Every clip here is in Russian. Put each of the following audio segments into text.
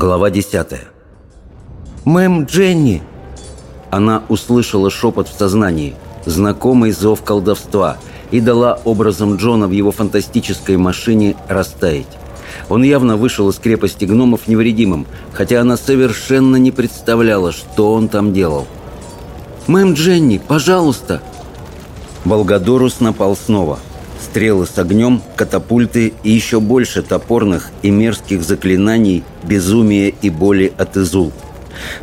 Глава 10 «Мэм Дженни!» Она услышала шепот в сознании, знакомый зов колдовства, и дала образом Джона в его фантастической машине растаять. Он явно вышел из крепости гномов невредимым, хотя она совершенно не представляла, что он там делал. «Мэм Дженни, пожалуйста!» Волгодорус напал снова – стрелы с огнем, катапульты и еще больше топорных и мерзких заклинаний, безумия и боли от Изул.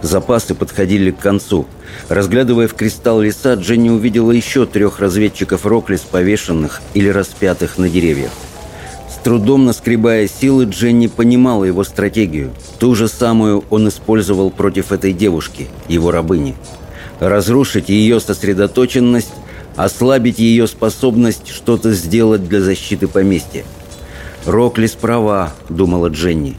Запасы подходили к концу. Разглядывая в кристалл леса, Дженни увидела еще трех разведчиков Роклис, повешенных или распятых на деревьях. С трудом наскребая силы, Дженни понимала его стратегию. Ту же самую он использовал против этой девушки, его рабыни. Разрушить ее сосредоточенность ослабить ее способность что-то сделать для защиты поместья. «Роклис права», — думала Дженни.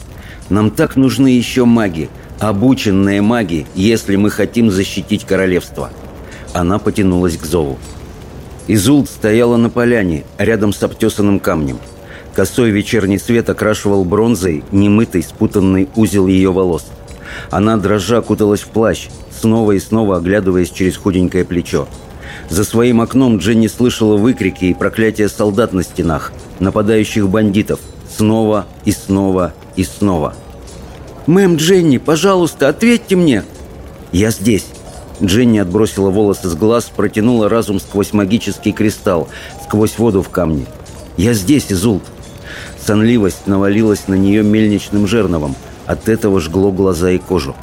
«Нам так нужны еще маги, обученные маги, если мы хотим защитить королевство». Она потянулась к зову. Изулт стояла на поляне, рядом с обтесанным камнем. Косой вечерний свет окрашивал бронзой немытый, спутанный узел ее волос. Она дрожа куталась в плащ, снова и снова оглядываясь через худенькое плечо. За своим окном Дженни слышала выкрики и проклятия солдат на стенах, нападающих бандитов, снова и снова и снова. «Мэм, Дженни, пожалуйста, ответьте мне!» «Я здесь!» Дженни отбросила волосы с глаз, протянула разум сквозь магический кристалл, сквозь воду в камне. «Я здесь, Изулт!» Сонливость навалилась на нее мельничным жерновом. От этого жгло глаза и кожу.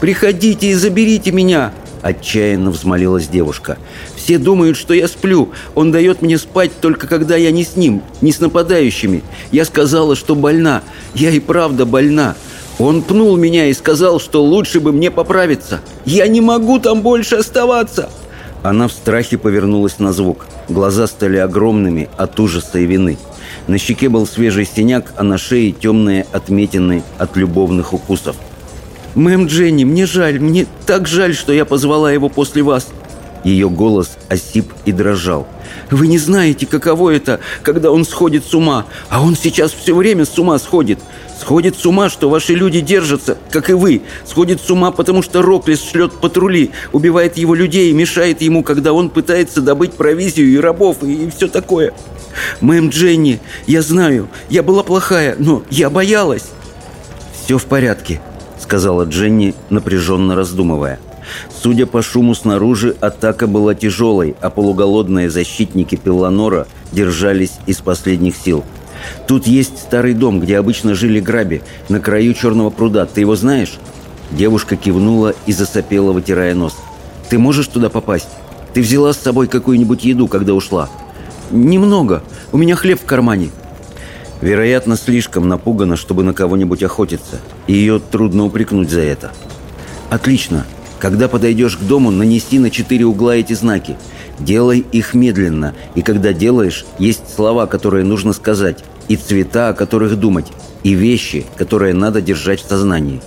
«Приходите и заберите меня!» Отчаянно взмолилась девушка. «Все думают, что я сплю. Он дает мне спать только когда я не с ним, не с нападающими. Я сказала, что больна. Я и правда больна. Он пнул меня и сказал, что лучше бы мне поправиться. Я не могу там больше оставаться!» Она в страхе повернулась на звук. Глаза стали огромными от ужаса и вины. На щеке был свежий синяк, а на шее темные отметины от любовных укусов. «Мэм Дженни, мне жаль, мне так жаль, что я позвала его после вас». Ее голос осип и дрожал. «Вы не знаете, каково это, когда он сходит с ума, а он сейчас все время с ума сходит. Сходит с ума, что ваши люди держатся, как и вы. Сходит с ума, потому что Роклис шлет патрули, убивает его людей и мешает ему, когда он пытается добыть провизию и рабов и, и все такое. Мэм Дженни, я знаю, я была плохая, но я боялась». «Все в порядке», сказала Дженни, напряженно раздумывая. Судя по шуму снаружи, атака была тяжелой, а полуголодные защитники Пелланора держались из последних сил. «Тут есть старый дом, где обычно жили граби, на краю Черного пруда. Ты его знаешь?» Девушка кивнула и засопела, вытирая нос. «Ты можешь туда попасть? Ты взяла с собой какую-нибудь еду, когда ушла?» «Немного. У меня хлеб в кармане. Вероятно, слишком напугана, чтобы на кого-нибудь охотиться. И ее трудно упрекнуть за это. «Отлично. Когда подойдешь к дому, нанеси на четыре угла эти знаки. Делай их медленно, и когда делаешь, есть слова, которые нужно сказать, и цвета, о которых думать, и вещи, которые надо держать в сознании.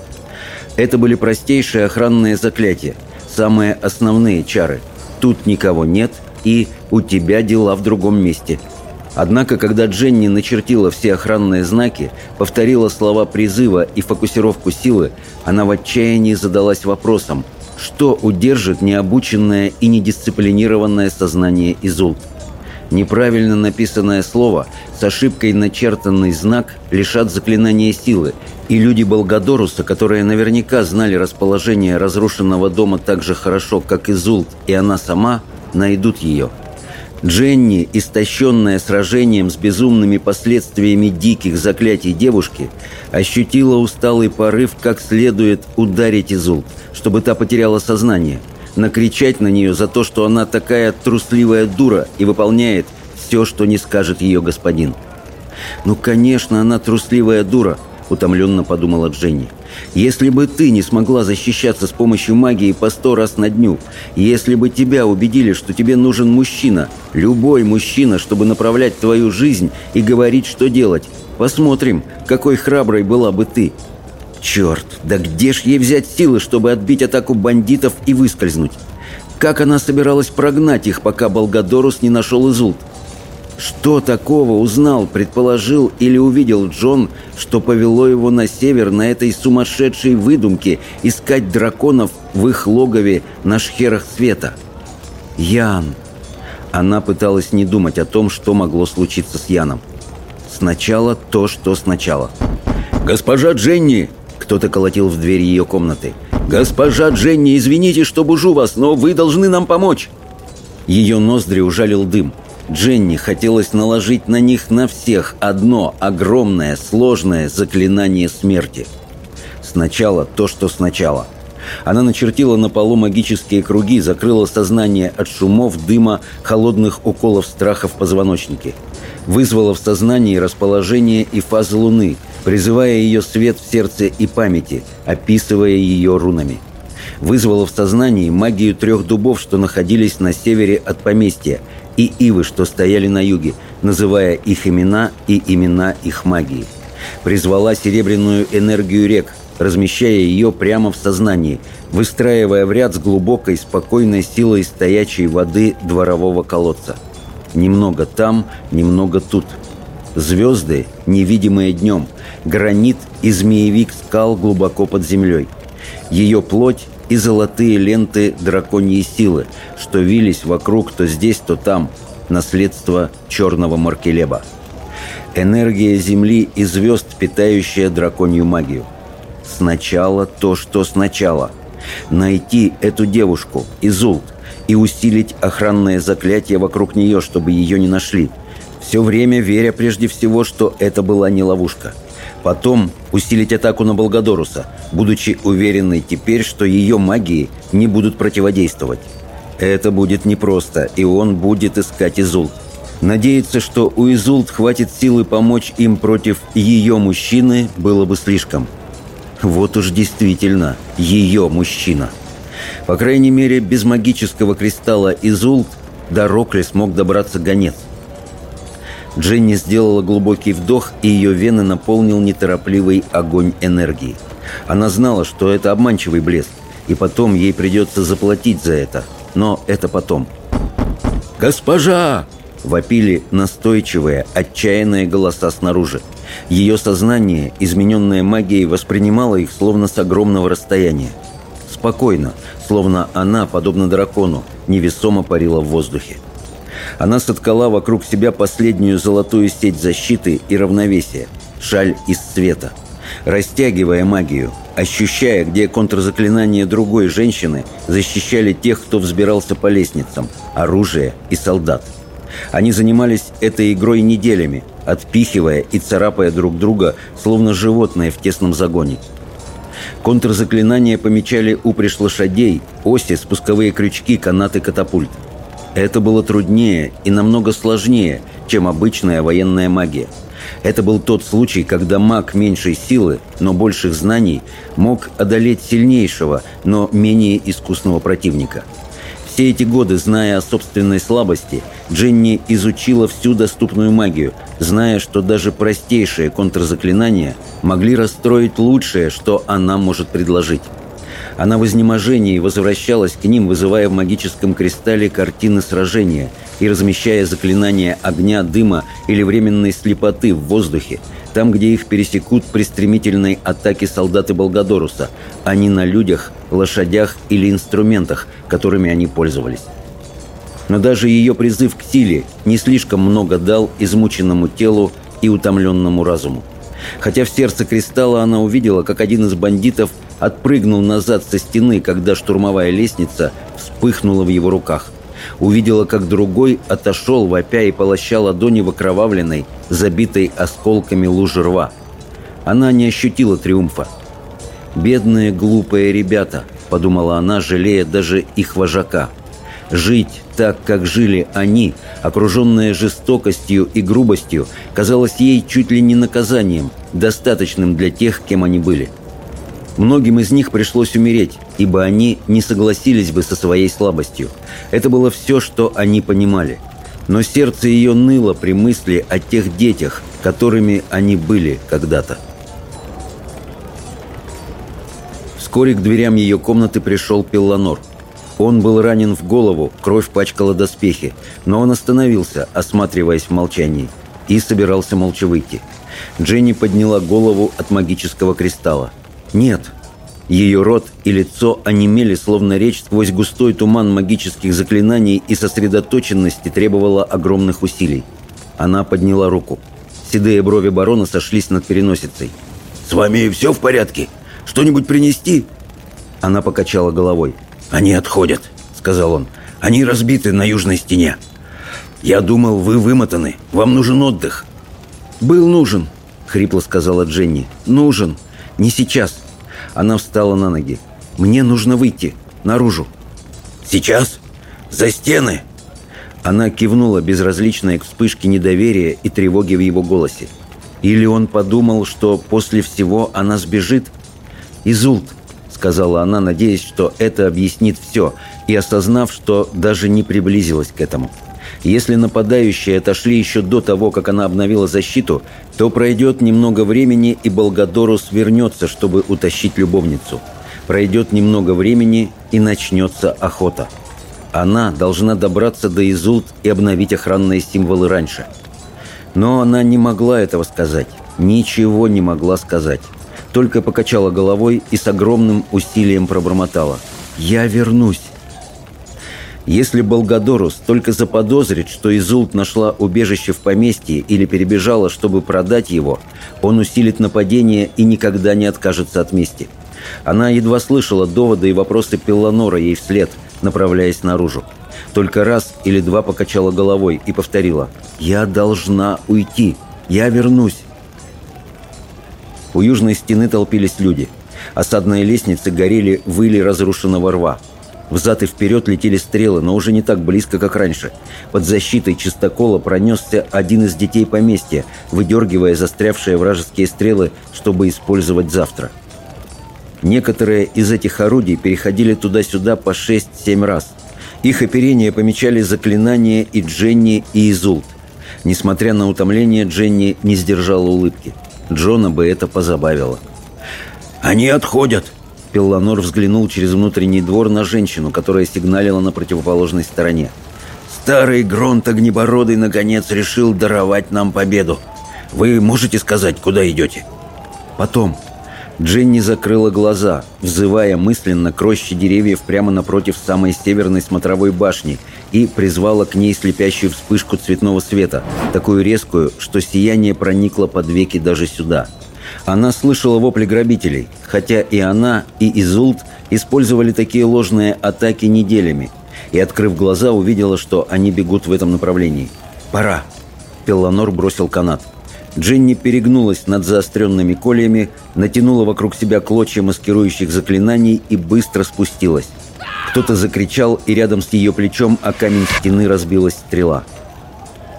Это были простейшие охранные заклятия, самые основные чары. Тут никого нет, и у тебя дела в другом месте – Однако, когда Дженни начертила все охранные знаки, повторила слова призыва и фокусировку силы, она в отчаянии задалась вопросом, что удержит необученное и недисциплинированное сознание Изулт. Неправильно написанное слово с ошибкой начертанный знак лишат заклинания силы, и люди Болгадоруса, которые наверняка знали расположение разрушенного дома так же хорошо, как Изулт и она сама, найдут ее – Дженни, истощенная сражением с безумными последствиями диких заклятий девушки, ощутила усталый порыв как следует ударить Изул, чтобы та потеряла сознание, накричать на нее за то, что она такая трусливая дура и выполняет все, что не скажет ее господин. «Ну, конечно, она трусливая дура», — утомленно подумала Дженни. Если бы ты не смогла защищаться с помощью магии по сто раз на дню, если бы тебя убедили, что тебе нужен мужчина, любой мужчина, чтобы направлять твою жизнь и говорить, что делать, посмотрим, какой храброй была бы ты. Черт, да где ж ей взять силы, чтобы отбить атаку бандитов и выскользнуть? Как она собиралась прогнать их, пока Болгадорус не нашел Изулт? Что такого узнал, предположил или увидел Джон, что повело его на север на этой сумасшедшей выдумке искать драконов в их логове на шхерах света? Ян. Она пыталась не думать о том, что могло случиться с Яном. Сначала то, что сначала. «Госпожа Дженни!» Кто-то колотил в дверь ее комнаты. «Госпожа Дженни, извините, что бужу вас, но вы должны нам помочь!» Ее ноздри ужалил дым. Дженни хотелось наложить на них на всех одно огромное, сложное заклинание смерти. Сначала то, что сначала. Она начертила на полу магические круги, закрыла сознание от шумов, дыма, холодных уколов страха в позвоночнике. Вызвала в сознании расположение и фазы Луны, призывая ее свет в сердце и памяти, описывая ее рунами – вызвала в сознании магию трех дубов, что находились на севере от поместья, и ивы, что стояли на юге, называя их имена и имена их магии. Призвала серебряную энергию рек, размещая ее прямо в сознании, выстраивая в ряд с глубокой, спокойной силой стоячей воды дворового колодца. Немного там, немного тут. Звезды, невидимые днем, гранит и змеевик скал глубоко под землей. Ее плоть и золотые ленты драконьей силы, что вились вокруг то здесь, то там, наследство черного Маркелеба. Энергия Земли и звезд, питающая драконью магию. Сначала то, что сначала. Найти эту девушку, Изулт, и усилить охранное заклятие вокруг нее, чтобы ее не нашли. Все время веря прежде всего, что это была не ловушка – Потом усилить атаку на Болгодоруса, будучи уверенной теперь, что ее магии не будут противодействовать. Это будет непросто, и он будет искать Изулт. Надеяться, что у Изулт хватит силы помочь им против ее мужчины, было бы слишком. Вот уж действительно ее мужчина. По крайней мере, без магического кристалла Изулт до Рокли смог добраться гонец. Дженни сделала глубокий вдох, и ее вены наполнил неторопливый огонь энергии. Она знала, что это обманчивый блеск, и потом ей придется заплатить за это. Но это потом. «Госпожа!» – вопили настойчивые, отчаянные голоса снаружи. Ее сознание, измененное магией, воспринимало их словно с огромного расстояния. Спокойно, словно она, подобно дракону, невесомо парила в воздухе. Она соткала вокруг себя последнюю золотую сеть защиты и равновесия, шаль из света. Растягивая магию, ощущая, где контрзаклинания другой женщины защищали тех, кто взбирался по лестницам, оружие и солдат. Они занимались этой игрой неделями, отпихивая и царапая друг друга, словно животные в тесном загоне. Контрзаклинания помечали упряжь лошадей, оси, спусковые крючки, канаты катапульт – это было труднее и намного сложнее, чем обычная военная магия. Это был тот случай, когда маг меньшей силы, но больших знаний, мог одолеть сильнейшего, но менее искусного противника. Все эти годы, зная о собственной слабости, Дженни изучила всю доступную магию, зная, что даже простейшие контрзаклинания могли расстроить лучшее, что она может предложить. Она в изнеможении возвращалась к ним, вызывая в магическом кристалле картины сражения и размещая заклинания огня, дыма или временной слепоты в воздухе, там, где их пересекут при стремительной атаке солдаты Болгадоруса, а не на людях, лошадях или инструментах, которыми они пользовались. Но даже ее призыв к силе не слишком много дал измученному телу и утомленному разуму. Хотя в сердце кристалла она увидела, как один из бандитов – отпрыгнул назад со стены, когда штурмовая лестница вспыхнула в его руках. Увидела, как другой отошел, вопя и полоща ладони в окровавленной, забитой осколками лужи рва. Она не ощутила триумфа. «Бедные, глупые ребята», — подумала она, жалея даже их вожака. Жить так, как жили они, окруженные жестокостью и грубостью, казалось ей чуть ли не наказанием, достаточным для тех, кем они были. Многим из них пришлось умереть, ибо они не согласились бы со своей слабостью. Это было все, что они понимали. Но сердце ее ныло при мысли о тех детях, которыми они были когда-то. Вскоре к дверям ее комнаты пришел Пелланор. Он был ранен в голову, кровь пачкала доспехи, но он остановился, осматриваясь в молчании, и собирался молча выйти. Дженни подняла голову от магического кристалла. «Нет!» Ее рот и лицо онемели, словно речь сквозь густой туман магических заклинаний и сосредоточенности требовала огромных усилий. Она подняла руку. Седые брови барона сошлись над переносицей. «С вами все в порядке? Что-нибудь принести?» Она покачала головой. «Они отходят», — сказал он. «Они разбиты на южной стене». «Я думал, вы вымотаны. Вам нужен отдых». «Был нужен», — хрипло сказала Дженни. «Нужен. Не сейчас. Она встала на ноги. «Мне нужно выйти. Наружу». «Сейчас? За стены?» Она кивнула, безразличная к вспышке недоверия и тревоги в его голосе. Или он подумал, что после всего она сбежит? «Изулт», — сказала она, надеясь, что это объяснит все, и осознав, что даже не приблизилась к этому. Если нападающие отошли еще до того, как она обновила защиту, то пройдет немного времени, и Болгадорус вернется, чтобы утащить любовницу. Пройдет немного времени, и начнется охота. Она должна добраться до Изулт и обновить охранные символы раньше. Но она не могла этого сказать. Ничего не могла сказать. Только покачала головой и с огромным усилием пробормотала. «Я вернусь». Если Болгадорус только заподозрит, что Изулт нашла убежище в поместье или перебежала, чтобы продать его, он усилит нападение и никогда не откажется от мести. Она едва слышала доводы и вопросы Пелланора ей вслед, направляясь наружу. Только раз или два покачала головой и повторила «Я должна уйти! Я вернусь!» У южной стены толпились люди. Осадные лестницы горели выли разрушенного рва – Взад и вперед летели стрелы, но уже не так близко, как раньше. Под защитой чистокола пронесся один из детей поместья, выдергивая застрявшие вражеские стрелы, чтобы использовать завтра. Некоторые из этих орудий переходили туда-сюда по 6-7 раз. Их оперение помечали заклинания и Дженни, и Изулт. Несмотря на утомление, Дженни не сдержала улыбки. Джона бы это позабавило. «Они отходят!» Пелланор взглянул через внутренний двор на женщину, которая сигналила на противоположной стороне. «Старый Гронт Огнебородый наконец решил даровать нам победу. Вы можете сказать, куда идете?» «Потом». Дженни закрыла глаза, взывая мысленно к роще деревьев прямо напротив самой северной смотровой башни и призвала к ней слепящую вспышку цветного света, такую резкую, что сияние проникло под веки даже сюда – она слышала вопли грабителей, хотя и она, и Изулт использовали такие ложные атаки неделями, и, открыв глаза, увидела, что они бегут в этом направлении. «Пора!» Пелланор бросил канат. Дженни перегнулась над заостренными кольями, натянула вокруг себя клочья маскирующих заклинаний и быстро спустилась. Кто-то закричал, и рядом с ее плечом о камень стены разбилась стрела.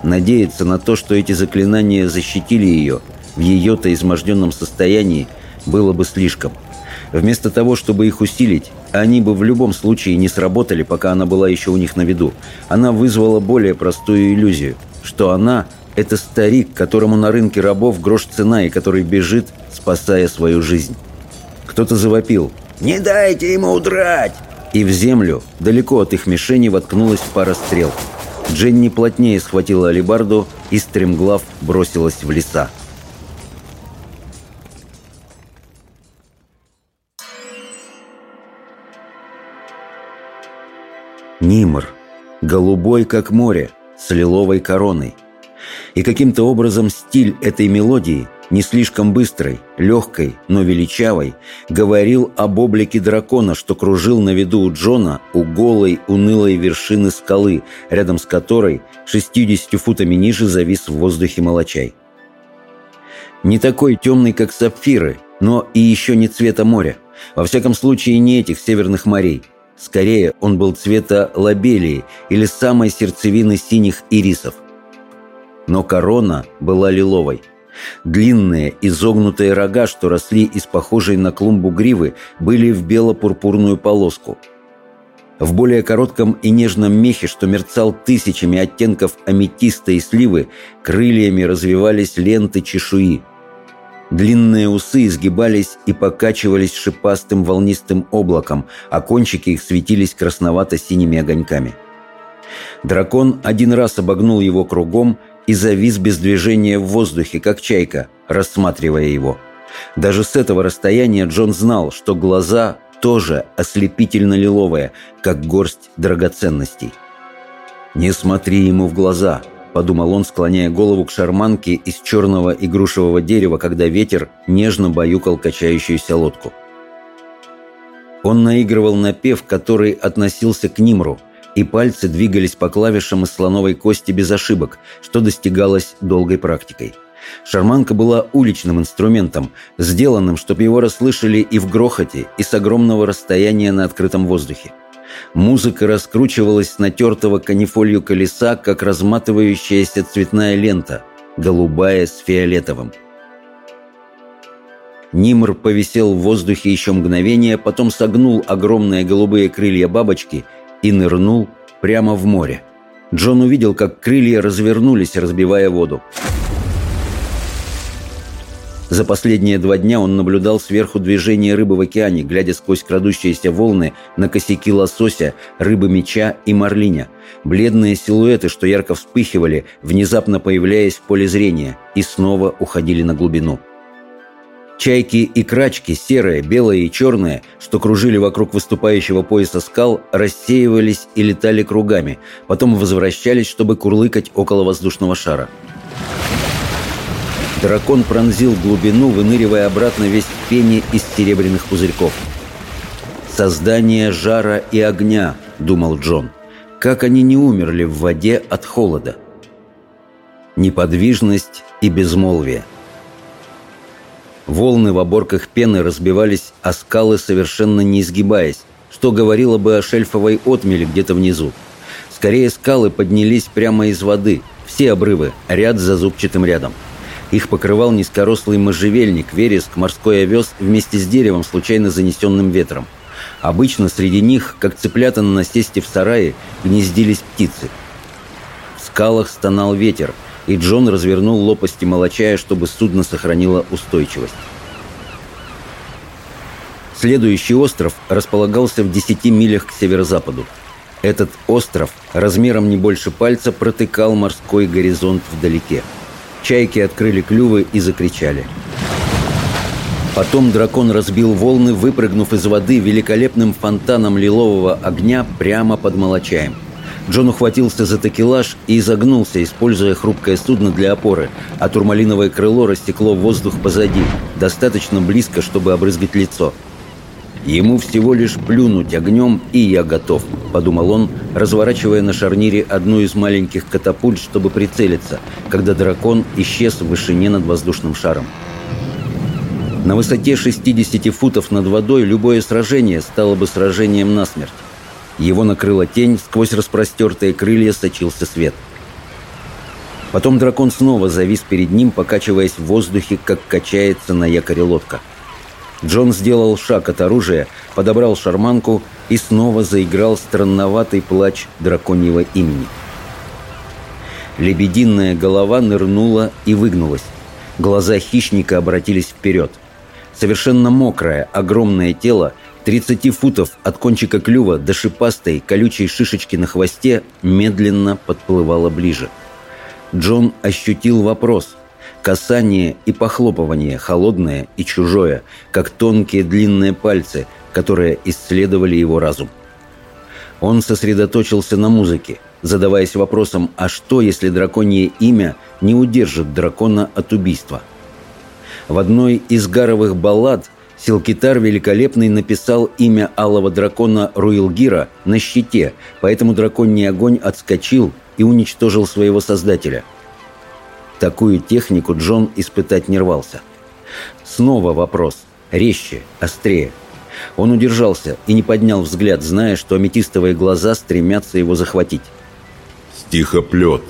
Надеяться на то, что эти заклинания защитили ее – в ее-то изможденном состоянии было бы слишком. Вместо того, чтобы их усилить, они бы в любом случае не сработали, пока она была еще у них на виду. Она вызвала более простую иллюзию, что она – это старик, которому на рынке рабов грош цена и который бежит, спасая свою жизнь. Кто-то завопил «Не дайте ему удрать!» И в землю, далеко от их мишени, воткнулась пара стрел. Дженни плотнее схватила алибарду и стремглав бросилась в леса. Нимр, голубой как море, с лиловой короной. И каким-то образом стиль этой мелодии, не слишком быстрой, легкой, но величавой, говорил об облике дракона, что кружил на виду у Джона у голой, унылой вершины скалы, рядом с которой, 60 футами ниже, завис в воздухе молочай. Не такой темный, как сапфиры, но и еще не цвета моря. Во всяком случае, не этих северных морей – Скорее, он был цвета лабелии или самой сердцевины синих ирисов. Но корона была лиловой. Длинные, изогнутые рога, что росли из похожей на клумбу гривы, были в бело-пурпурную полоску. В более коротком и нежном мехе, что мерцал тысячами оттенков аметиста и сливы, крыльями развивались ленты чешуи. Длинные усы изгибались и покачивались шипастым волнистым облаком, а кончики их светились красновато-синими огоньками. Дракон один раз обогнул его кругом и завис без движения в воздухе, как чайка, рассматривая его. Даже с этого расстояния Джон знал, что глаза тоже ослепительно-лиловые, как горсть драгоценностей. «Не смотри ему в глаза», — подумал он, склоняя голову к шарманке из черного игрушевого дерева, когда ветер нежно баюкал качающуюся лодку. Он наигрывал напев, который относился к Нимру, и пальцы двигались по клавишам из слоновой кости без ошибок, что достигалось долгой практикой. Шарманка была уличным инструментом, сделанным, чтобы его расслышали и в грохоте, и с огромного расстояния на открытом воздухе. Музыка раскручивалась с натертого канифолью колеса, как разматывающаяся цветная лента, голубая с фиолетовым. Нимр повисел в воздухе еще мгновение, потом согнул огромные голубые крылья бабочки и нырнул прямо в море. Джон увидел, как крылья развернулись, разбивая воду. За последние два дня он наблюдал сверху движение рыбы в океане, глядя сквозь крадущиеся волны на косяки лосося, рыбы меча и марлиня. Бледные силуэты, что ярко вспыхивали, внезапно появляясь в поле зрения, и снова уходили на глубину. Чайки и крачки, серые, белые и черные, что кружили вокруг выступающего пояса скал, рассеивались и летали кругами, потом возвращались, чтобы курлыкать около воздушного шара. Дракон пронзил глубину, выныривая обратно весь в пене из серебряных пузырьков. «Создание жара и огня», — думал Джон. «Как они не умерли в воде от холода?» Неподвижность и безмолвие. Волны в оборках пены разбивались о скалы, совершенно не изгибаясь, что говорило бы о шельфовой отмели где-то внизу. Скорее, скалы поднялись прямо из воды, все обрывы, ряд за зубчатым рядом. Их покрывал низкорослый можжевельник, вереск, морской овес вместе с деревом, случайно занесенным ветром. Обычно среди них, как цыплята на насесте в сарае, гнездились птицы. В скалах стонал ветер, и Джон развернул лопасти молочая, чтобы судно сохранило устойчивость. Следующий остров располагался в 10 милях к северо-западу. Этот остров размером не больше пальца протыкал морской горизонт вдалеке. Чайки открыли клювы и закричали. Потом дракон разбил волны, выпрыгнув из воды великолепным фонтаном лилового огня прямо под молочаем. Джон ухватился за такелаж и изогнулся, используя хрупкое судно для опоры, а турмалиновое крыло растекло воздух позади, достаточно близко, чтобы обрызгать лицо – Ему всего лишь плюнуть огнем, и я готов, подумал он, разворачивая на шарнире одну из маленьких катапульт, чтобы прицелиться, когда дракон исчез в вышине над воздушным шаром. На высоте 60 футов над водой любое сражение стало бы сражением насмерть. Его накрыла тень, сквозь распростертые крылья сочился свет. Потом дракон снова завис перед ним, покачиваясь в воздухе, как качается на якоре лодка. Джон сделал шаг от оружия, подобрал шарманку и снова заиграл странноватый плач драконьего имени. Лебединая голова нырнула и выгнулась. Глаза хищника обратились вперед. Совершенно мокрое, огромное тело, 30 футов от кончика клюва до шипастой, колючей шишечки на хвосте, медленно подплывало ближе. Джон ощутил вопрос – Касание и похлопывание, холодное и чужое, как тонкие длинные пальцы, которые исследовали его разум. Он сосредоточился на музыке, задаваясь вопросом, а что, если драконье имя не удержит дракона от убийства? В одной из гаровых баллад Силкитар Великолепный написал имя алого дракона Руилгира на щите, поэтому драконий огонь отскочил и уничтожил своего создателя – Такую технику Джон испытать не рвался. Снова вопрос. Резче, острее. Он удержался и не поднял взгляд, зная, что аметистовые глаза стремятся его захватить. «Стихоплет!»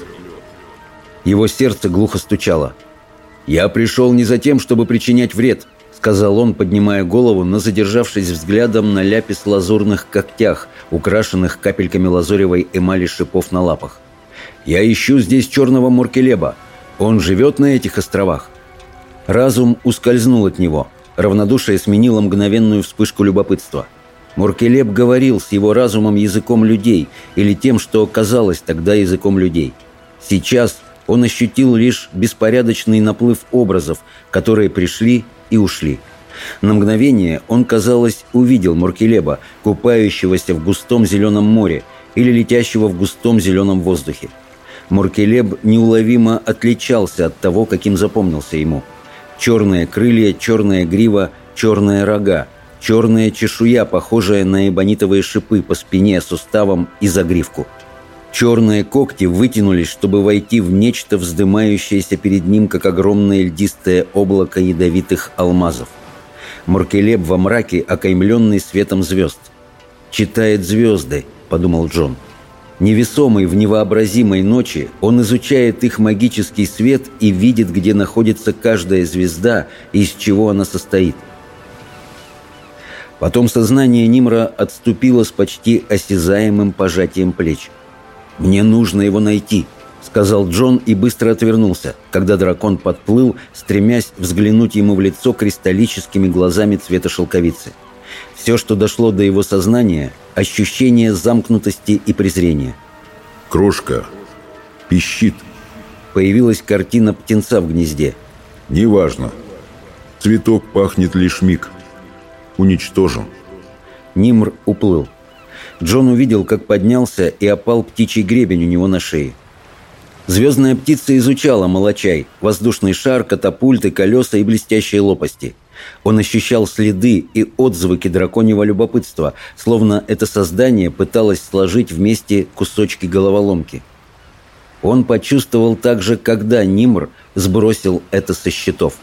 Его сердце глухо стучало. «Я пришел не за тем, чтобы причинять вред», — сказал он, поднимая голову, но задержавшись взглядом на ляпис лазурных когтях, украшенных капельками лазуревой эмали шипов на лапах. «Я ищу здесь черного муркелеба, он живет на этих островах?» Разум ускользнул от него. Равнодушие сменило мгновенную вспышку любопытства. Муркелеп говорил с его разумом языком людей, или тем, что казалось тогда языком людей. Сейчас он ощутил лишь беспорядочный наплыв образов, которые пришли и ушли. На мгновение он, казалось, увидел Муркелеба, купающегося в густом зеленом море или летящего в густом зеленом воздухе. Муркелеб неуловимо отличался от того, каким запомнился ему. Черные крылья, черная грива, черные рога, черная чешуя, похожая на эбонитовые шипы по спине, суставам и загривку. Черные когти вытянулись, чтобы войти в нечто, вздымающееся перед ним, как огромное льдистое облако ядовитых алмазов. Муркелеб во мраке, окаймленный светом звезд. «Читает звезды», — подумал Джон. — Невесомый в невообразимой ночи, он изучает их магический свет и видит, где находится каждая звезда и из чего она состоит. Потом сознание Нимра отступило с почти осязаемым пожатием плеч. «Мне нужно его найти», — сказал Джон и быстро отвернулся, когда дракон подплыл, стремясь взглянуть ему в лицо кристаллическими глазами цвета шелковицы. Все, что дошло до его сознания – ощущение замкнутости и презрения. «Крошка! Пищит!» Появилась картина птенца в гнезде. «Неважно. Цветок пахнет лишь миг. Уничтожен». Нимр уплыл. Джон увидел, как поднялся и опал птичий гребень у него на шее. Звездная птица изучала молочай, воздушный шар, катапульты, колеса и блестящие лопасти – он ощущал следы и отзвуки драконьего любопытства, словно это создание пыталось сложить вместе кусочки головоломки. Он почувствовал также, когда Нимр сбросил это со счетов.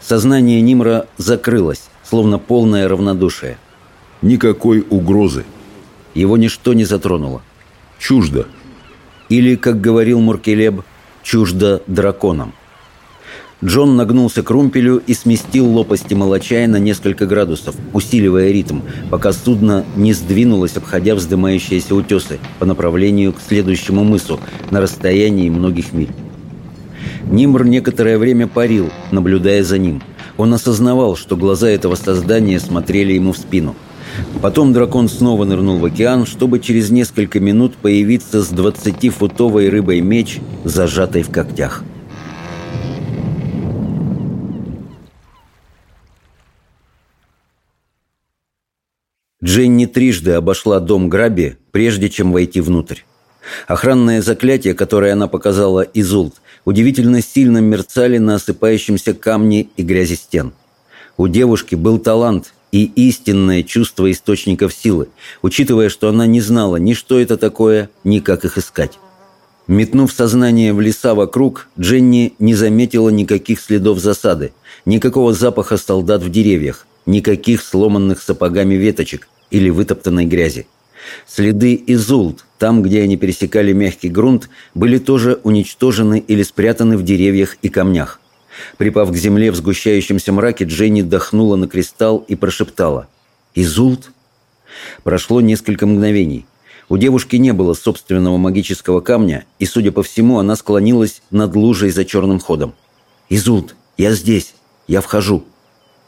Сознание Нимра закрылось, словно полное равнодушие. Никакой угрозы. Его ничто не затронуло. Чуждо. Или, как говорил Муркелеб, чуждо драконам. Джон нагнулся к румпелю и сместил лопасти молочая на несколько градусов, усиливая ритм, пока судно не сдвинулось, обходя вздымающиеся утесы по направлению к следующему мысу на расстоянии многих миль. Нимр некоторое время парил, наблюдая за ним. Он осознавал, что глаза этого создания смотрели ему в спину. Потом дракон снова нырнул в океан, чтобы через несколько минут появиться с двадцатифутовой рыбой меч, зажатой в когтях. Дженни трижды обошла дом Граби, прежде чем войти внутрь. Охранное заклятие, которое она показала Изулт, удивительно сильно мерцали на осыпающемся камне и грязи стен. У девушки был талант и истинное чувство источников силы, учитывая, что она не знала ни что это такое, ни как их искать. Метнув сознание в леса вокруг, Дженни не заметила никаких следов засады, никакого запаха солдат в деревьях, никаких сломанных сапогами веточек, или вытоптанной грязи. Следы изулт, там, где они пересекали мягкий грунт, были тоже уничтожены или спрятаны в деревьях и камнях. Припав к земле в сгущающемся мраке, Дженни дохнула на кристалл и прошептала «Изулт?» Прошло несколько мгновений. У девушки не было собственного магического камня, и, судя по всему, она склонилась над лужей за черным ходом. «Изулт, я здесь, я вхожу».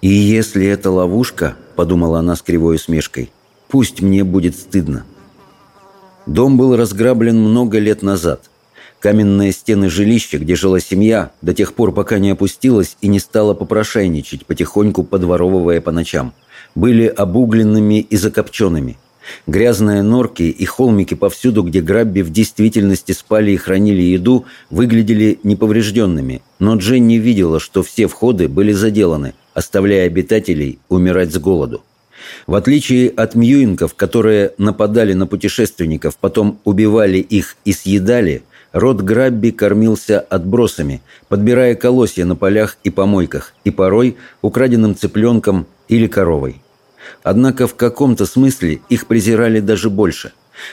«И если это ловушка», — подумала она с кривой усмешкой, — «пусть мне будет стыдно». Дом был разграблен много лет назад. Каменные стены жилища, где жила семья, до тех пор, пока не опустилась и не стала попрошайничать, потихоньку подворовывая по ночам, были обугленными и закопченными. Грязные норки и холмики повсюду, где Грабби в действительности спали и хранили еду, выглядели неповрежденными, но Дженни видела, что все входы были заделаны – оставляя обитателей умирать с голоду. В отличие от мьюинков, которые нападали на путешественников, потом убивали их и съедали, род Грабби кормился отбросами, подбирая колосья на полях и помойках, и порой украденным цыпленком или коровой. Однако в каком-то смысле их презирали даже больше.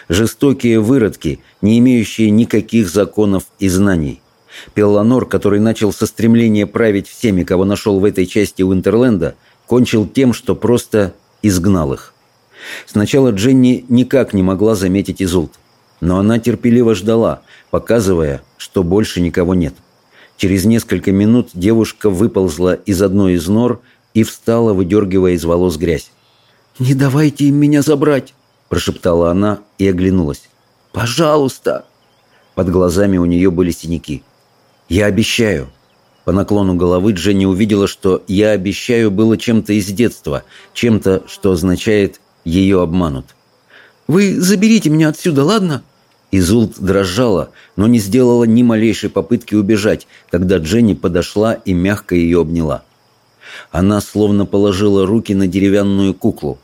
Жестокие выродки, не имеющие никаких законов и знаний – Пелланор, который начал со стремления править всеми, кого нашел в этой части Уинтерленда, кончил тем, что просто изгнал их. Сначала Дженни никак не могла заметить Изулт, но она терпеливо ждала, показывая, что больше никого нет. Через несколько минут девушка выползла из одной из нор и встала, выдергивая из волос грязь. «Не давайте им меня забрать!» – прошептала она и оглянулась. «Пожалуйста!» Под глазами у нее были синяки. «Я обещаю!» По наклону головы Дженни увидела, что «я обещаю» было чем-то из детства, чем-то, что означает «ее обманут». «Вы заберите меня отсюда, ладно?» Изулт дрожала, но не сделала ни малейшей попытки убежать, когда Дженни подошла и мягко ее обняла. Она словно положила руки на деревянную куклу.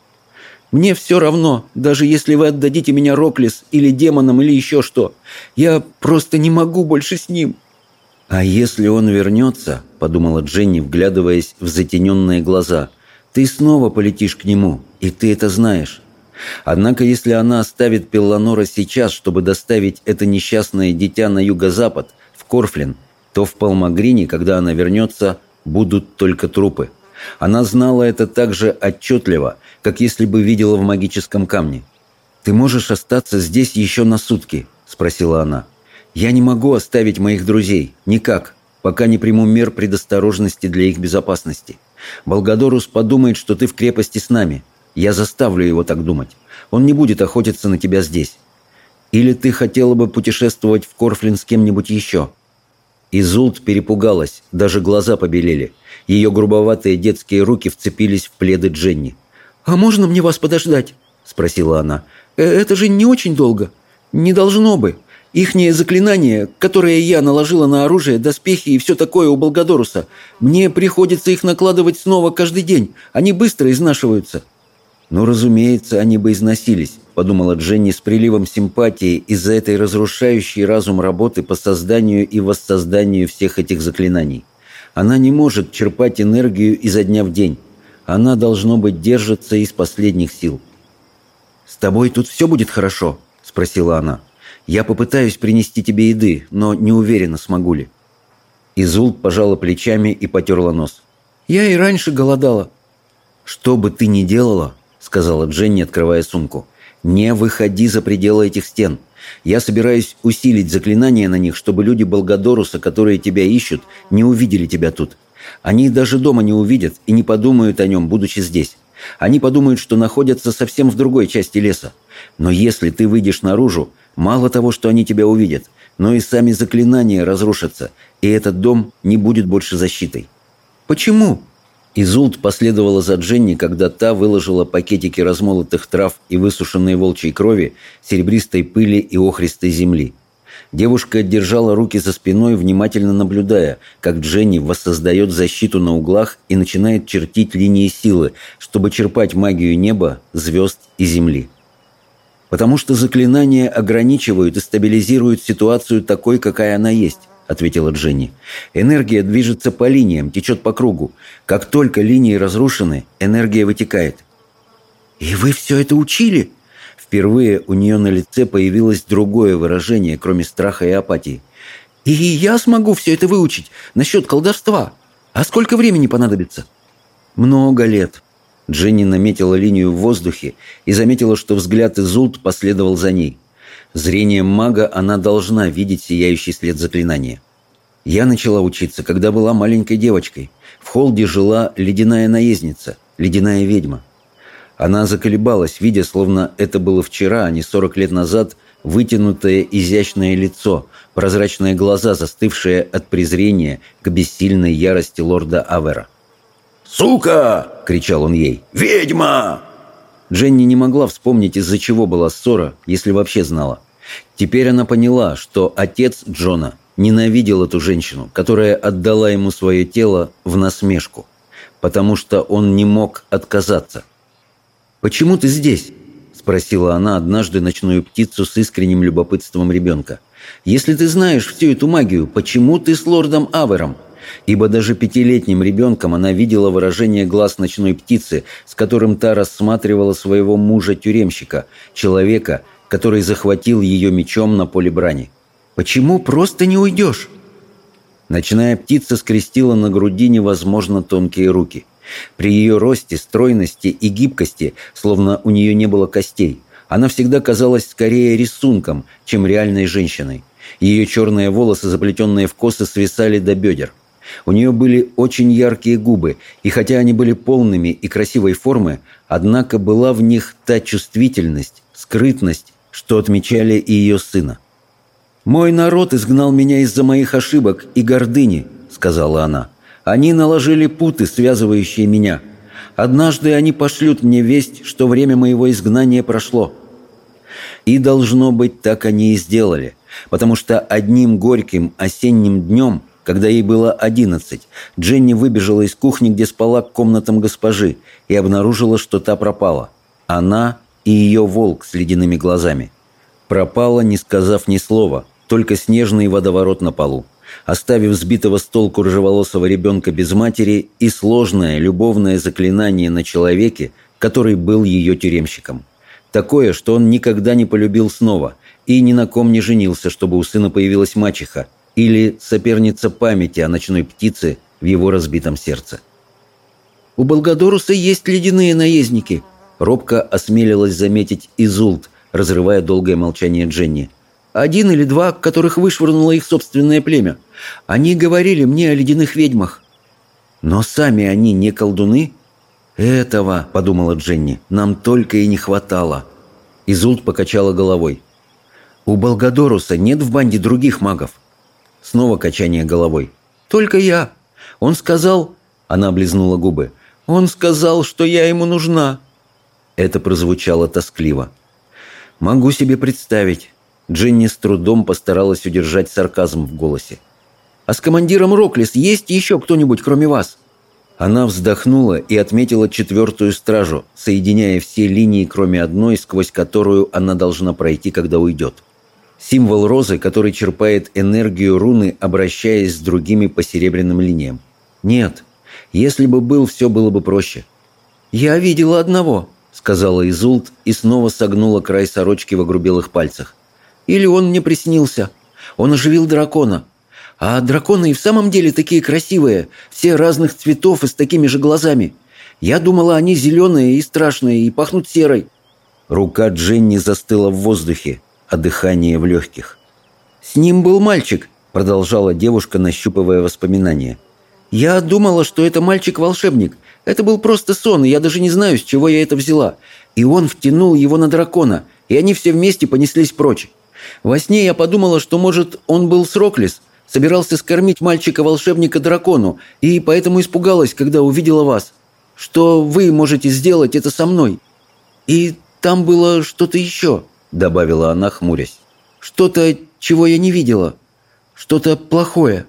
«Мне все равно, даже если вы отдадите меня Роклис или демонам или еще что. Я просто не могу больше с ним». «А если он вернется?» – подумала Дженни, вглядываясь в затененные глаза. «Ты снова полетишь к нему, и ты это знаешь». Однако, если она оставит Пелланора сейчас, чтобы доставить это несчастное дитя на юго-запад, в Корфлин, то в Палмагрине, когда она вернется, будут только трупы. Она знала это так же отчетливо, как если бы видела в магическом камне. «Ты можешь остаться здесь еще на сутки?» – спросила она. «Я не могу оставить моих друзей. Никак. Пока не приму мер предосторожности для их безопасности. Болгадорус подумает, что ты в крепости с нами. Я заставлю его так думать. Он не будет охотиться на тебя здесь. Или ты хотела бы путешествовать в Корфлин с кем-нибудь еще?» Изулт перепугалась, даже глаза побелели. Ее грубоватые детские руки вцепились в пледы Дженни. «А можно мне вас подождать?» – спросила она. «Э, «Это же не очень долго. Не должно бы. Ихнее заклинание, которое я наложила на оружие, доспехи и все такое у Болгадоруса, мне приходится их накладывать снова каждый день. Они быстро изнашиваются». «Ну, разумеется, они бы износились», – подумала Дженни с приливом симпатии из-за этой разрушающей разум работы по созданию и воссозданию всех этих заклинаний. Она не может черпать энергию изо дня в день. Она, должно быть, держится из последних сил. «С тобой тут все будет хорошо?» – спросила она. «Я попытаюсь принести тебе еды, но не уверена, смогу ли». Изул пожала плечами и потерла нос. «Я и раньше голодала». «Что бы ты ни делала, сказала Дженни, открывая сумку. «Не выходи за пределы этих стен. Я собираюсь усилить заклинание на них, чтобы люди Болгадоруса, которые тебя ищут, не увидели тебя тут. Они даже дома не увидят и не подумают о нем, будучи здесь. Они подумают, что находятся совсем в другой части леса. Но если ты выйдешь наружу, мало того, что они тебя увидят, но и сами заклинания разрушатся, и этот дом не будет больше защитой». «Почему?» Изулт последовала за Дженни, когда та выложила пакетики размолотых трав и высушенной волчьей крови, серебристой пыли и охристой земли. Девушка держала руки за спиной, внимательно наблюдая, как Дженни воссоздает защиту на углах и начинает чертить линии силы, чтобы черпать магию неба, звезд и земли. Потому что заклинания ограничивают и стабилизируют ситуацию такой, какая она есть. — ответила Дженни. «Энергия движется по линиям, течет по кругу. Как только линии разрушены, энергия вытекает». «И вы все это учили?» Впервые у нее на лице появилось другое выражение, кроме страха и апатии. «И я смогу все это выучить насчет колдовства. А сколько времени понадобится?» «Много лет». Дженни наметила линию в воздухе и заметила, что взгляд Изулт последовал за ней. Зрением мага она должна видеть сияющий след заклинания. Я начала учиться, когда была маленькой девочкой. В холде жила ледяная наездница, ледяная ведьма. Она заколебалась, видя, словно это было вчера, а не сорок лет назад, вытянутое изящное лицо, прозрачные глаза, застывшие от презрения к бессильной ярости лорда Авера. «Сука!» — кричал он ей. «Ведьма!» Дженни не могла вспомнить, из-за чего была ссора, если вообще знала. Теперь она поняла, что отец Джона ненавидел эту женщину, которая отдала ему свое тело в насмешку, потому что он не мог отказаться. «Почему ты здесь?» – спросила она однажды ночную птицу с искренним любопытством ребенка. «Если ты знаешь всю эту магию, почему ты с лордом Авером?» Ибо даже пятилетним ребенком она видела выражение глаз ночной птицы, с которым та рассматривала своего мужа-тюремщика, человека, который захватил ее мечом на поле брани. «Почему просто не уйдешь?» Ночная птица скрестила на груди невозможно тонкие руки. При ее росте, стройности и гибкости, словно у нее не было костей, она всегда казалась скорее рисунком, чем реальной женщиной. Ее черные волосы, заплетенные в косы, свисали до бедер. У нее были очень яркие губы, и хотя они были полными и красивой формы, однако была в них та чувствительность, скрытность, что отмечали и ее сына. «Мой народ изгнал меня из-за моих ошибок и гордыни», — сказала она. «Они наложили путы, связывающие меня. Однажды они пошлют мне весть, что время моего изгнания прошло». И, должно быть, так они и сделали, потому что одним горьким осенним днем — когда ей было одиннадцать, Дженни выбежала из кухни, где спала к комнатам госпожи, и обнаружила, что та пропала. Она и ее волк с ледяными глазами. Пропала, не сказав ни слова, только снежный водоворот на полу, оставив сбитого с толку рыжеволосого ребенка без матери и сложное любовное заклинание на человеке, который был ее тюремщиком. Такое, что он никогда не полюбил снова и ни на ком не женился, чтобы у сына появилась мачеха, или соперница памяти о ночной птице в его разбитом сердце. «У Болгадоруса есть ледяные наездники», — робко осмелилась заметить Изулт, разрывая долгое молчание Дженни. «Один или два, которых вышвырнуло их собственное племя. Они говорили мне о ледяных ведьмах». «Но сами они не колдуны?» «Этого», — подумала Дженни, — «нам только и не хватало». Изулт покачала головой. «У Болгадоруса нет в банде других магов. Снова качание головой. «Только я. Он сказал...» Она облизнула губы. «Он сказал, что я ему нужна». Это прозвучало тоскливо. «Могу себе представить». Дженни с трудом постаралась удержать сарказм в голосе. «А с командиром Роклис есть еще кто-нибудь, кроме вас?» Она вздохнула и отметила четвертую стражу, соединяя все линии, кроме одной, сквозь которую она должна пройти, когда уйдет. Символ розы, который черпает энергию руны, обращаясь с другими по серебряным линиям. Нет, если бы был, все было бы проще. «Я видела одного», — сказала Изулт и снова согнула край сорочки в огрубелых пальцах. «Или он мне приснился. Он оживил дракона. А драконы и в самом деле такие красивые, все разных цветов и с такими же глазами. Я думала, они зеленые и страшные, и пахнут серой». Рука Дженни застыла в воздухе, а дыхание в легких. «С ним был мальчик», — продолжала девушка, нащупывая воспоминания. «Я думала, что это мальчик-волшебник. Это был просто сон, и я даже не знаю, с чего я это взяла. И он втянул его на дракона, и они все вместе понеслись прочь. Во сне я подумала, что, может, он был с Роклис, собирался скормить мальчика-волшебника дракону, и поэтому испугалась, когда увидела вас. Что вы можете сделать это со мной. И там было что-то еще». — добавила она, хмурясь. «Что-то, чего я не видела. Что-то плохое».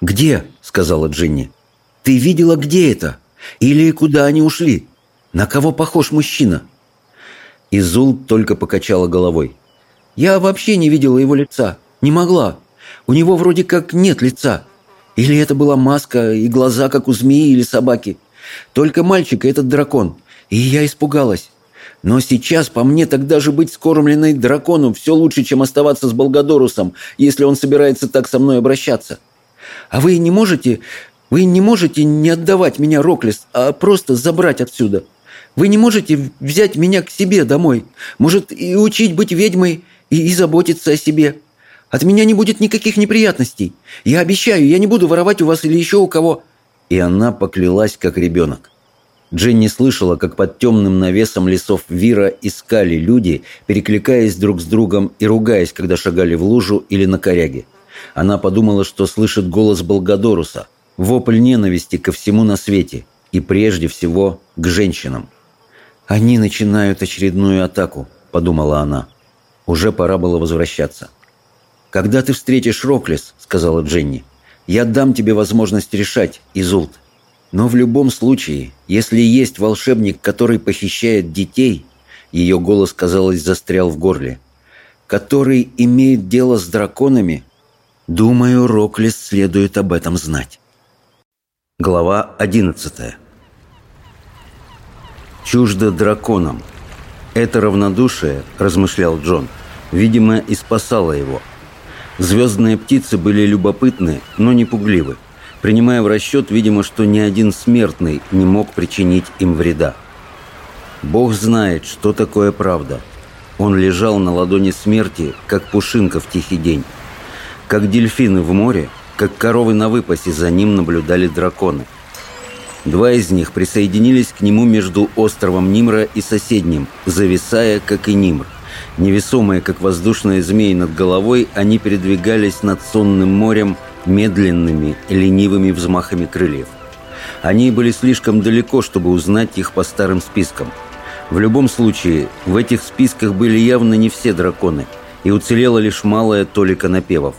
«Где?» — сказала Джинни. «Ты видела, где это? Или куда они ушли? На кого похож мужчина?» Изул только покачала головой. «Я вообще не видела его лица. Не могла. У него вроде как нет лица. Или это была маска и глаза, как у змеи или собаки. Только мальчик и этот дракон. И я испугалась. Но сейчас, по мне, так даже быть скормленной дракону все лучше, чем оставаться с Болгадорусом, если он собирается так со мной обращаться. А вы не можете... Вы не можете не отдавать меня, Роклис, а просто забрать отсюда. Вы не можете взять меня к себе домой. Может, и учить быть ведьмой, и, и заботиться о себе. От меня не будет никаких неприятностей. Я обещаю, я не буду воровать у вас или еще у кого». И она поклялась, как ребенок. Дженни слышала, как под темным навесом лесов Вира искали люди, перекликаясь друг с другом и ругаясь, когда шагали в лужу или на коряге. Она подумала, что слышит голос Болгадоруса, вопль ненависти ко всему на свете и прежде всего к женщинам. «Они начинают очередную атаку», — подумала она. Уже пора было возвращаться. «Когда ты встретишь Роклис», — сказала Дженни, — «я дам тебе возможность решать, Изулт. Но в любом случае, если есть волшебник, который похищает детей, ее голос, казалось, застрял в горле, который имеет дело с драконами, думаю, Роклис следует об этом знать. Глава 11 «Чуждо драконам. Это равнодушие, — размышлял Джон, — видимо, и спасало его. Звездные птицы были любопытны, но не пугливы принимая в расчет, видимо, что ни один смертный не мог причинить им вреда. Бог знает, что такое правда. Он лежал на ладони смерти, как пушинка в тихий день. Как дельфины в море, как коровы на выпасе за ним наблюдали драконы. Два из них присоединились к нему между островом Нимра и соседним, зависая, как и Нимр. Невесомые, как воздушные змеи над головой, они передвигались над сонным морем медленными, ленивыми взмахами крыльев. Они были слишком далеко, чтобы узнать их по старым спискам. В любом случае, в этих списках были явно не все драконы, и уцелела лишь малая толика напевов.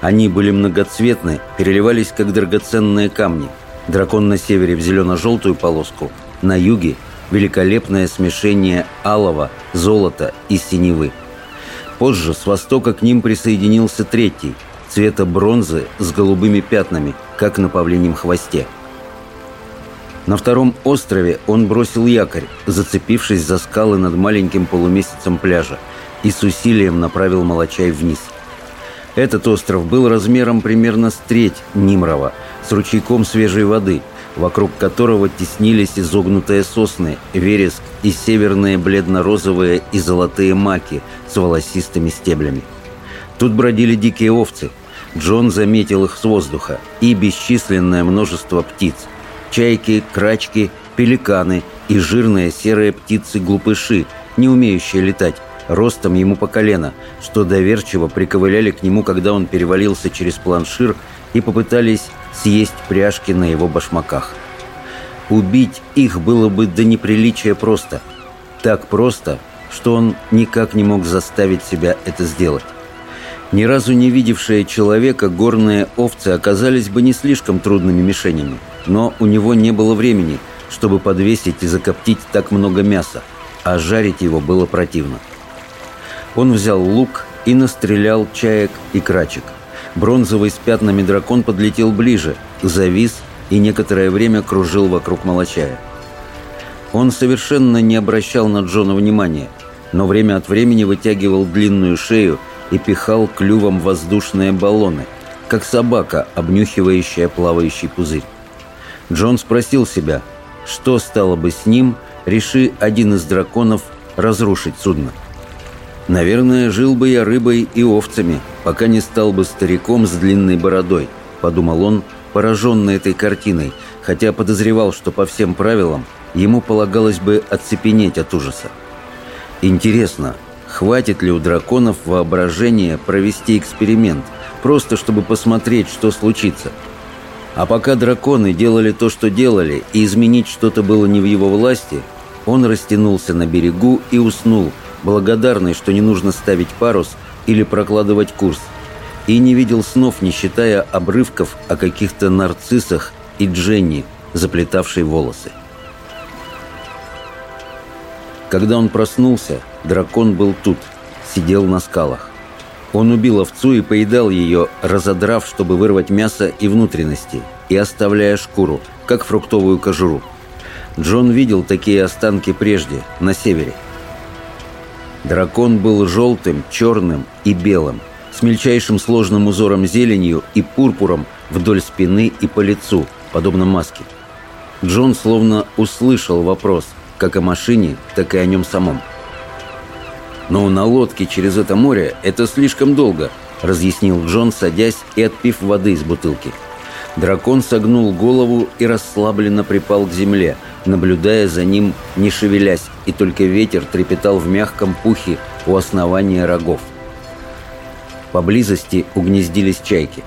Они были многоцветны, переливались как драгоценные камни – Дракон на севере в зелено-желтую полоску, на юге – великолепное смешение алого, золота и синевы. Позже с востока к ним присоединился третий, цвета бронзы с голубыми пятнами, как на павлиньем хвосте. На втором острове он бросил якорь, зацепившись за скалы над маленьким полумесяцем пляжа, и с усилием направил Молочай вниз. Этот остров был размером примерно с треть Нимрова – с ручейком свежей воды, вокруг которого теснились изогнутые сосны, вереск и северные бледно-розовые и золотые маки с волосистыми стеблями. Тут бродили дикие овцы. Джон заметил их с воздуха и бесчисленное множество птиц. Чайки, крачки, пеликаны и жирные серые птицы-глупыши, не умеющие летать, ростом ему по колено, что доверчиво приковыляли к нему, когда он перевалился через планшир и попытались съесть пряжки на его башмаках. Убить их было бы до неприличия просто. Так просто, что он никак не мог заставить себя это сделать. Ни разу не видевшие человека горные овцы оказались бы не слишком трудными мишенями, но у него не было времени, чтобы подвесить и закоптить так много мяса, а жарить его было противно. Он взял лук и настрелял чаек и крачек – Бронзовый с пятнами дракон подлетел ближе, завис и некоторое время кружил вокруг Молочая. Он совершенно не обращал на Джона внимания, но время от времени вытягивал длинную шею и пихал клювом воздушные баллоны, как собака, обнюхивающая плавающий пузырь. Джон спросил себя, что стало бы с ним, реши один из драконов разрушить судно. «Наверное, жил бы я рыбой и овцами», пока не стал бы стариком с длинной бородой», — подумал он, пораженный этой картиной, хотя подозревал, что по всем правилам ему полагалось бы оцепенеть от ужаса. Интересно, хватит ли у драконов воображения провести эксперимент, просто чтобы посмотреть, что случится? А пока драконы делали то, что делали, и изменить что-то было не в его власти, он растянулся на берегу и уснул, благодарный, что не нужно ставить парус или прокладывать курс, и не видел снов, не считая обрывков о каких-то нарциссах и Дженни, заплетавшей волосы. Когда он проснулся, дракон был тут, сидел на скалах. Он убил овцу и поедал ее, разодрав, чтобы вырвать мясо и внутренности, и оставляя шкуру, как фруктовую кожуру. Джон видел такие останки прежде, на севере – Дракон был желтым, черным и белым, с мельчайшим сложным узором зеленью и пурпуром вдоль спины и по лицу, подобно маске. Джон словно услышал вопрос, как о машине, так и о нем самом. «Но на лодке через это море это слишком долго», — разъяснил Джон, садясь и отпив воды из бутылки. Дракон согнул голову и расслабленно припал к земле — наблюдая за ним, не шевелясь, и только ветер трепетал в мягком пухе у основания рогов. Поблизости угнездились чайки.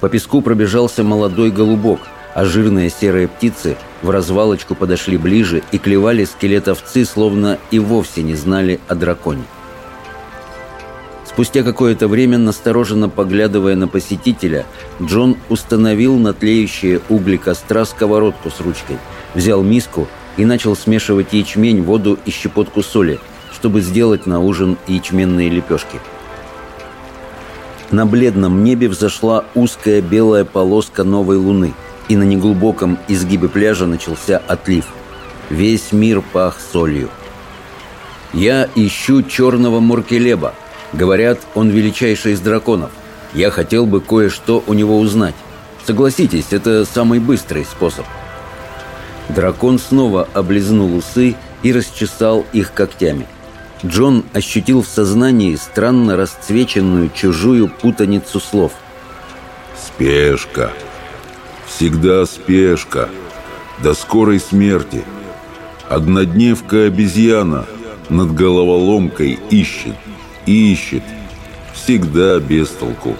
По песку пробежался молодой голубок, а жирные серые птицы в развалочку подошли ближе и клевали скелет овцы, словно и вовсе не знали о драконе. Спустя какое-то время, настороженно поглядывая на посетителя, Джон установил на тлеющие угли костра сковородку с ручкой – взял миску и начал смешивать ячмень, воду и щепотку соли, чтобы сделать на ужин ячменные лепешки. На бледном небе взошла узкая белая полоска новой луны, и на неглубоком изгибе пляжа начался отлив. Весь мир пах солью. «Я ищу черного Муркелеба. Говорят, он величайший из драконов. Я хотел бы кое-что у него узнать. Согласитесь, это самый быстрый способ». Дракон снова облизнул усы и расчесал их когтями. Джон ощутил в сознании странно расцвеченную чужую путаницу слов. Спешка. Всегда спешка. До скорой смерти. Однодневка обезьяна над головоломкой ищет, ищет. Всегда без толку.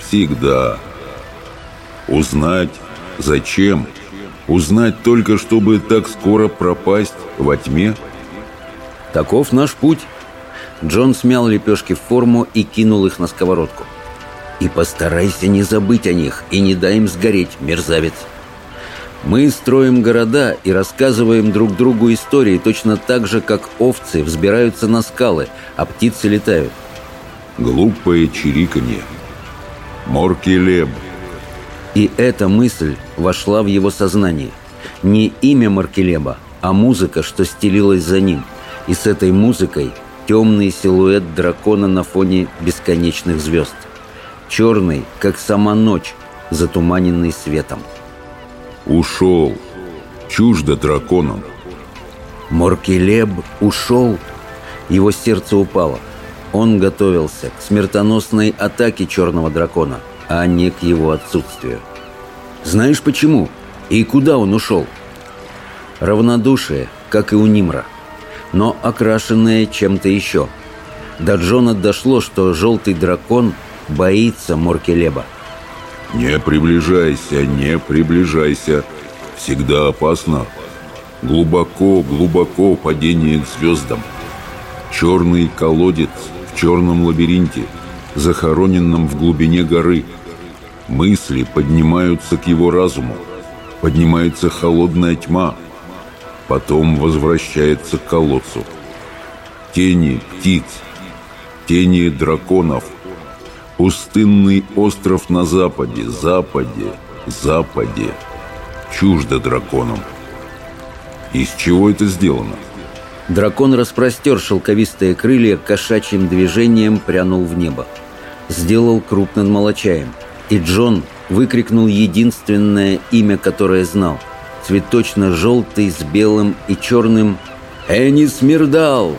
Всегда. Узнать зачем? Узнать только, чтобы так скоро пропасть во тьме? Таков наш путь. Джон смял лепешки в форму и кинул их на сковородку. И постарайся не забыть о них и не дай им сгореть, мерзавец. Мы строим города и рассказываем друг другу истории точно так же, как овцы взбираются на скалы, а птицы летают. Глупое чириканье. Морки Леб. И эта мысль вошла в его сознание. Не имя Маркелеба, а музыка, что стелилась за ним. И с этой музыкой темный силуэт дракона на фоне бесконечных звезд. Черный, как сама ночь, затуманенный светом. Ушел. Чуждо драконам. Моркелеб ушел. Его сердце упало. Он готовился к смертоносной атаке черного дракона, а не к его отсутствию. Знаешь почему? И куда он ушел? Равнодушие, как и у Нимра, но окрашенное чем-то еще. До Джона дошло, что желтый дракон боится Моркелеба. Не приближайся, не приближайся. Всегда опасно. Глубоко, глубоко падение к звездам. Черный колодец в черном лабиринте, захороненном в глубине горы. Мысли поднимаются к его разуму. Поднимается холодная тьма. Потом возвращается к колодцу. Тени птиц, тени драконов – Пустынный остров на западе, западе, западе. Чуждо драконам. Из чего это сделано? Дракон распростер шелковистые крылья, кошачьим движением прянул в небо. Сделал крупным молочаем. И Джон выкрикнул единственное имя, которое знал. Цветочно-желтый с белым и черным «Энис Мирдал!»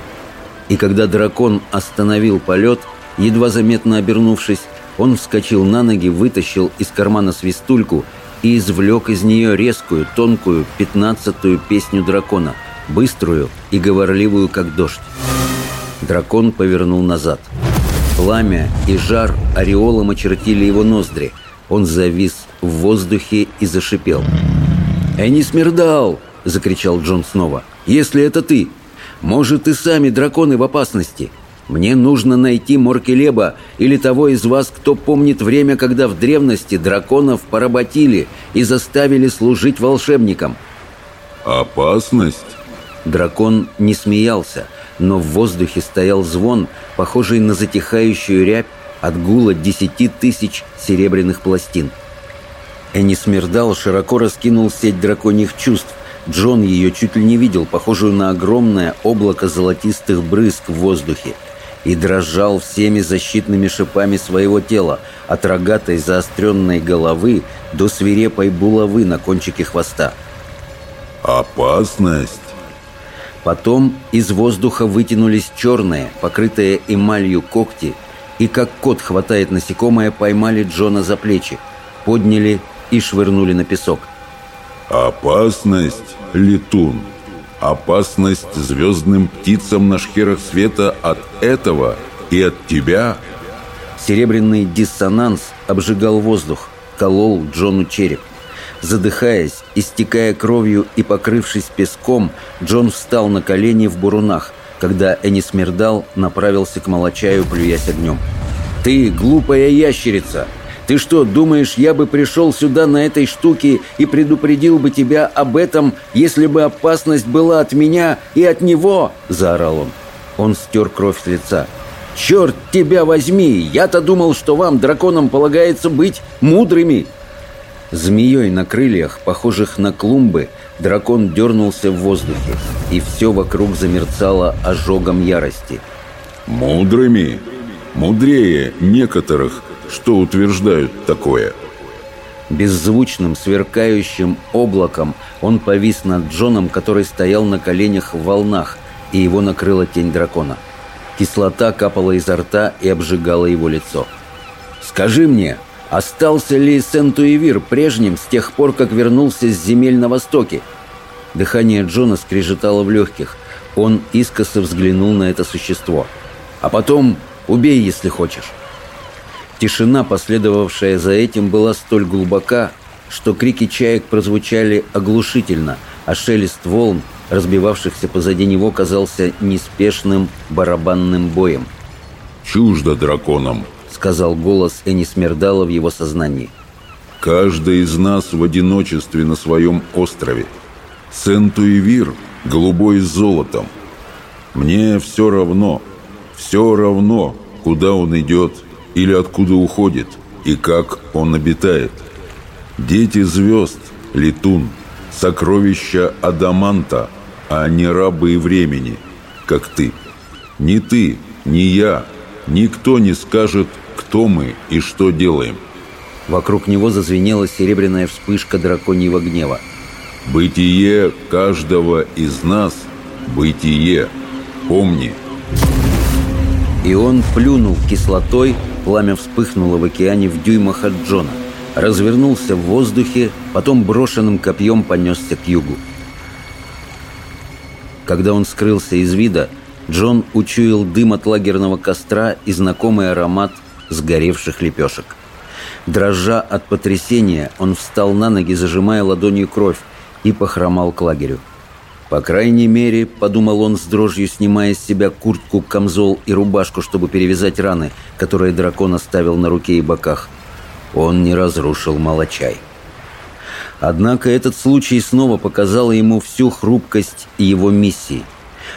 И когда дракон остановил полет, Едва заметно обернувшись, он вскочил на ноги, вытащил из кармана свистульку и извлек из нее резкую, тонкую, пятнадцатую песню дракона, быструю и говорливую, как дождь. Дракон повернул назад. Пламя и жар ореолом очертили его ноздри. Он завис в воздухе и зашипел. «Энни Смердал!» — закричал Джон снова. «Если это ты! Может, и сами драконы в опасности!» Мне нужно найти Моркелеба или того из вас, кто помнит время, когда в древности драконов поработили и заставили служить волшебникам. Опасность? Дракон не смеялся, но в воздухе стоял звон, похожий на затихающую рябь от гула десяти тысяч серебряных пластин. Энисмердал широко раскинул сеть драконьих чувств. Джон ее чуть ли не видел, похожую на огромное облако золотистых брызг в воздухе и дрожал всеми защитными шипами своего тела, от рогатой заостренной головы до свирепой булавы на кончике хвоста. «Опасность!» Потом из воздуха вытянулись черные, покрытые эмалью когти, и как кот хватает насекомое, поймали Джона за плечи, подняли и швырнули на песок. «Опасность, летун!» Опасность звездным птицам на шхерах света от этого и от тебя. Серебряный диссонанс обжигал воздух, колол Джону череп. Задыхаясь, истекая кровью и покрывшись песком, Джон встал на колени в бурунах, когда Энисмердал направился к молочаю, плюясь огнем. «Ты глупая ящерица! Ты что, думаешь, я бы пришел сюда на этой штуке и предупредил бы тебя об этом, если бы опасность была от меня и от него?» – заорал он. Он стер кровь с лица. «Черт тебя возьми! Я-то думал, что вам, драконам, полагается быть мудрыми!» Змеей на крыльях, похожих на клумбы, дракон дернулся в воздухе, и все вокруг замерцало ожогом ярости. «Мудрыми? Мудрее некоторых что утверждают такое. Беззвучным, сверкающим облаком он повис над Джоном, который стоял на коленях в волнах, и его накрыла тень дракона. Кислота капала изо рта и обжигала его лицо. «Скажи мне, остался ли Сентуевир прежним с тех пор, как вернулся с земель на востоке?» Дыхание Джона скрежетало в легких. Он искоса взглянул на это существо. «А потом убей, если хочешь». Тишина, последовавшая за этим, была столь глубока, что крики чаек прозвучали оглушительно, а шелест волн, разбивавшихся позади него, казался неспешным барабанным боем. «Чуждо драконам», — сказал голос Энис Мердала в его сознании. «Каждый из нас в одиночестве на своем острове. Сентуевир голубой с золотом. Мне все равно, все равно, куда он идет или откуда уходит и как он обитает. Дети звезд, летун, сокровища Адаманта, а не рабы времени, как ты. Ни ты, ни я, никто не скажет, кто мы и что делаем. Вокруг него зазвенела серебряная вспышка драконьего гнева. Бытие каждого из нас – бытие. Помни. И он плюнул кислотой, пламя вспыхнуло в океане в дюймах от Джона. Развернулся в воздухе, потом брошенным копьем понесся к югу. Когда он скрылся из вида, Джон учуял дым от лагерного костра и знакомый аромат сгоревших лепешек. Дрожа от потрясения, он встал на ноги, зажимая ладонью кровь, и похромал к лагерю. По крайней мере, подумал он с дрожью, снимая с себя куртку, камзол и рубашку, чтобы перевязать раны, которые дракон оставил на руке и боках. Он не разрушил молочай. Однако этот случай снова показал ему всю хрупкость его миссии.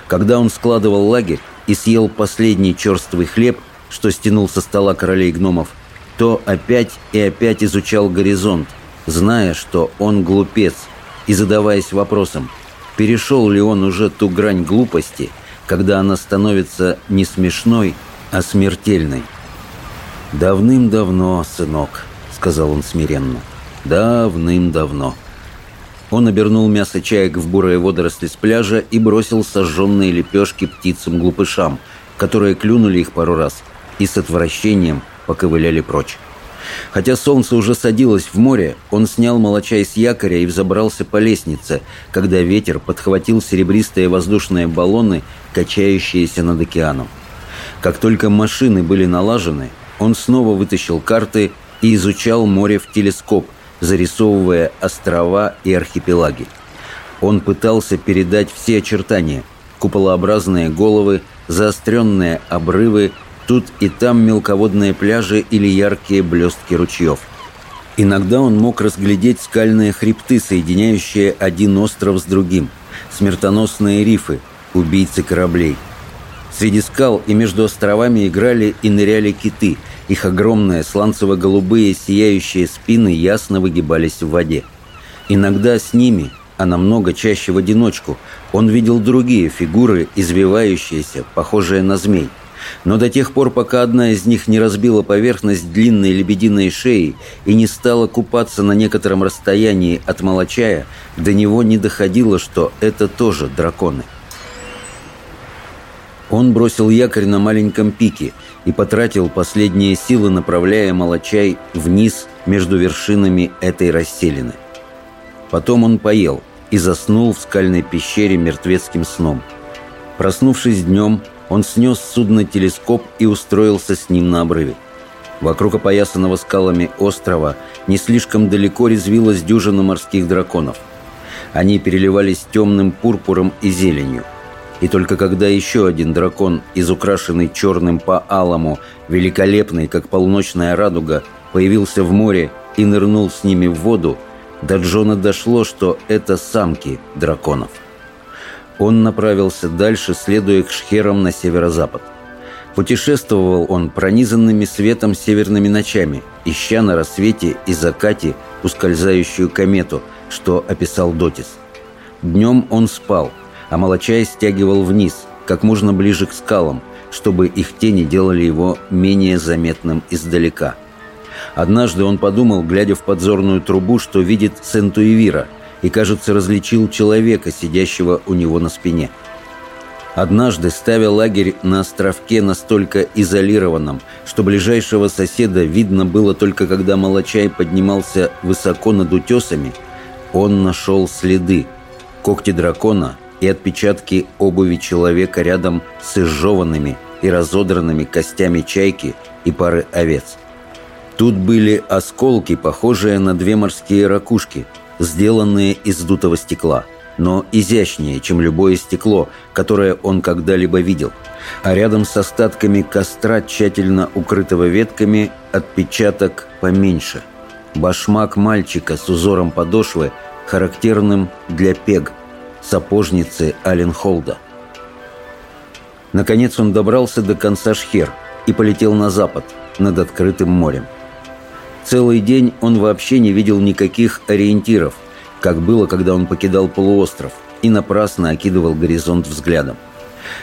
Когда он складывал лагерь и съел последний черствый хлеб, что стянул со стола королей гномов, то опять и опять изучал горизонт, зная, что он глупец – и задаваясь вопросом, перешел ли он уже ту грань глупости, когда она становится не смешной, а смертельной. «Давным-давно, сынок», — сказал он смиренно, — «давным-давно». Он обернул мясо чаек в бурые водоросли с пляжа и бросил сожженные лепешки птицам-глупышам, которые клюнули их пару раз и с отвращением поковыляли прочь. Хотя солнце уже садилось в море, он снял молочай с якоря и взобрался по лестнице, когда ветер подхватил серебристые воздушные баллоны, качающиеся над океаном. Как только машины были налажены, он снова вытащил карты и изучал море в телескоп, зарисовывая острова и архипелаги. Он пытался передать все очертания – куполообразные головы, заостренные обрывы Тут и там мелководные пляжи или яркие блестки ручьев. Иногда он мог разглядеть скальные хребты, соединяющие один остров с другим, смертоносные рифы, убийцы кораблей. Среди скал и между островами играли и ныряли киты. Их огромные сланцево-голубые сияющие спины ясно выгибались в воде. Иногда с ними, а намного чаще в одиночку, он видел другие фигуры, извивающиеся, похожие на змей – но до тех пор, пока одна из них не разбила поверхность длинной лебединой шеи и не стала купаться на некотором расстоянии от молочая, до него не доходило, что это тоже драконы. Он бросил якорь на маленьком пике и потратил последние силы, направляя молочай вниз между вершинами этой расселины. Потом он поел и заснул в скальной пещере мертвецким сном. Проснувшись днем, он снес судно телескоп и устроился с ним на обрыве. Вокруг опоясанного скалами острова не слишком далеко резвилась дюжина морских драконов. Они переливались темным пурпуром и зеленью. И только когда еще один дракон, изукрашенный черным по алому, великолепный, как полночная радуга, появился в море и нырнул с ними в воду, до Джона дошло, что это самки драконов. Он направился дальше, следуя к шхерам на северо-запад. Путешествовал он пронизанными светом северными ночами, ища на рассвете и закате ускользающую комету, что описал Дотис. Днем он спал, а Молочай стягивал вниз, как можно ближе к скалам, чтобы их тени делали его менее заметным издалека. Однажды он подумал, глядя в подзорную трубу, что видит Сентуевира – и, кажется, различил человека, сидящего у него на спине. Однажды, ставя лагерь на островке настолько изолированном, что ближайшего соседа видно было только когда Молочай поднимался высоко над утесами, он нашел следы, когти дракона и отпечатки обуви человека рядом с изжеванными и разодранными костями чайки и пары овец. Тут были осколки, похожие на две морские ракушки, сделанные из дутого стекла – но изящнее, чем любое стекло, которое он когда-либо видел. А рядом с остатками костра, тщательно укрытого ветками, отпечаток поменьше. Башмак мальчика с узором подошвы, характерным для пег, сапожницы Аленхолда. Наконец он добрался до конца Шхер и полетел на запад, над открытым морем. Целый день он вообще не видел никаких ориентиров, как было, когда он покидал полуостров, и напрасно окидывал горизонт взглядом.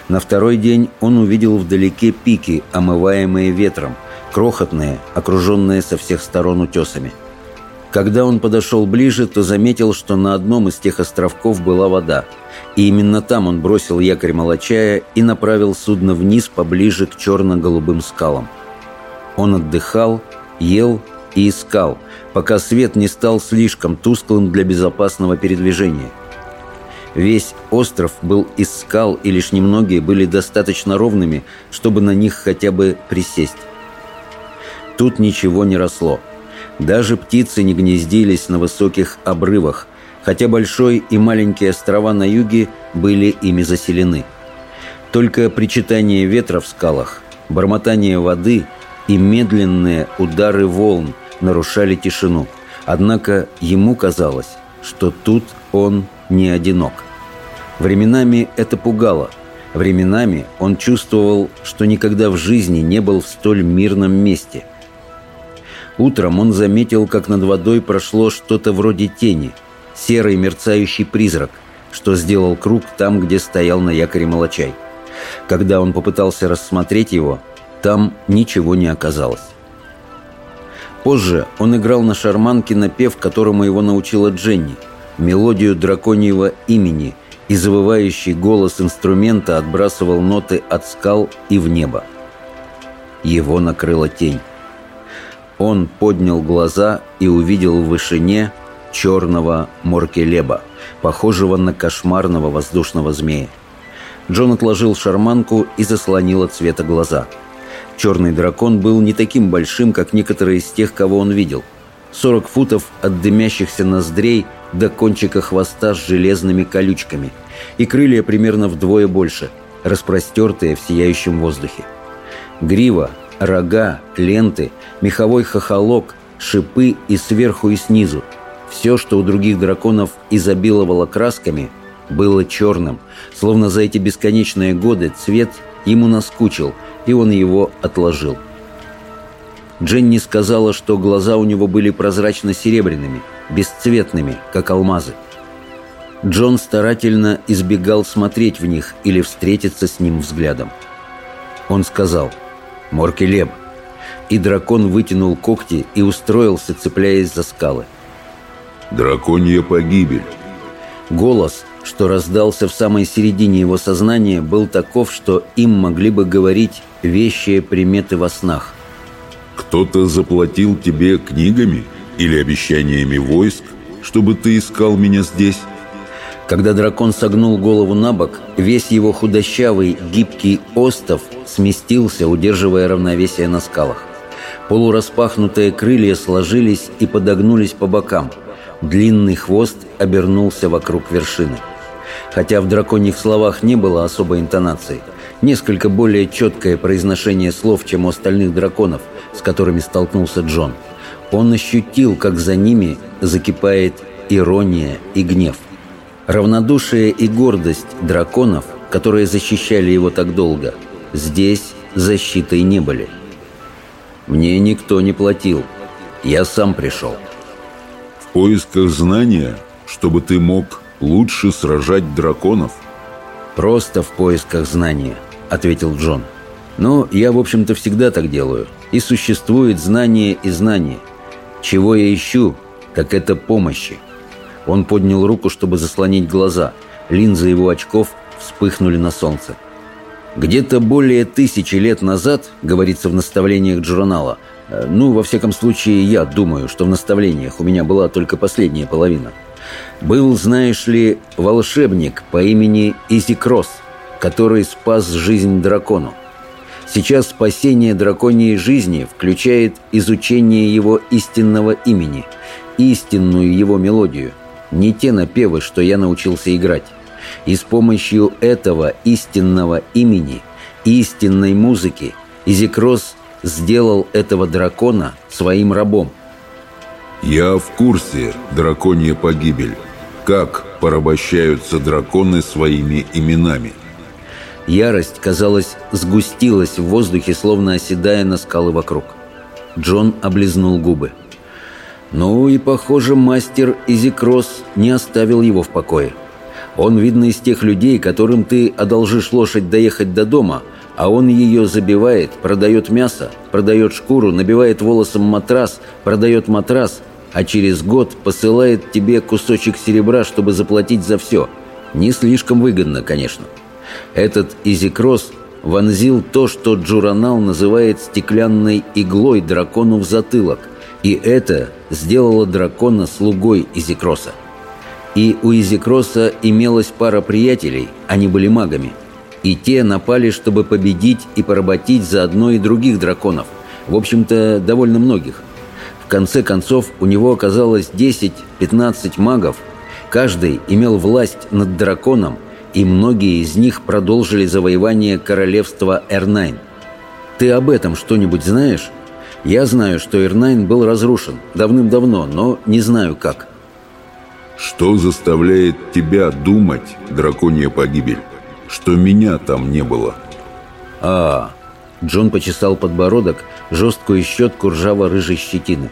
На второй день он увидел вдалеке пики, омываемые ветром, крохотные, окруженные со всех сторон утесами. Когда он подошел ближе, то заметил, что на одном из тех островков была вода, и именно там он бросил якорь молочая и направил судно вниз поближе к черно-голубым скалам. Он отдыхал, ел и искал, пока свет не стал слишком тусклым для безопасного передвижения. Весь остров был из скал, и лишь немногие были достаточно ровными, чтобы на них хотя бы присесть. Тут ничего не росло. Даже птицы не гнездились на высоких обрывах, хотя большой и маленькие острова на юге были ими заселены. Только причитание ветра в скалах, бормотание воды и медленные удары волн нарушали тишину. Однако ему казалось, что тут он не одинок. Временами это пугало. Временами он чувствовал, что никогда в жизни не был в столь мирном месте. Утром он заметил, как над водой прошло что-то вроде тени, серый мерцающий призрак, что сделал круг там, где стоял на якоре Молочай. Когда он попытался рассмотреть его, там ничего не оказалось. Позже он играл на шарманке напев, которому его научила Дженни, мелодию драконьего имени, и завывающий голос инструмента отбрасывал ноты от скал и в небо. Его накрыла тень. Он поднял глаза и увидел в вышине черного моркелеба, похожего на кошмарного воздушного змея. Джон отложил шарманку и заслонил от света глаза – Черный дракон был не таким большим, как некоторые из тех, кого он видел. 40 футов от дымящихся ноздрей до кончика хвоста с железными колючками. И крылья примерно вдвое больше, распростертые в сияющем воздухе. Грива, рога, ленты, меховой хохолок, шипы и сверху и снизу. Все, что у других драконов изобиловало красками, было черным, словно за эти бесконечные годы цвет ему наскучил – и он его отложил. Дженни сказала, что глаза у него были прозрачно-серебряными, бесцветными, как алмазы. Джон старательно избегал смотреть в них или встретиться с ним взглядом. Он сказал «Моркелеб», и дракон вытянул когти и устроился, цепляясь за скалы. «Драконья погибель». Голос, что раздался в самой середине его сознания, был таков, что им могли бы говорить вещие приметы во снах. «Кто-то заплатил тебе книгами или обещаниями войск, чтобы ты искал меня здесь?» Когда дракон согнул голову на бок, весь его худощавый, гибкий остов сместился, удерживая равновесие на скалах. Полураспахнутые крылья сложились и подогнулись по бокам. Длинный хвост обернулся вокруг вершины. Хотя в драконьих словах не было особой интонации, несколько более четкое произношение слов, чем у остальных драконов, с которыми столкнулся Джон. Он ощутил, как за ними закипает ирония и гнев. Равнодушие и гордость драконов, которые защищали его так долго, здесь защитой не были. Мне никто не платил. Я сам пришел. В поисках знания, чтобы ты мог лучше сражать драконов? Просто в поисках знания, ответил Джон. Но я, в общем-то, всегда так делаю. И существует знание и знание. Чего я ищу, так это помощи. Он поднял руку, чтобы заслонить глаза. Линзы его очков вспыхнули на солнце. Где-то более тысячи лет назад, говорится в наставлениях Джуранала, э, ну, во всяком случае, я думаю, что в наставлениях у меня была только последняя половина, был, знаешь ли, волшебник по имени Изикрос, который спас жизнь дракону. Сейчас спасение драконьей жизни включает изучение его истинного имени, истинную его мелодию, не те напевы, что я научился играть. И с помощью этого истинного имени, истинной музыки, Изикрос сделал этого дракона своим рабом. «Я в курсе, драконья погибель. Как порабощаются драконы своими именами?» Ярость, казалось, сгустилась в воздухе, словно оседая на скалы вокруг. Джон облизнул губы. Ну и, похоже, мастер Изикрос не оставил его в покое. Он, видно, из тех людей, которым ты одолжишь лошадь доехать до дома, а он ее забивает, продает мясо, продает шкуру, набивает волосом матрас, продает матрас, а через год посылает тебе кусочек серебра, чтобы заплатить за все. Не слишком выгодно, конечно. Этот Изикрос вонзил то, что Джуранал называет стеклянной иглой дракону в затылок, и это сделало дракона слугой Изикроса. И у Изикроса имелась пара приятелей, они были магами. И те напали, чтобы победить и поработить заодно и других драконов. В общем-то, довольно многих. В конце концов, у него оказалось 10-15 магов. Каждый имел власть над драконом, и многие из них продолжили завоевание королевства Эрнайн. Ты об этом что-нибудь знаешь? Я знаю, что Эрнайн был разрушен давным-давно, но не знаю как. Что заставляет тебя думать, драконья погибель, что меня там не было? А, Джон почесал подбородок, жесткую щетку ржаво-рыжей щетины.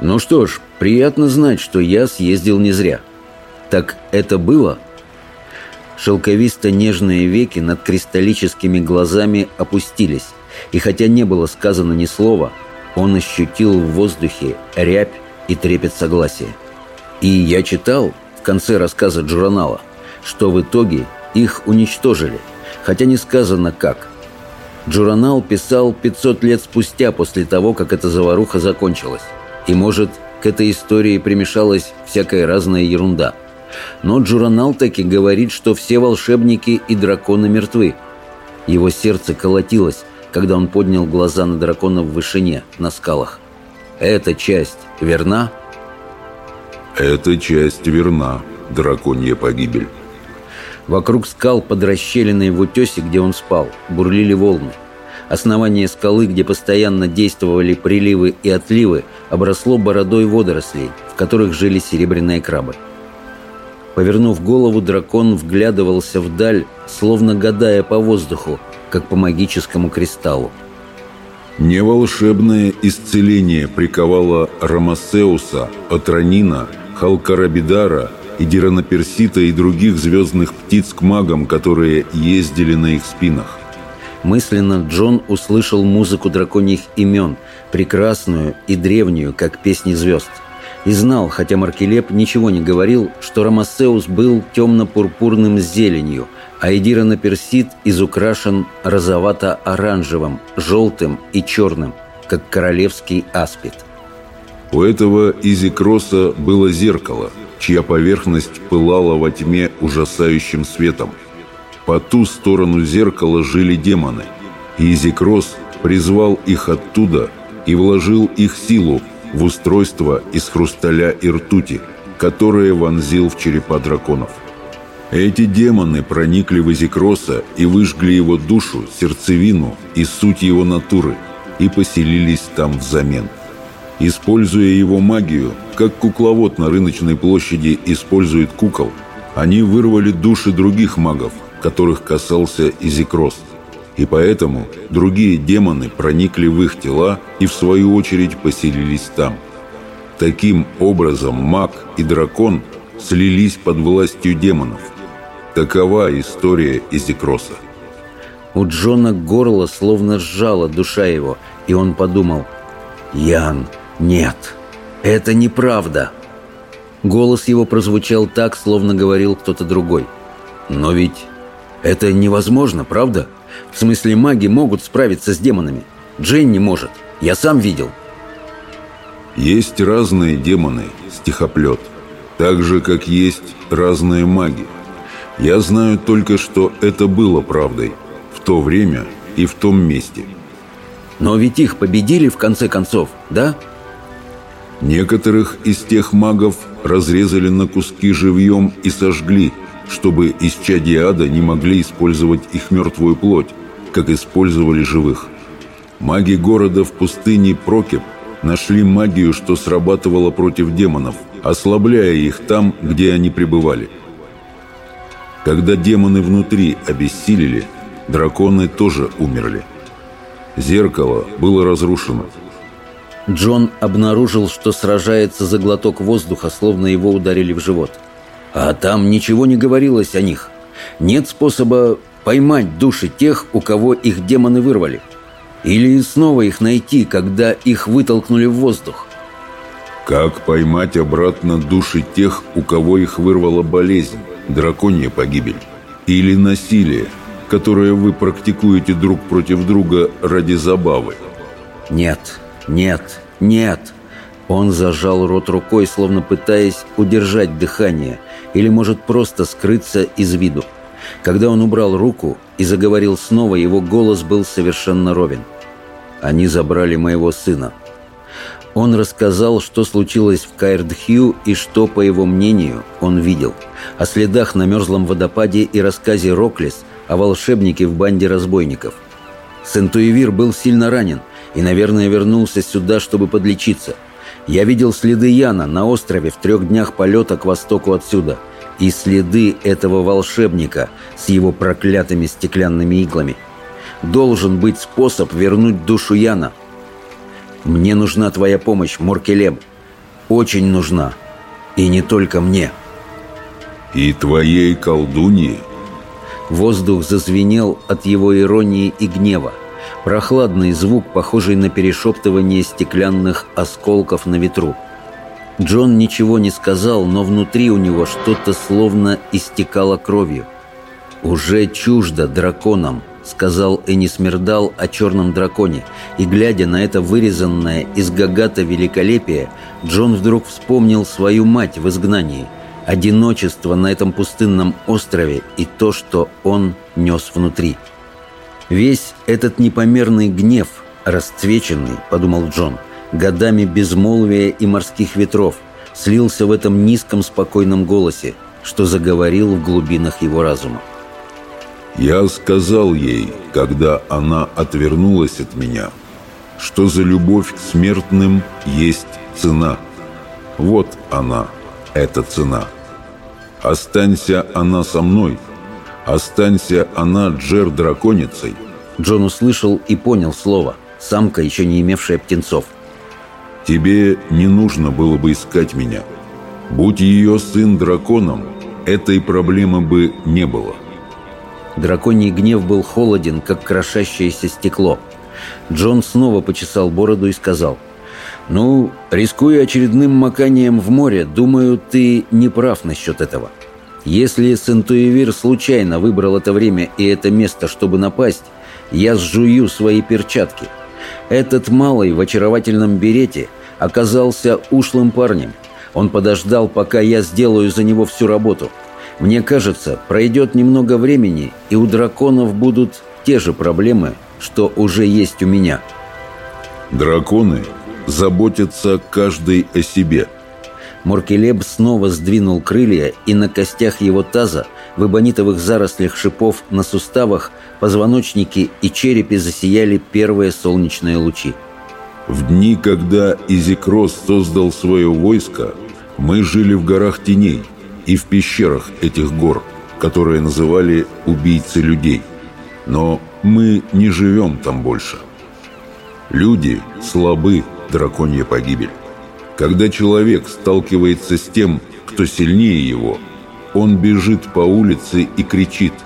Ну что ж, приятно знать, что я съездил не зря. Так это было? Шелковисто-нежные веки над кристаллическими глазами опустились, и хотя не было сказано ни слова, он ощутил в воздухе рябь и трепет согласия. И я читал в конце рассказа Джуранала, что в итоге их уничтожили, хотя не сказано как. Джуранал писал 500 лет спустя после того, как эта заваруха закончилась. И, может, к этой истории примешалась всякая разная ерунда. Но Джуранал таки говорит, что все волшебники и драконы мертвы. Его сердце колотилось, когда он поднял глаза на дракона в вышине, на скалах. Эта часть верна? Эта часть верна, драконья погибель. Вокруг скал под расщелиной в утесе, где он спал, бурлили волны. Основание скалы, где постоянно действовали приливы и отливы, обросло бородой водорослей, в которых жили серебряные крабы. Повернув голову, дракон вглядывался вдаль, словно гадая по воздуху, как по магическому кристаллу. Неволшебное исцеление приковало Рамасеуса, Атронина, Халкарабидара и Дираноперсита и других звездных птиц к магам, которые ездили на их спинах. Мысленно Джон услышал музыку драконьих имен, прекрасную и древнюю, как песни звезд. И знал, хотя Маркелеп ничего не говорил, что Рамасеус был темно-пурпурным зеленью – а Эдироноперсид изукрашен розовато-оранжевым, желтым и черным, как королевский аспид. У этого Изикроса было зеркало, чья поверхность пылала во тьме ужасающим светом. По ту сторону зеркала жили демоны, Изикрос призвал их оттуда и вложил их силу в устройство из хрусталя и ртути, которое вонзил в черепа драконов. Эти демоны проникли в Изикроса и выжгли его душу, сердцевину и суть его натуры, и поселились там взамен. Используя его магию, как кукловод на рыночной площади использует кукол, они вырвали души других магов, которых касался Изикрос. И поэтому другие демоны проникли в их тела и в свою очередь поселились там. Таким образом маг и дракон слились под властью демонов. Такова история Изикроса. У Джона горло словно сжало душа его, и он подумал «Ян, нет, это неправда». Голос его прозвучал так, словно говорил кто-то другой. «Но ведь Это невозможно, правда? В смысле, маги могут справиться с демонами. Дженни может. Я сам видел. Есть разные демоны, стихоплет. Так же, как есть разные маги. Я знаю только, что это было правдой. В то время и в том месте. Но ведь их победили в конце концов, да? Некоторых из тех магов разрезали на куски живьем и сожгли, чтобы исчадия ада не могли использовать их мертвую плоть, как использовали живых. Маги города в пустыне Прокеп нашли магию, что срабатывала против демонов, ослабляя их там, где они пребывали. Когда демоны внутри обессилели, драконы тоже умерли. Зеркало было разрушено. Джон обнаружил, что сражается за глоток воздуха, словно его ударили в живот. А там ничего не говорилось о них. Нет способа поймать души тех, у кого их демоны вырвали. Или снова их найти, когда их вытолкнули в воздух. Как поймать обратно души тех, у кого их вырвала болезнь, драконья погибель? Или насилие, которое вы практикуете друг против друга ради забавы? Нет, нет, нет. Он зажал рот рукой, словно пытаясь удержать дыхание, или, может, просто скрыться из виду. Когда он убрал руку и заговорил снова, его голос был совершенно ровен. «Они забрали моего сына». Он рассказал, что случилось в Каирдхью и что, по его мнению, он видел. О следах на мерзлом водопаде и рассказе Роклис о волшебнике в банде разбойников. Сентуевир был сильно ранен и, наверное, вернулся сюда, чтобы подлечиться. Я видел следы Яна на острове в трех днях полета к востоку отсюда – и следы этого волшебника с его проклятыми стеклянными иглами. Должен быть способ вернуть душу Яна. Мне нужна твоя помощь, Моркелеб. Очень нужна. И не только мне. И твоей колдуньи? Воздух зазвенел от его иронии и гнева. Прохладный звук, похожий на перешептывание стеклянных осколков на ветру. Джон ничего не сказал, но внутри у него что-то словно истекало кровью. «Уже чуждо драконам», — сказал Энисмердал о черном драконе, и, глядя на это вырезанное из гагата великолепие, Джон вдруг вспомнил свою мать в изгнании, одиночество на этом пустынном острове и то, что он нес внутри. Весь этот непомерный гнев, расцвеченный, — подумал Джон, — годами безмолвия и морских ветров, слился в этом низком спокойном голосе, что заговорил в глубинах его разума. «Я сказал ей, когда она отвернулась от меня, что за любовь к смертным есть цена. Вот она, эта цена. Останься она со мной, останься она Джер-драконицей». Джон услышал и понял слово, самка, еще не имевшая птенцов – Тебе не нужно было бы искать меня. Будь ее сын драконом, этой проблемы бы не было. Драконий гнев был холоден, как крошащееся стекло. Джон снова почесал бороду и сказал, «Ну, рискуя очередным маканием в море, думаю, ты не прав насчет этого. Если Сентуевир случайно выбрал это время и это место, чтобы напасть, я сжую свои перчатки». Этот малый в очаровательном берете оказался ушлым парнем. Он подождал, пока я сделаю за него всю работу. Мне кажется, пройдет немного времени, и у драконов будут те же проблемы, что уже есть у меня. Драконы заботятся каждый о себе. Моркелеб снова сдвинул крылья, и на костях его таза, в эбонитовых зарослях шипов на суставах, позвоночнике и черепе засияли первые солнечные лучи. В дни, когда Изикрос создал свое войско, мы жили в горах теней и в пещерах этих гор, которые называли «убийцы людей». Но мы не живем там больше. Люди слабы, драконья погибель. Когда человек сталкивается с тем, кто сильнее его, он бежит по улице и кричит –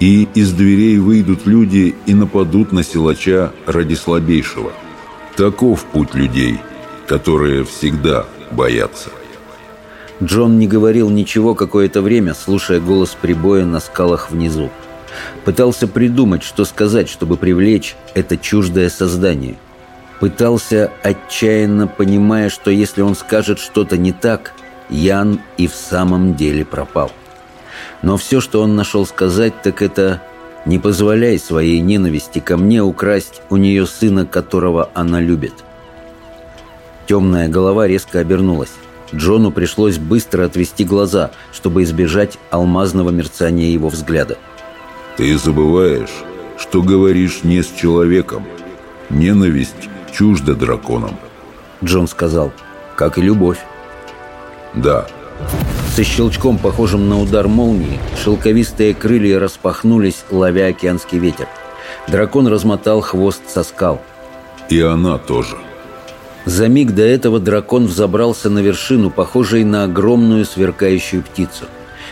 и из дверей выйдут люди и нападут на силача ради слабейшего. Таков путь людей, которые всегда боятся. Джон не говорил ничего какое-то время, слушая голос прибоя на скалах внизу. Пытался придумать, что сказать, чтобы привлечь это чуждое создание. Пытался, отчаянно понимая, что если он скажет что-то не так, Ян и в самом деле пропал. Но все, что он нашел сказать, так это «Не позволяй своей ненависти ко мне украсть у нее сына, которого она любит». Темная голова резко обернулась. Джону пришлось быстро отвести глаза, чтобы избежать алмазного мерцания его взгляда. «Ты забываешь, что говоришь не с человеком. Ненависть чужда драконам». Джон сказал, «Как и любовь». «Да». Со щелчком, похожим на удар молнии, шелковистые крылья распахнулись, ловя океанский ветер. Дракон размотал хвост со скал. «И она тоже». За миг до этого дракон взобрался на вершину, похожей на огромную сверкающую птицу.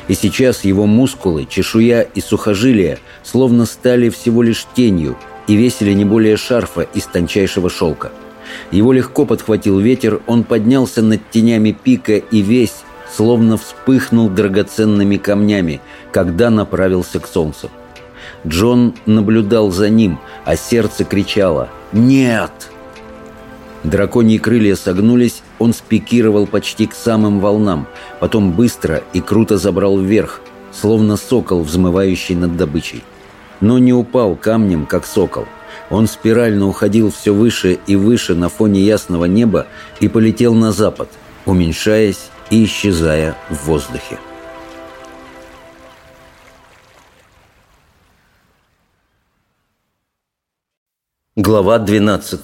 И сейчас его мускулы, чешуя и сухожилия словно стали всего лишь тенью и весили не более шарфа из тончайшего шелка. Его легко подхватил ветер, он поднялся над тенями пика и весь, словно вспыхнул драгоценными камнями, когда направился к солнцу. Джон наблюдал за ним, а сердце кричало «Нет!». Драконьи крылья согнулись, он спикировал почти к самым волнам, потом быстро и круто забрал вверх, словно сокол, взмывающий над добычей. Но не упал камнем, как сокол. Он спирально уходил все выше и выше на фоне ясного неба и полетел на запад, уменьшаясь и исчезая в воздухе. Глава 12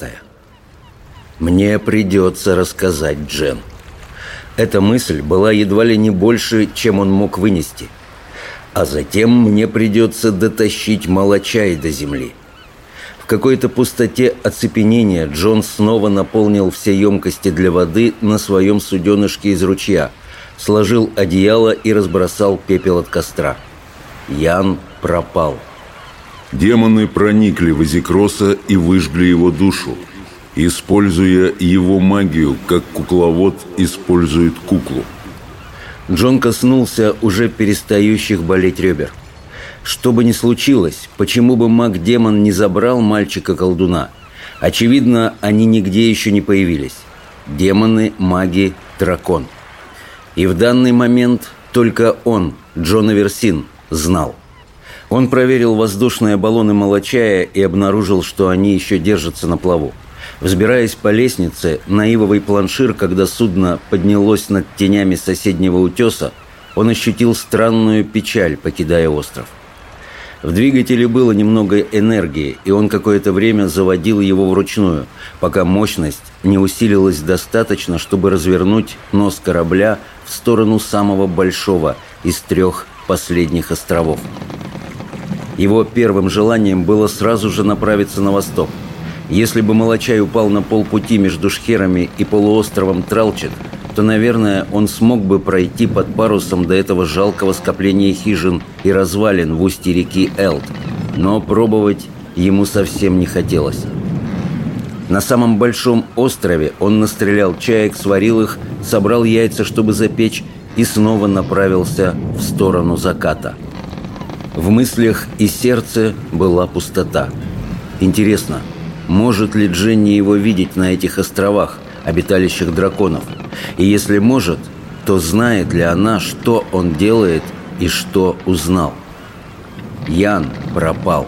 «Мне придется рассказать Джен». Эта мысль была едва ли не больше, чем он мог вынести. А затем мне придется дотащить Малачай до земли. В какой-то пустоте оцепенения Джон снова наполнил все емкости для воды на своем суденышке из ручья, сложил одеяло и разбросал пепел от костра. Ян пропал. Демоны проникли в Азикроса и выжгли его душу, используя его магию, как кукловод использует куклу. Джон коснулся уже перестающих болеть ребер. Что бы ни случилось, почему бы маг-демон не забрал мальчика-колдуна? Очевидно, они нигде еще не появились. Демоны, маги, дракон. И в данный момент только он, Джон Аверсин, знал. Он проверил воздушные баллоны Молочая и обнаружил, что они еще держатся на плаву. Взбираясь по лестнице, наивовый планшир, когда судно поднялось над тенями соседнего утеса, он ощутил странную печаль, покидая остров. В двигателе было немного энергии, и он какое-то время заводил его вручную, пока мощность не усилилась достаточно, чтобы развернуть нос корабля в сторону самого большого из трех последних островов. Его первым желанием было сразу же направиться на восток. Если бы Молочай упал на полпути между Шхерами и полуостровом Тралчет, то, наверное, он смог бы пройти под парусом до этого жалкого скопления хижин и развалин в устье реки Элт. Но пробовать ему совсем не хотелось. На самом большом острове он настрелял чаек, сварил их, собрал яйца, чтобы запечь, и снова направился в сторону заката. В мыслях и сердце была пустота. Интересно, может ли Дженни его видеть на этих островах, обиталищах драконов? И если может, то знает ли она, что он делает и что узнал? Ян пропал.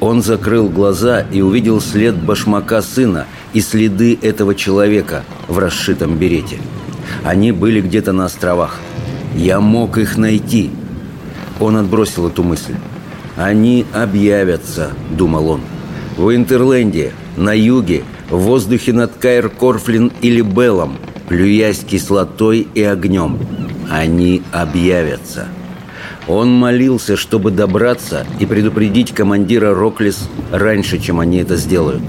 Он закрыл глаза и увидел след башмака сына и следы этого человека в расшитом берете. Они были где-то на островах. Я мог их найти – он отбросил эту мысль. «Они объявятся», — думал он. «В Интерленде, на юге, в воздухе над Кайр-Корфлин или Беллом, плюясь кислотой и огнем. Они объявятся». Он молился, чтобы добраться и предупредить командира Роклис раньше, чем они это сделают.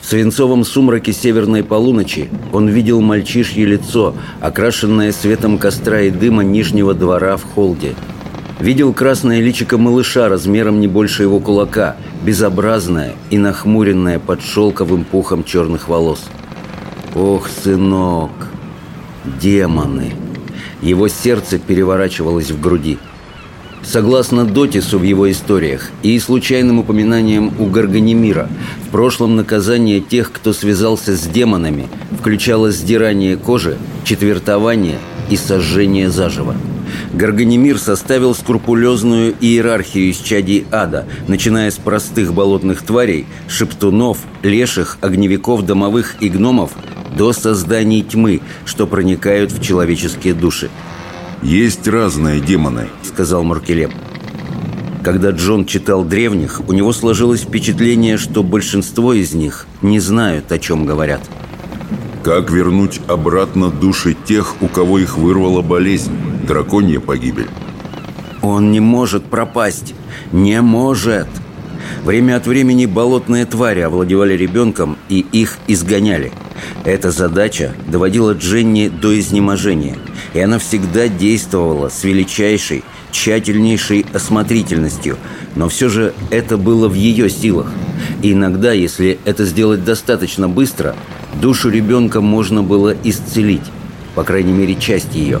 В свинцовом сумраке северной полуночи он видел мальчишье лицо, окрашенное светом костра и дыма нижнего двора в холде. Видел красное личико малыша размером не больше его кулака, безобразное и нахмуренное под шелковым пухом черных волос. «Ох, сынок! Демоны!» Его сердце переворачивалось в груди. Согласно Дотису в его историях и случайным упоминаниям у Гарганимира, в прошлом наказание тех, кто связался с демонами, включало сдирание кожи, четвертование и сожжение заживо. Гарганимир составил скрупулезную иерархию из чадей ада, начиная с простых болотных тварей, шептунов, леших, огневиков домовых и гномов, до созданий тьмы, что проникают в человеческие души. «Есть разные демоны», — сказал Маркелеп. Когда Джон читал древних, у него сложилось впечатление, что большинство из них не знают, о чем говорят. Как вернуть обратно души тех, у кого их вырвала болезнь? Драконья погибель. Он не может пропасть. Не может. Время от времени болотные твари овладевали ребенком и их изгоняли. Эта задача доводила Дженни до изнеможения, и она всегда действовала с величайшей, тщательнейшей осмотрительностью, но все же это было в ее силах. И иногда, если это сделать достаточно быстро, душу ребенка можно было исцелить, по крайней мере, часть ее.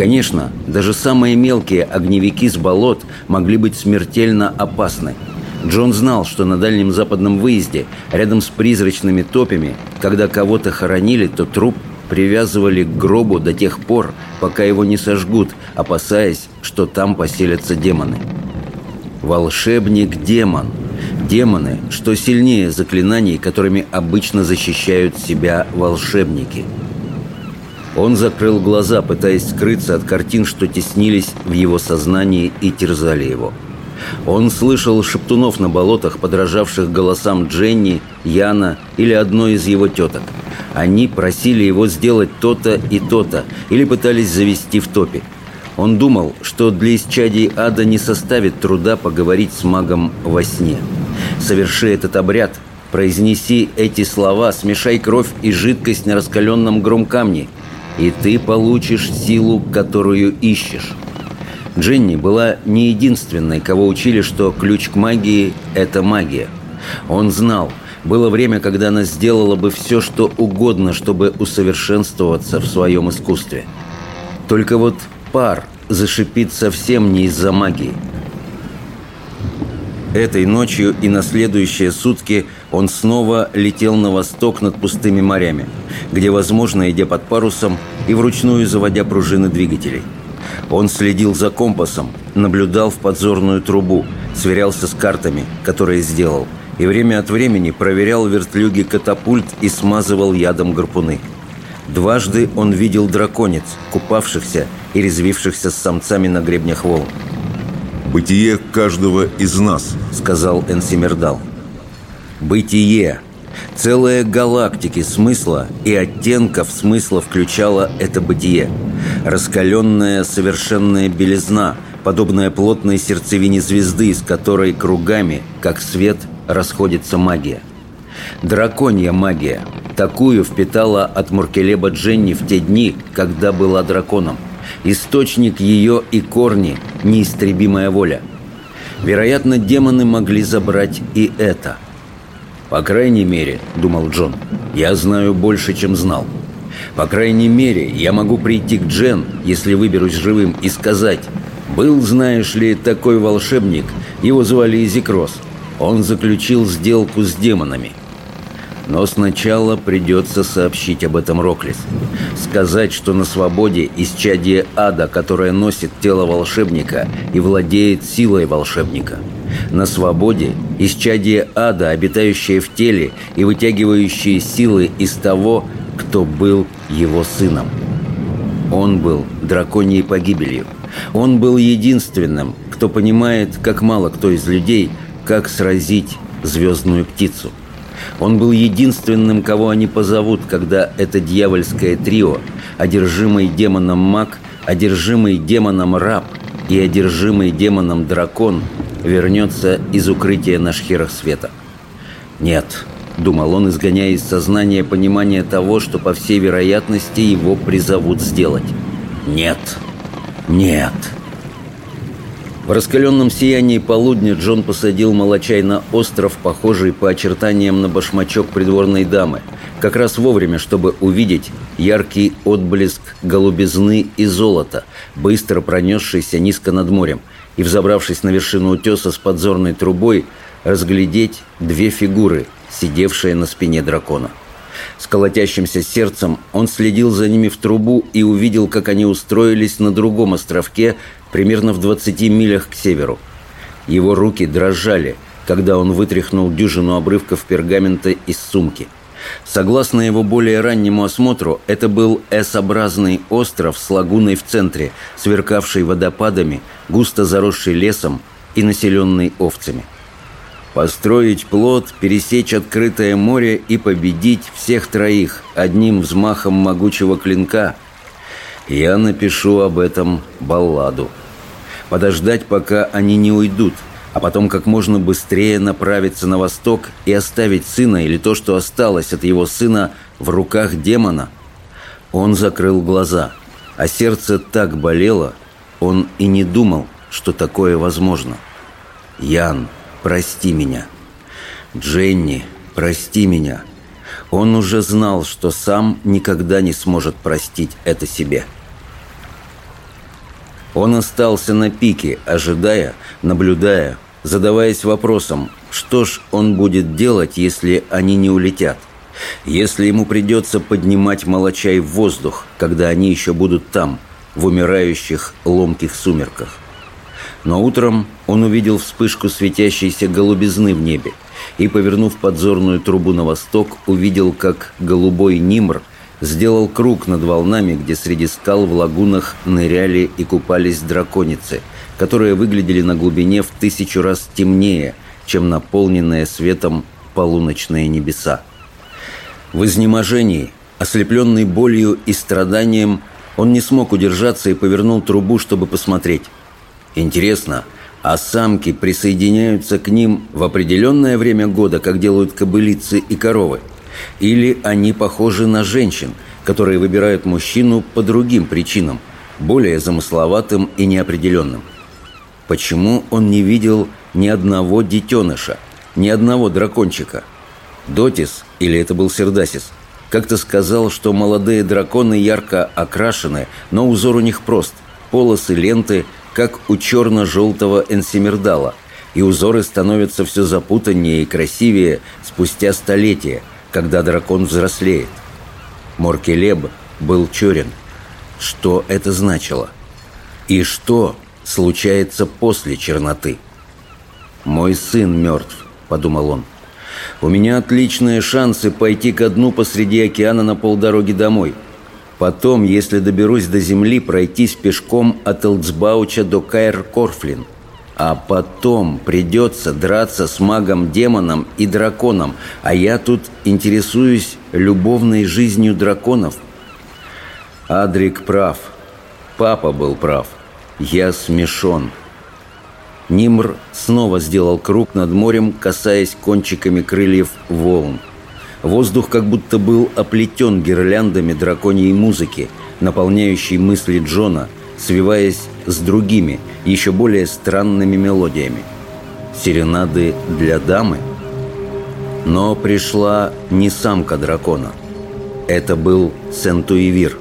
Конечно, даже самые мелкие огневики с болот могли быть смертельно опасны – Джон знал, что на дальнем западном выезде, рядом с призрачными топями, когда кого-то хоронили, то труп привязывали к гробу до тех пор, пока его не сожгут, опасаясь, что там поселятся демоны. Волшебник-демон. Демоны, что сильнее заклинаний, которыми обычно защищают себя волшебники. Он закрыл глаза, пытаясь скрыться от картин, что теснились в его сознании и терзали его. — он слышал шептунов на болотах, подражавших голосам Дженни, Яна или одной из его теток. Они просили его сделать то-то и то-то, или пытались завести в топе. Он думал, что для исчадий ада не составит труда поговорить с магом во сне. Соверши этот обряд, произнеси эти слова, смешай кровь и жидкость на раскаленном громкамне, и ты получишь силу, которую ищешь. Дженни была не единственной, кого учили, что ключ к магии – это магия. Он знал, было время, когда она сделала бы все, что угодно, чтобы усовершенствоваться в своем искусстве. Только вот пар зашипит совсем не из-за магии. Этой ночью и на следующие сутки он снова летел на восток над пустыми морями, где, возможно, идя под парусом и вручную заводя пружины двигателей – он следил за компасом, наблюдал в подзорную трубу, сверялся с картами, которые сделал, и время от времени проверял вертлюги катапульт и смазывал ядом гарпуны. Дважды он видел драконец, купавшихся и резвившихся с самцами на гребнях волн. «Бытие каждого из нас», — сказал Энсимердал. «Бытие», Целая галактики смысла и оттенков смысла включала это бытие. Раскаленная совершенная белизна, подобная плотной сердцевине звезды, с которой кругами, как свет, расходится магия. Драконья магия. Такую впитала от Муркелеба Дженни в те дни, когда была драконом. Источник ее и корни – неистребимая воля. Вероятно, демоны могли забрать и это – «По крайней мере», — думал Джон, — «я знаю больше, чем знал. По крайней мере, я могу прийти к Джен, если выберусь живым, и сказать, «Был, знаешь ли, такой волшебник, его звали Изикрос. Он заключил сделку с демонами. Но сначала придется сообщить об этом Роклис. Сказать, что на свободе исчадие ада, которое носит тело волшебника и владеет силой волшебника. На свободе исчадие ада, обитающее в теле и вытягивающее силы из того, кто был его сыном. Он был драконьей погибелью. Он был единственным, кто понимает, как мало кто из людей, как сразить звездную птицу. Он был единственным, кого они позовут, когда это дьявольское трио, одержимый демоном маг, одержимый демоном раб и одержимый демоном дракон, вернется из укрытия на шхерах света. Нет, думал он, изгоняя из сознания понимание того, что по всей вероятности его призовут сделать. Нет, нет. В раскаленном сиянии полудня Джон посадил Молочай на остров, похожий по очертаниям на башмачок придворной дамы, как раз вовремя, чтобы увидеть яркий отблеск голубизны и золота, быстро пронесшийся низко над морем, и, взобравшись на вершину утеса с подзорной трубой, разглядеть две фигуры, сидевшие на спине дракона. С колотящимся сердцем он следил за ними в трубу и увидел, как они устроились на другом островке, примерно в 20 милях к северу. Его руки дрожали, когда он вытряхнул дюжину обрывков пергамента из сумки. Согласно его более раннему осмотру, это был S-образный остров с лагуной в центре, сверкавший водопадами, густо заросший лесом и населенный овцами. Построить плод, пересечь открытое море и победить всех троих одним взмахом могучего клинка. Я напишу об этом балладу. Подождать, пока они не уйдут, а потом как можно быстрее направиться на восток и оставить сына или то, что осталось от его сына, в руках демона. Он закрыл глаза, а сердце так болело, он и не думал, что такое возможно. Ян – прости меня. Дженни, прости меня. Он уже знал, что сам никогда не сможет простить это себе. Он остался на пике, ожидая, наблюдая, задаваясь вопросом, что ж он будет делать, если они не улетят? Если ему придется поднимать молочай в воздух, когда они еще будут там, в умирающих ломких сумерках? Но утром он увидел вспышку светящейся голубизны в небе и, повернув подзорную трубу на восток, увидел, как голубой Нимр сделал круг над волнами, где среди скал в лагунах ныряли и купались драконицы, которые выглядели на глубине в тысячу раз темнее, чем наполненные светом полуночные небеса. В изнеможении, ослепленный болью и страданием, он не смог удержаться и повернул трубу, чтобы посмотреть. Интересно, а самки присоединяются к ним в определенное время года, как делают кобылицы и коровы? Или они похожи на женщин, которые выбирают мужчину по другим причинам, более замысловатым и неопределенным? Почему он не видел ни одного детеныша, ни одного дракончика? Дотис, или это был Сердасис, как-то сказал, что молодые драконы ярко окрашены, но узор у них прост – полосы, ленты – как у черно-желтого энсимердала, и узоры становятся все запутаннее и красивее спустя столетия, когда дракон взрослеет. Моркелеб был черен. Что это значило? И что случается после черноты? «Мой сын мертв», — подумал он. «У меня отличные шансы пойти ко дну посреди океана на полдороги домой». Потом, если доберусь до земли, пройтись пешком от Элцбауча до Каэр-Корфлин. А потом придется драться с магом-демоном и драконом, а я тут интересуюсь любовной жизнью драконов. Адрик прав. Папа был прав. Я смешон. Нимр снова сделал круг над морем, касаясь кончиками крыльев волн. Воздух как будто был оплетен гирляндами драконьей музыки, наполняющей мысли Джона, свиваясь с другими, еще более странными мелодиями. Серенады для дамы? Но пришла не самка дракона. Это был Сентуевир.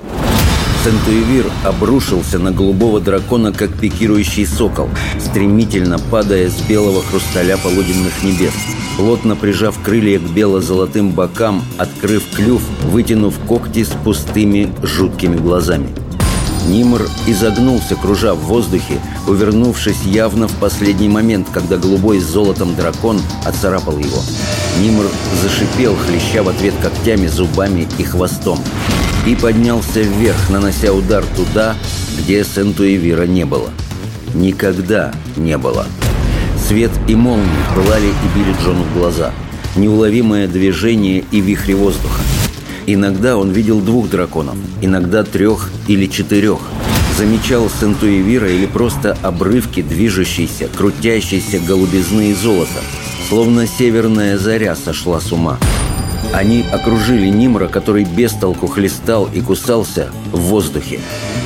Сентуевир обрушился на голубого дракона, как пикирующий сокол, стремительно падая с белого хрусталя полуденных небес – плотно прижав крылья к бело-золотым бокам, открыв клюв, вытянув когти с пустыми жуткими глазами. Нимр изогнулся, кружа в воздухе, увернувшись явно в последний момент, когда голубой с золотом дракон отцарапал его. Нимр зашипел, хлеща в ответ когтями, зубами и хвостом. И поднялся вверх, нанося удар туда, где Сентуевира не было. Никогда не было. Свет и молнии пылали и били Джону в глаза. Неуловимое движение и вихри воздуха. Иногда он видел двух драконов, иногда трех или четырех. Замечал Сентуевира или просто обрывки движущейся, крутящейся голубизны и золота. Словно северная заря сошла с ума. Они окружили Нимра, который без толку хлестал и кусался в воздухе.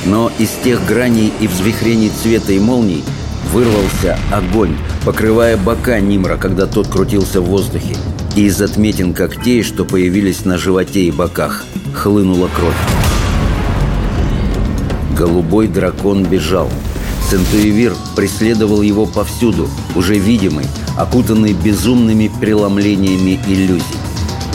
Но из тех граней и взвихрений цвета и молний вырвался огонь, покрывая бока Нимра, когда тот крутился в воздухе. И из отметин когтей, что появились на животе и боках, хлынула кровь. Голубой дракон бежал. Сентуевир преследовал его повсюду, уже видимый, окутанный безумными преломлениями иллюзий.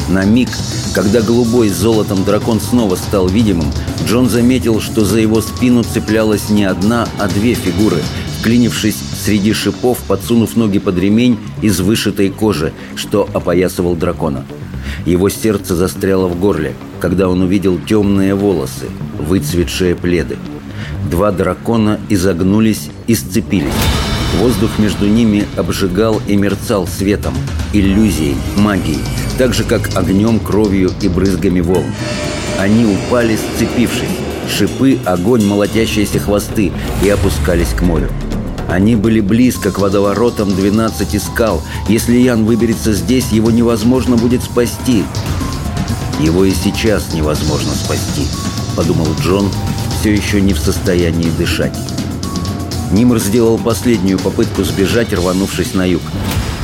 На миг, когда голубой с золотом дракон снова стал видимым, Джон заметил, что за его спину цеплялась не одна, а две фигуры, вклинившись среди шипов, подсунув ноги под ремень из вышитой кожи, что опоясывал дракона. Его сердце застряло в горле, когда он увидел темные волосы, выцветшие пледы. Два дракона изогнулись и сцепились. Воздух между ними обжигал и мерцал светом, иллюзией, магией, так же, как огнем, кровью и брызгами волн. Они упали, сцепившись. Шипы, огонь, молотящиеся хвосты и опускались к морю. Они были близко к водоворотам 12 скал. Если Ян выберется здесь, его невозможно будет спасти. Его и сейчас невозможно спасти, подумал Джон, все еще не в состоянии дышать. Нимр сделал последнюю попытку сбежать, рванувшись на юг.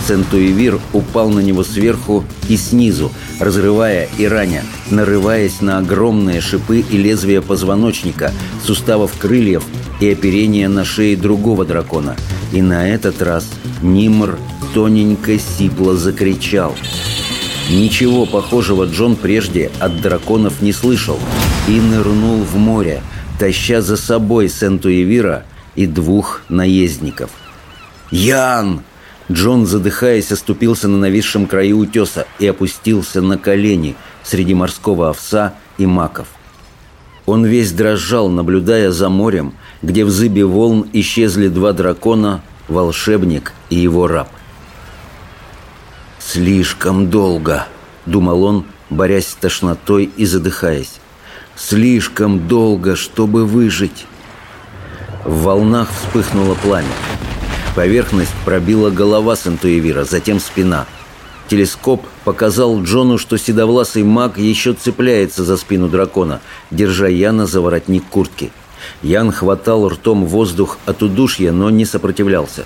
Сентуевир упал на него сверху и снизу, разрывая и раня, нарываясь на огромные шипы и лезвия позвоночника, суставов крыльев и оперения на шее другого дракона. И на этот раз Нимр тоненько сипло закричал. Ничего похожего Джон прежде от драконов не слышал и нырнул в море, таща за собой Сентуевира и двух наездников. «Ян!» Джон, задыхаясь, оступился на нависшем краю утеса и опустился на колени среди морского овса и маков. Он весь дрожал, наблюдая за морем, где в зыбе волн исчезли два дракона, волшебник и его раб. «Слишком долго», — думал он, борясь с тошнотой и задыхаясь. «Слишком долго, чтобы выжить». В волнах вспыхнуло пламя. Поверхность пробила голова Сентуевира, затем спина. Телескоп показал Джону, что седовласый маг еще цепляется за спину дракона, держа Яна за воротник куртки. Ян хватал ртом воздух от удушья, но не сопротивлялся.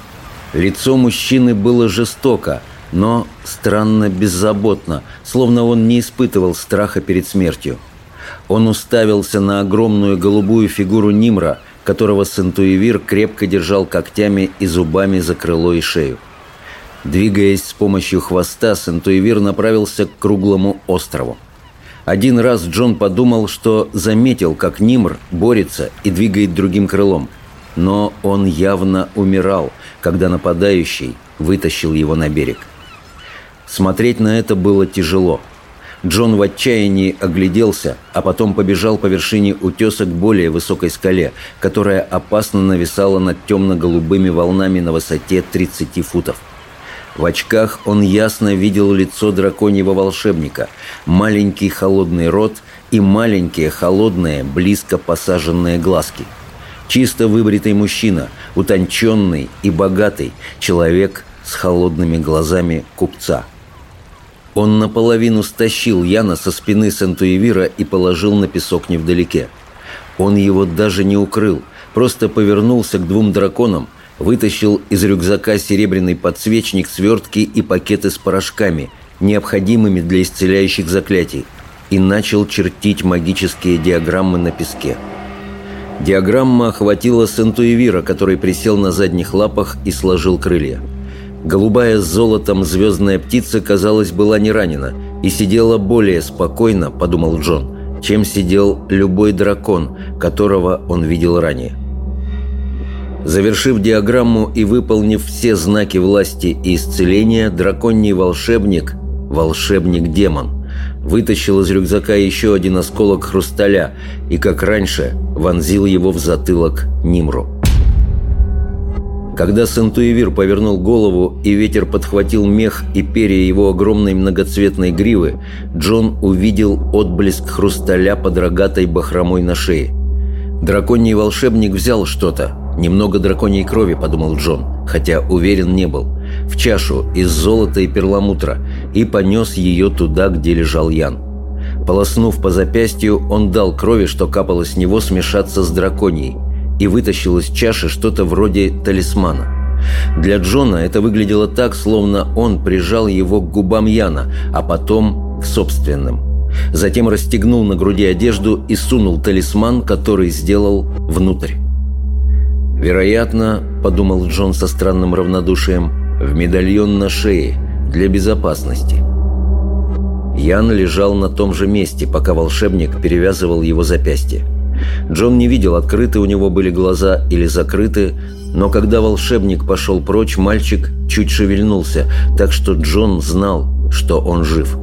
Лицо мужчины было жестоко, но странно беззаботно, словно он не испытывал страха перед смертью. Он уставился на огромную голубую фигуру Нимра – которого Сентуевир крепко держал когтями и зубами за крыло и шею. Двигаясь с помощью хвоста, Сентуевир направился к круглому острову. Один раз Джон подумал, что заметил, как Нимр борется и двигает другим крылом. Но он явно умирал, когда нападающий вытащил его на берег. Смотреть на это было тяжело – Джон в отчаянии огляделся, а потом побежал по вершине утеса к более высокой скале, которая опасно нависала над темно-голубыми волнами на высоте 30 футов. В очках он ясно видел лицо драконьего волшебника, маленький холодный рот и маленькие холодные, близко посаженные глазки. Чисто выбритый мужчина, утонченный и богатый, человек с холодными глазами купца – он наполовину стащил Яна со спины Сентуевира и положил на песок невдалеке. Он его даже не укрыл, просто повернулся к двум драконам, вытащил из рюкзака серебряный подсвечник, свертки и пакеты с порошками, необходимыми для исцеляющих заклятий, и начал чертить магические диаграммы на песке. Диаграмма охватила Сентуевира, который присел на задних лапах и сложил крылья. Голубая с золотом звездная птица, казалось, была не ранена и сидела более спокойно, подумал Джон, чем сидел любой дракон, которого он видел ранее. Завершив диаграмму и выполнив все знаки власти и исцеления, драконий волшебник, волшебник-демон, вытащил из рюкзака еще один осколок хрусталя и, как раньше, вонзил его в затылок Нимру. Когда Сентуевир повернул голову и ветер подхватил мех и перья его огромной многоцветной гривы, Джон увидел отблеск хрусталя под рогатой бахромой на шее. Драконий волшебник взял что-то. Немного драконьей крови, подумал Джон, хотя уверен не был. В чашу из золота и перламутра и понес ее туда, где лежал Ян. Полоснув по запястью, он дал крови, что капало с него, смешаться с драконией – и вытащил из чаши что-то вроде талисмана. Для Джона это выглядело так, словно он прижал его к губам Яна, а потом к собственным. Затем расстегнул на груди одежду и сунул талисман, который сделал внутрь. Вероятно, подумал Джон со странным равнодушием, в медальон на шее для безопасности. Ян лежал на том же месте, пока волшебник перевязывал его запястье. Джон не видел, открыты у него были глаза или закрыты, но когда волшебник пошел прочь, мальчик чуть шевельнулся, так что Джон знал, что он жив.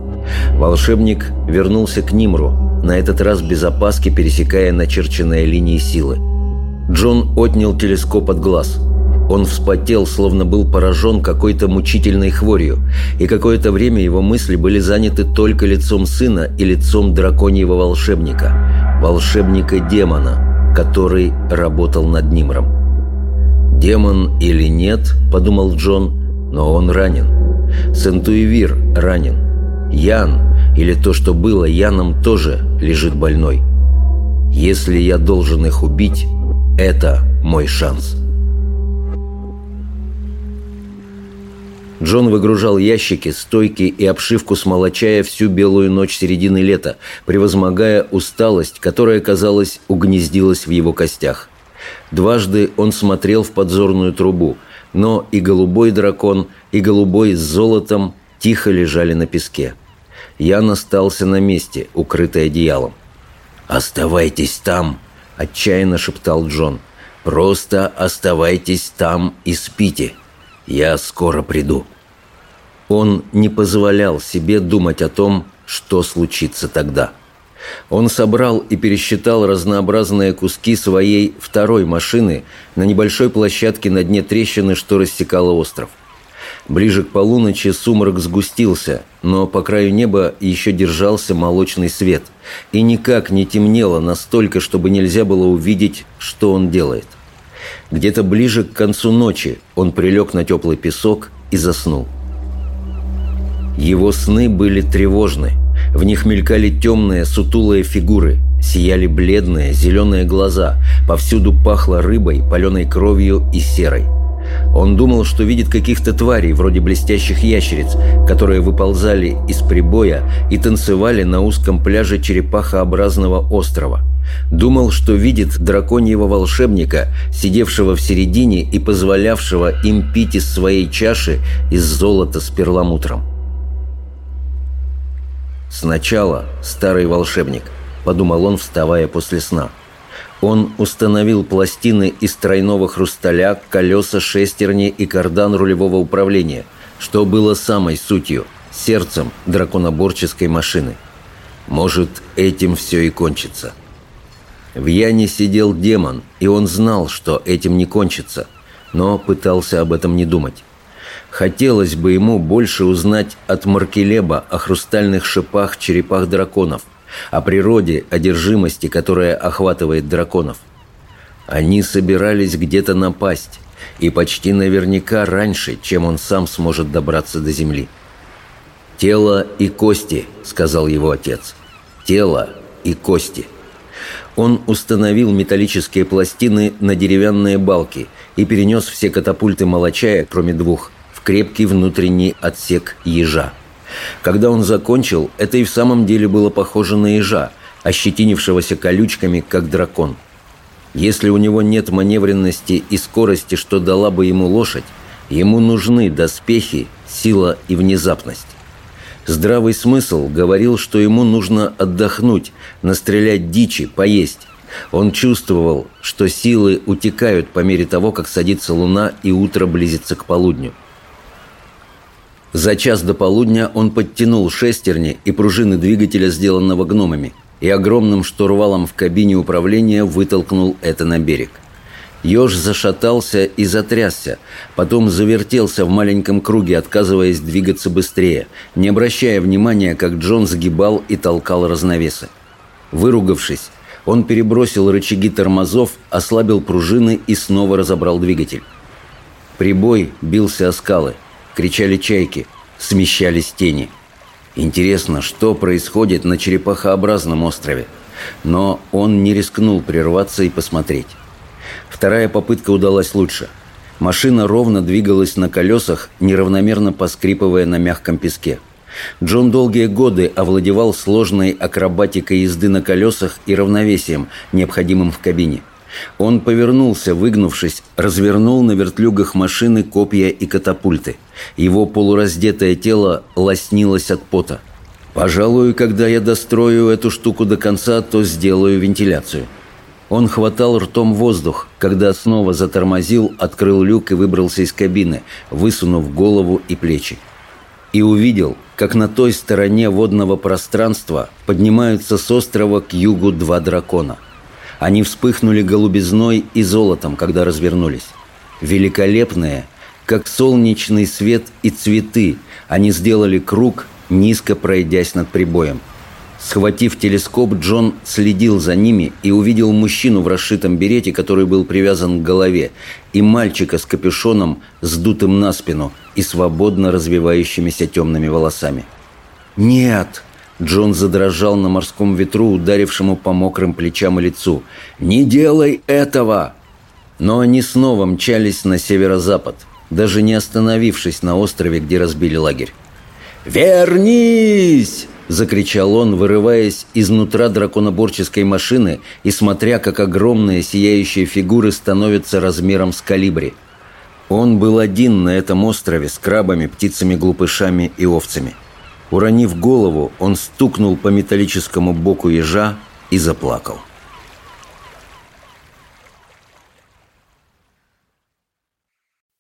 Волшебник вернулся к Нимру, на этот раз без опаски пересекая начерченные линии силы. Джон отнял телескоп от глаз. Он вспотел, словно был поражен какой-то мучительной хворью, и какое-то время его мысли были заняты только лицом сына и лицом драконьего волшебника, волшебника-демона, который работал над Нимром. «Демон или нет», — подумал Джон, — «но он ранен. Сентуевир ранен. Ян, или то, что было Яном, тоже лежит больной. Если я должен их убить, это мой шанс». Джон выгружал ящики, стойки и обшивку с молочая всю белую ночь середины лета, превозмогая усталость, которая, казалось, угнездилась в его костях. Дважды он смотрел в подзорную трубу, но и голубой дракон, и голубой с золотом тихо лежали на песке. Ян остался на месте, укрытый одеялом. «Оставайтесь там!» – отчаянно шептал Джон. «Просто оставайтесь там и спите!» «Я скоро приду». Он не позволял себе думать о том, что случится тогда. Он собрал и пересчитал разнообразные куски своей второй машины на небольшой площадке на дне трещины, что рассекала остров. Ближе к полуночи сумрак сгустился, но по краю неба еще держался молочный свет, и никак не темнело настолько, чтобы нельзя было увидеть, что он делает. Где-то ближе к концу ночи он прилег на теплый песок и заснул. Его сны были тревожны. В них мелькали темные, сутулые фигуры, сияли бледные, зеленые глаза, повсюду пахло рыбой, паленой кровью и серой. Он думал, что видит каких-то тварей, вроде блестящих ящериц, которые выползали из прибоя и танцевали на узком пляже черепахообразного острова – Думал, что видит драконьего волшебника, сидевшего в середине и позволявшего им пить из своей чаши из золота с перламутром. «Сначала старый волшебник», — подумал он, вставая после сна. Он установил пластины из тройного хрусталя, колеса, шестерни и кардан рулевого управления, что было самой сутью, сердцем драконоборческой машины. Может, этим все и кончится. В Яне сидел демон, и он знал, что этим не кончится, но пытался об этом не думать. Хотелось бы ему больше узнать от Маркелеба о хрустальных шипах черепах драконов, о природе одержимости, которая охватывает драконов. Они собирались где-то напасть, и почти наверняка раньше, чем он сам сможет добраться до земли. «Тело и кости», — сказал его отец. «Тело и кости». Он установил металлические пластины на деревянные балки и перенес все катапульты молочая, кроме двух, в крепкий внутренний отсек ежа. Когда он закончил, это и в самом деле было похоже на ежа, ощетинившегося колючками, как дракон. Если у него нет маневренности и скорости, что дала бы ему лошадь, ему нужны доспехи, сила и внезапность. Здравый смысл говорил, что ему нужно отдохнуть, настрелять дичи, поесть. Он чувствовал, что силы утекают по мере того, как садится луна и утро близится к полудню. За час до полудня он подтянул шестерни и пружины двигателя, сделанного гномами, и огромным штурвалом в кабине управления вытолкнул это на берег. Еж зашатался и затрясся, потом завертелся в маленьком круге, отказываясь двигаться быстрее, не обращая внимания, как Джон сгибал и толкал разновесы. Выругавшись, он перебросил рычаги тормозов, ослабил пружины и снова разобрал двигатель. Прибой бился о скалы, кричали чайки, смещались тени. Интересно, что происходит на черепахообразном острове? Но он не рискнул прерваться и посмотреть. Вторая попытка удалась лучше. Машина ровно двигалась на колесах, неравномерно поскрипывая на мягком песке. Джон долгие годы овладевал сложной акробатикой езды на колесах и равновесием, необходимым в кабине. Он повернулся, выгнувшись, развернул на вертлюгах машины копья и катапульты. Его полураздетое тело лоснилось от пота. «Пожалуй, когда я дострою эту штуку до конца, то сделаю вентиляцию». Он хватал ртом воздух, когда снова затормозил, открыл люк и выбрался из кабины, высунув голову и плечи. И увидел, как на той стороне водного пространства поднимаются с острова к югу два дракона. Они вспыхнули голубизной и золотом, когда развернулись. Великолепные, как солнечный свет и цветы, они сделали круг, низко пройдясь над прибоем. Схватив телескоп, Джон следил за ними и увидел мужчину в расшитом берете, который был привязан к голове, и мальчика с капюшоном, сдутым на спину и свободно развивающимися темными волосами. «Нет!» Джон задрожал на морском ветру, ударившему по мокрым плечам и лицу. «Не делай этого!» Но они снова мчались на северо-запад, даже не остановившись на острове, где разбили лагерь. «Вернись!» – закричал он, вырываясь изнутра драконоборческой машины и смотря, как огромные сияющие фигуры становятся размером с калибри. Он был один на этом острове с крабами, птицами-глупышами и овцами – Уронив голову, он стукнул по металлическому боку ежа и заплакал.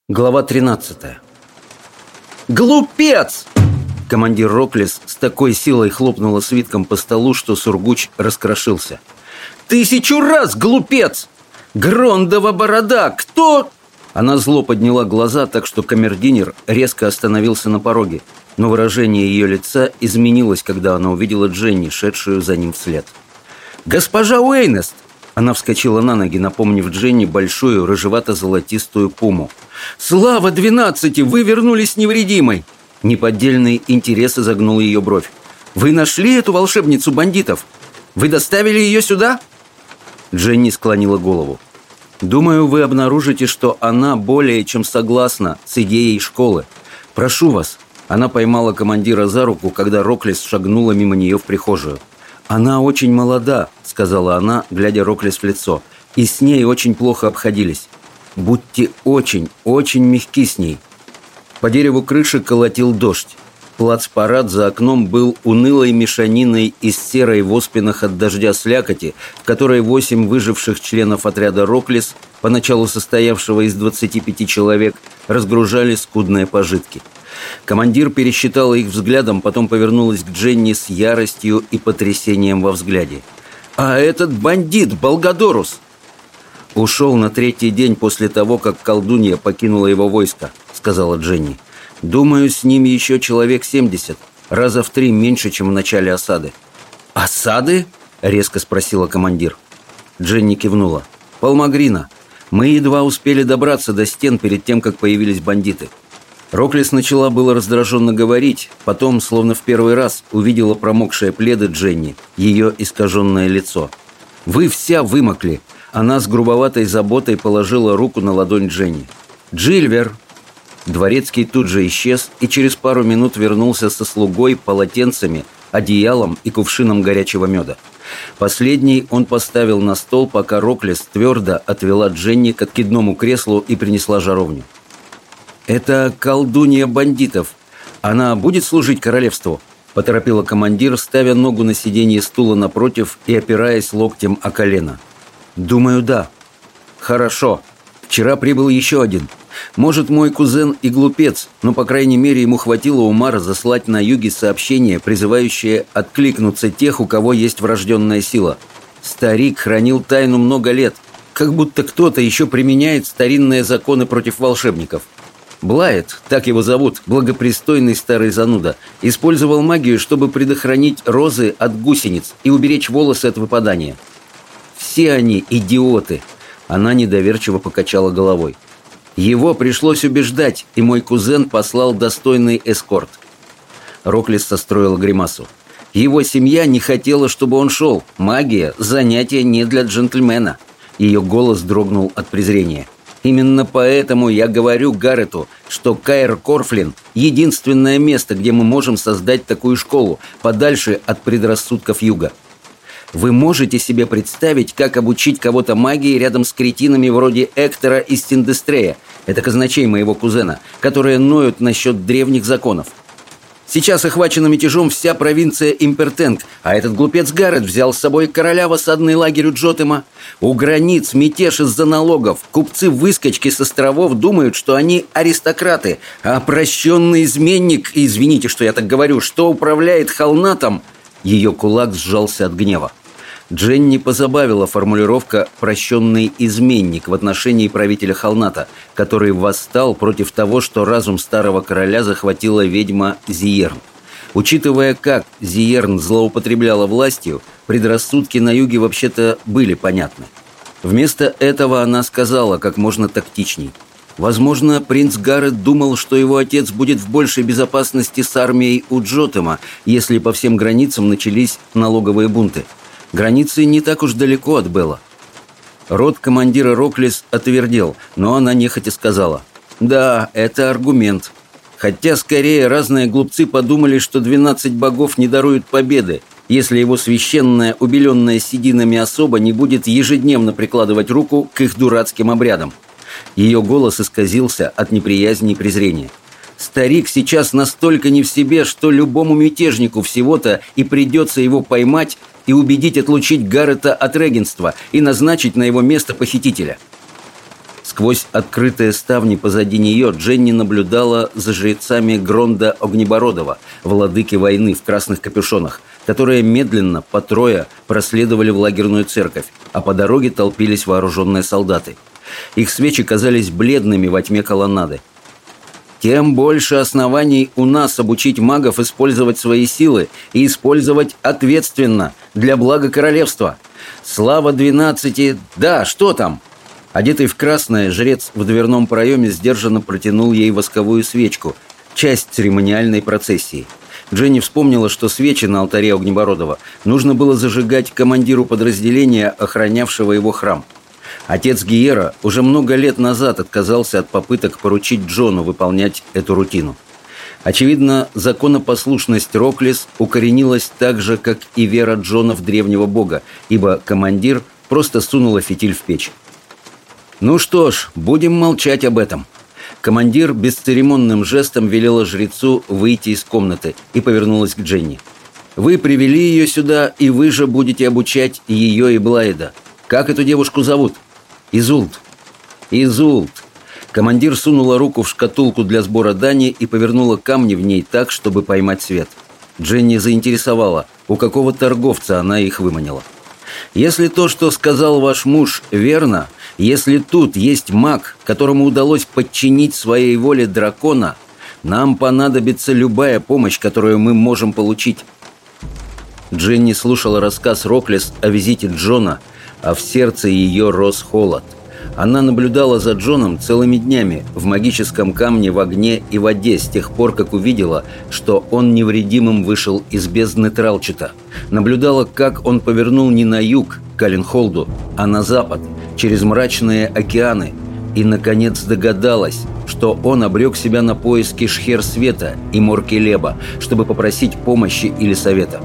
Глава 13 «Глупец!» Командир Роклис с такой силой хлопнула свитком по столу, что Сургуч раскрошился. «Тысячу раз, глупец! Грондова борода! Кто...» Она зло подняла глаза, так что камердинер резко остановился на пороге но выражение ее лица изменилось, когда она увидела Дженни, шедшую за ним вслед. «Госпожа Уэйнест!» Она вскочила на ноги, напомнив Дженни большую рыжевато-золотистую пуму. «Слава двенадцати! Вы вернулись невредимой!» Неподдельный интерес изогнул ее бровь. «Вы нашли эту волшебницу бандитов? Вы доставили ее сюда?» Дженни склонила голову. «Думаю, вы обнаружите, что она более чем согласна с идеей школы. Прошу вас, она поймала командира за руку, когда Роклис шагнула мимо нее в прихожую. «Она очень молода», — сказала она, глядя Роклис в лицо. «И с ней очень плохо обходились. Будьте очень, очень мягки с ней». По дереву крыши колотил дождь. Плацпарад за окном был унылой мешаниной из серой в от дождя слякоти, в которой восемь выживших членов отряда «Роклис», поначалу состоявшего из 25 человек, разгружали скудные пожитки – Командир пересчитала их взглядом, потом повернулась к Дженни с яростью и потрясением во взгляде. «А этот бандит, Болгадорус!» «Ушел на третий день после того, как колдунья покинула его войско», — сказала Дженни. «Думаю, с ним еще человек семьдесят, раза в три меньше, чем в начале осады». «Осады?» — резко спросила командир. Дженни кивнула. «Полмагрина. Мы едва успели добраться до стен перед тем, как появились бандиты. Роклис начала было раздраженно говорить, потом, словно в первый раз, увидела промокшие пледы Дженни, ее искаженное лицо. «Вы вся вымокли!» Она с грубоватой заботой положила руку на ладонь Дженни. «Джильвер!» Дворецкий тут же исчез и через пару минут вернулся со слугой, полотенцами, одеялом и кувшином горячего меда. Последний он поставил на стол, пока Роклис твердо отвела Дженни к откидному креслу и принесла жаровню. «Это колдунья бандитов. Она будет служить королевству?» Поторопила командир, ставя ногу на сиденье стула напротив и опираясь локтем о колено. «Думаю, да». «Хорошо. Вчера прибыл еще один. Может, мой кузен и глупец, но, по крайней мере, ему хватило ума разослать на юге сообщение, призывающее откликнуться тех, у кого есть врожденная сила. Старик хранил тайну много лет, как будто кто-то еще применяет старинные законы против волшебников». Блайет, так его зовут, благопристойный старый зануда, использовал магию, чтобы предохранить розы от гусениц и уберечь волосы от выпадания. Все они идиоты. Она недоверчиво покачала головой. Его пришлось убеждать, и мой кузен послал достойный эскорт. Роклис состроил гримасу. Его семья не хотела, чтобы он шел. Магия – занятие не для джентльмена. Ее голос дрогнул от презрения. Именно поэтому я говорю Гаррету, что Кайр Корфлин – единственное место, где мы можем создать такую школу, подальше от предрассудков юга. Вы можете себе представить, как обучить кого-то магии рядом с кретинами вроде Эктора из Синдестрея, это казначей моего кузена, которые ноют насчет древних законов? Сейчас охвачена мятежом вся провинция Импертенг, а этот глупец Гаррет взял с собой короля в осадный лагерь у Джотема. У границ мятеж из-за налогов. Купцы-выскочки с островов думают, что они аристократы, а прощенный изменник, извините, что я так говорю, что управляет Холнатом, ее кулак сжался от гнева. Дженни позабавила формулировка «прощенный изменник» в отношении правителя Холната, который восстал против того, что разум старого короля захватила ведьма Зиерн. Учитывая, как Зиерн злоупотребляла властью, предрассудки на юге вообще-то были понятны. Вместо этого она сказала как можно тактичней. Возможно, принц Гаррет думал, что его отец будет в большей безопасности с армией у Джотема, если по всем границам начались налоговые бунты – Границы не так уж далеко от Белла. Род командира Роклис отвердел, но она нехотя сказала. «Да, это аргумент. Хотя, скорее, разные глупцы подумали, что 12 богов не даруют победы, если его священная, убеленная сединами особа не будет ежедневно прикладывать руку к их дурацким обрядам». Ее голос исказился от неприязни и презрения. Старик сейчас настолько не в себе, что любому мятежнику всего-то и придется его поймать и убедить отлучить Гаррета от регенства и назначить на его место похитителя. Сквозь открытые ставни позади нее Дженни наблюдала за жрецами Гронда Огнебородова, владыки войны в красных капюшонах, которые медленно, по трое, проследовали в лагерную церковь, а по дороге толпились вооруженные солдаты. Их свечи казались бледными во тьме колоннады тем больше оснований у нас обучить магов использовать свои силы и использовать ответственно для блага королевства. Слава двенадцати... Да, что там? Одетый в красное, жрец в дверном проеме сдержанно протянул ей восковую свечку, часть церемониальной процессии. Дженни вспомнила, что свечи на алтаре Огнебородова нужно было зажигать командиру подразделения, охранявшего его храм – Отец Гиера уже много лет назад отказался от попыток поручить Джону выполнять эту рутину. Очевидно, законопослушность Роклис укоренилась так же, как и вера Джона в древнего бога, ибо командир просто сунул фитиль в печь. «Ну что ж, будем молчать об этом». Командир бесцеремонным жестом велела жрецу выйти из комнаты и повернулась к Дженни. «Вы привели ее сюда, и вы же будете обучать ее и Блайда. Как эту девушку зовут?» «Изулт! Изулт!» Командир сунула руку в шкатулку для сбора дани и повернула камни в ней так, чтобы поймать свет. Дженни заинтересовала, у какого торговца она их выманила. «Если то, что сказал ваш муж, верно, если тут есть маг, которому удалось подчинить своей воле дракона, нам понадобится любая помощь, которую мы можем получить». Дженни слушала рассказ Роклес о визите Джона – а в сердце ее рос холод. Она наблюдала за Джоном целыми днями в магическом камне в огне и воде с тех пор, как увидела, что он невредимым вышел из бездны Тралчета. Наблюдала, как он повернул не на юг, к Калинхолду, а на запад, через мрачные океаны, и, наконец, догадалась, что он обрек себя на поиски Шхер Света и Моркелеба, чтобы попросить помощи или совета.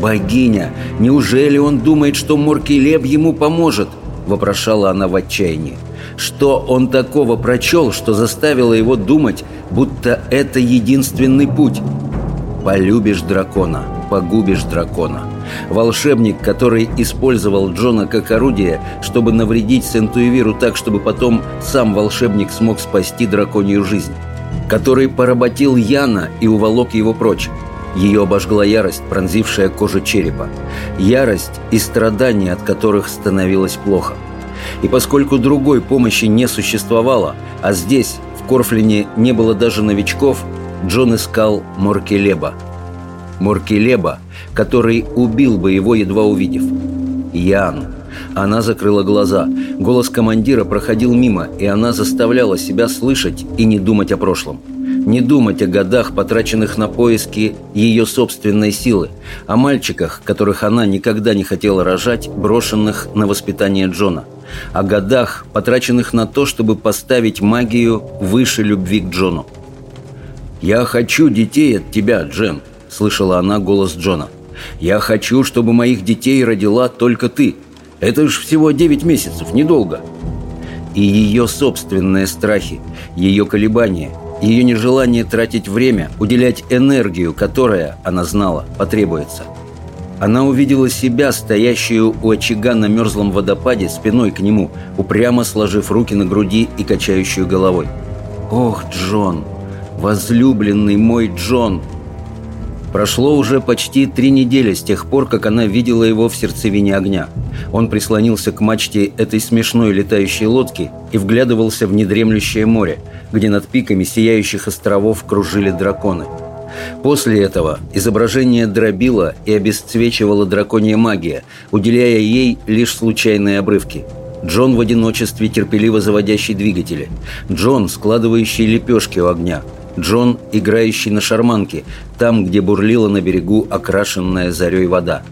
«Богиня, неужели он думает, что Моркелеб ему поможет?» – вопрошала она в отчаянии. «Что он такого прочел, что заставило его думать, будто это единственный путь?» «Полюбишь дракона, погубишь дракона». Волшебник, который использовал Джона как орудие, чтобы навредить Сентуевиру так, чтобы потом сам волшебник смог спасти драконью жизнь. Который поработил Яна и уволок его прочь ее обожгла ярость, пронзившая кожу черепа. Ярость и страдания, от которых становилось плохо. И поскольку другой помощи не существовало, а здесь, в Корфлине, не было даже новичков, Джон искал Моркелеба. Моркелеба, который убил бы его, едва увидев. Ян. Она закрыла глаза. Голос командира проходил мимо, и она заставляла себя слышать и не думать о прошлом не думать о годах, потраченных на поиски ее собственной силы, о мальчиках, которых она никогда не хотела рожать, брошенных на воспитание Джона, о годах, потраченных на то, чтобы поставить магию выше любви к Джону. «Я хочу детей от тебя, Джен», — слышала она голос Джона. Я хочу, чтобы моих детей родила только ты. Это ж всего девять месяцев, недолго. И ее собственные страхи, ее колебания, ее нежелание тратить время, уделять энергию, которая, она знала, потребуется. Она увидела себя, стоящую у очага на мерзлом водопаде, спиной к нему, упрямо сложив руки на груди и качающую головой. «Ох, Джон! Возлюбленный мой Джон!» Прошло уже почти три недели с тех пор, как она видела его в сердцевине огня. Он прислонился к мачте этой смешной летающей лодки и вглядывался в недремлющее море, где над пиками сияющих островов кружили драконы. После этого изображение дробило и обесцвечивало драконья магия, уделяя ей лишь случайные обрывки – Джон в одиночестве, терпеливо заводящий двигатели. Джон, складывающий лепешки у огня. Джон, играющий на шарманке, там, где бурлила на берегу окрашенная зарей вода.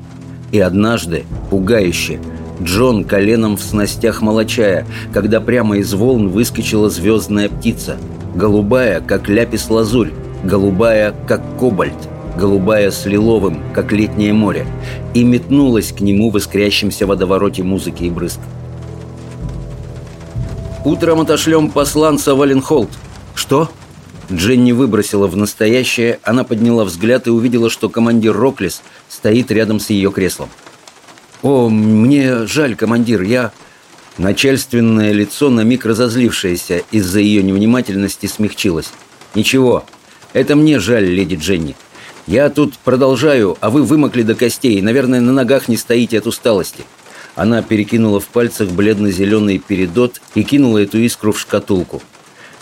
И однажды, пугающе, Джон коленом в снастях молочая, когда прямо из волн выскочила звездная птица. Голубая, как ляпис-лазурь, голубая, как кобальт, голубая с лиловым, как летнее море, и метнулась к нему в искрящемся водовороте музыки и брызг. «Утром отошлем посланца в Аленхолд». «Что?» Дженни выбросила в настоящее, она подняла взгляд и увидела, что командир Роклис стоит рядом с ее креслом. «О, мне жаль, командир, я...» Начальственное лицо, на миг разозлившееся из-за ее невнимательности, смягчилось. «Ничего, это мне жаль, леди Дженни. Я тут продолжаю, а вы вымокли до костей и, наверное, на ногах не стоите от усталости». Она перекинула в пальцах бледно-зеленый передот и кинула эту искру в шкатулку.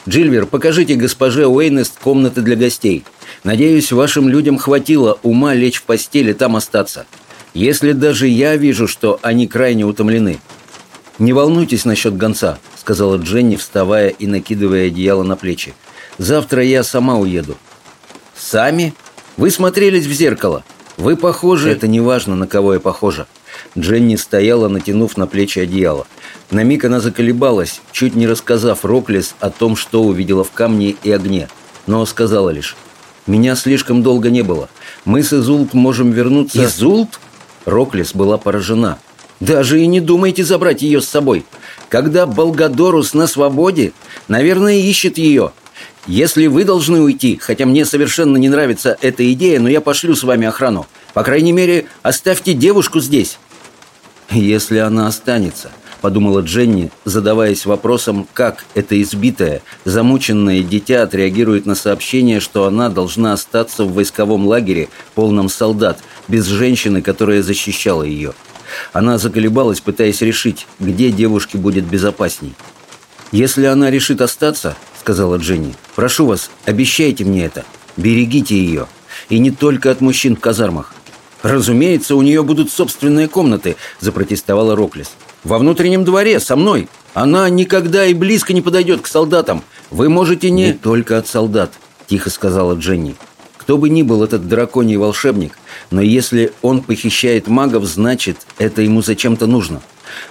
Джильвер, покажите госпоже Уэйнест комнаты для гостей. Надеюсь, вашим людям хватило ума лечь в постели, там остаться. Если даже я вижу, что они крайне утомлены. Не волнуйтесь насчет гонца, сказала Дженни, вставая и накидывая одеяло на плечи. Завтра я сама уеду. Сами? Вы смотрелись в зеркало. Вы похожи... Это не важно, на кого я похожа. Дженни стояла, натянув на плечи одеяло. На миг она заколебалась, чуть не рассказав Роклес о том, что увидела в камне и огне. Но сказала лишь, «Меня слишком долго не было. Мы с Изулт можем вернуться...» «Изулт?» Роклес была поражена. «Даже и не думайте забрать ее с собой. Когда Болгадорус на свободе, наверное, ищет ее. Если вы должны уйти, хотя мне совершенно не нравится эта идея, но я пошлю с вами охрану. По крайней мере, оставьте девушку здесь». «Если она останется», — подумала Дженни, задаваясь вопросом, как это избитое, замученное дитя отреагирует на сообщение, что она должна остаться в войсковом лагере, полном солдат, без женщины, которая защищала ее. Она заколебалась, пытаясь решить, где девушке будет безопасней. «Если она решит остаться», — сказала Дженни, — «прошу вас, обещайте мне это. Берегите ее. И не только от мужчин в казармах. «Разумеется, у нее будут собственные комнаты», – запротестовала Роклис. «Во внутреннем дворе, со мной. Она никогда и близко не подойдет к солдатам. Вы можете не...» «Не только от солдат», – тихо сказала Дженни. «Кто бы ни был этот драконий волшебник, но если он похищает магов, значит, это ему зачем-то нужно.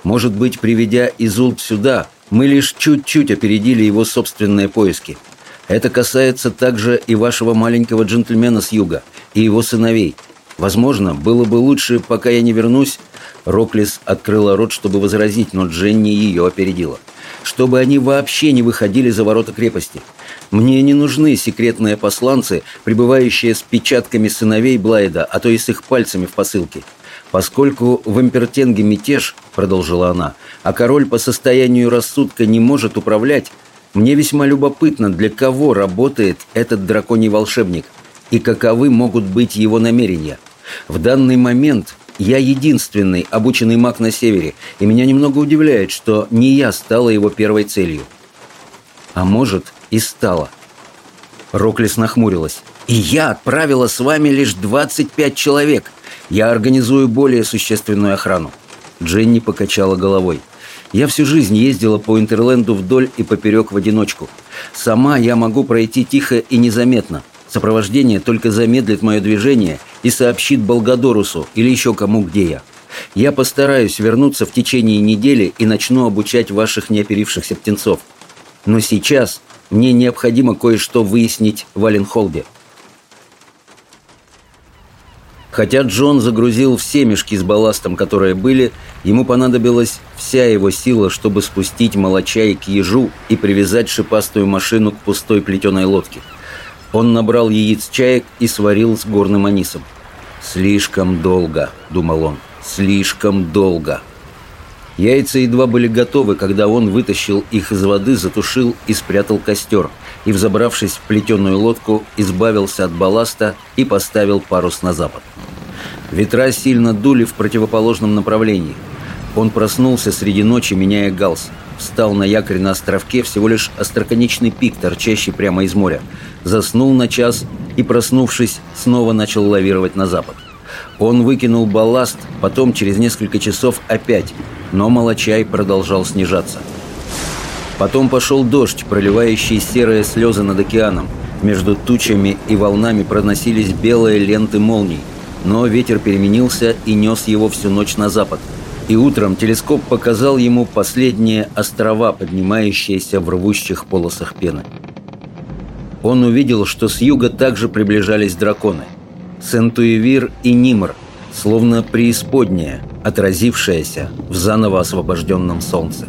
Может быть, приведя Изулт сюда, мы лишь чуть-чуть опередили его собственные поиски. Это касается также и вашего маленького джентльмена с юга, и его сыновей, Возможно, было бы лучше, пока я не вернусь. Роклис открыла рот, чтобы возразить, но Дженни ее опередила. Чтобы они вообще не выходили за ворота крепости. Мне не нужны секретные посланцы, пребывающие с печатками сыновей Блайда, а то и с их пальцами в посылке. Поскольку в Эмпертенге мятеж, продолжила она, а король по состоянию рассудка не может управлять, мне весьма любопытно, для кого работает этот драконий волшебник и каковы могут быть его намерения. В данный момент я единственный обученный маг на севере, и меня немного удивляет, что не я стала его первой целью. А может, и стала. Роклис нахмурилась. «И я отправила с вами лишь 25 человек. Я организую более существенную охрану». Дженни покачала головой. «Я всю жизнь ездила по Интерленду вдоль и поперек в одиночку. Сама я могу пройти тихо и незаметно. Сопровождение только замедлит мое движение и сообщит Болгадорусу или еще кому, где я. Я постараюсь вернуться в течение недели и начну обучать ваших неоперившихся птенцов. Но сейчас мне необходимо кое-что выяснить в Аленхолде. Хотя Джон загрузил все мешки с балластом, которые были, ему понадобилась вся его сила, чтобы спустить молочай к ежу и привязать шипастую машину к пустой плетеной лодке. Он набрал яиц чаек и сварил с горным анисом. «Слишком долго», — думал он, — «слишком долго». Яйца едва были готовы, когда он вытащил их из воды, затушил и спрятал костер, и, взобравшись в плетеную лодку, избавился от балласта и поставил парус на запад. Ветра сильно дули в противоположном направлении. Он проснулся среди ночи, меняя галс. Встал на якорь на островке, всего лишь остроконечный пик, торчащий прямо из моря. Заснул на час и, проснувшись, снова начал лавировать на запад. Он выкинул балласт, потом через несколько часов опять, но молочай продолжал снижаться. Потом пошел дождь, проливающий серые слезы над океаном. Между тучами и волнами проносились белые ленты молний, но ветер переменился и нес его всю ночь на запад. И утром телескоп показал ему последние острова, поднимающиеся в рвущих полосах пены. Он увидел, что с юга также приближались драконы. Сентуевир и Нимр, словно преисподняя, отразившаяся в заново освобожденном солнце.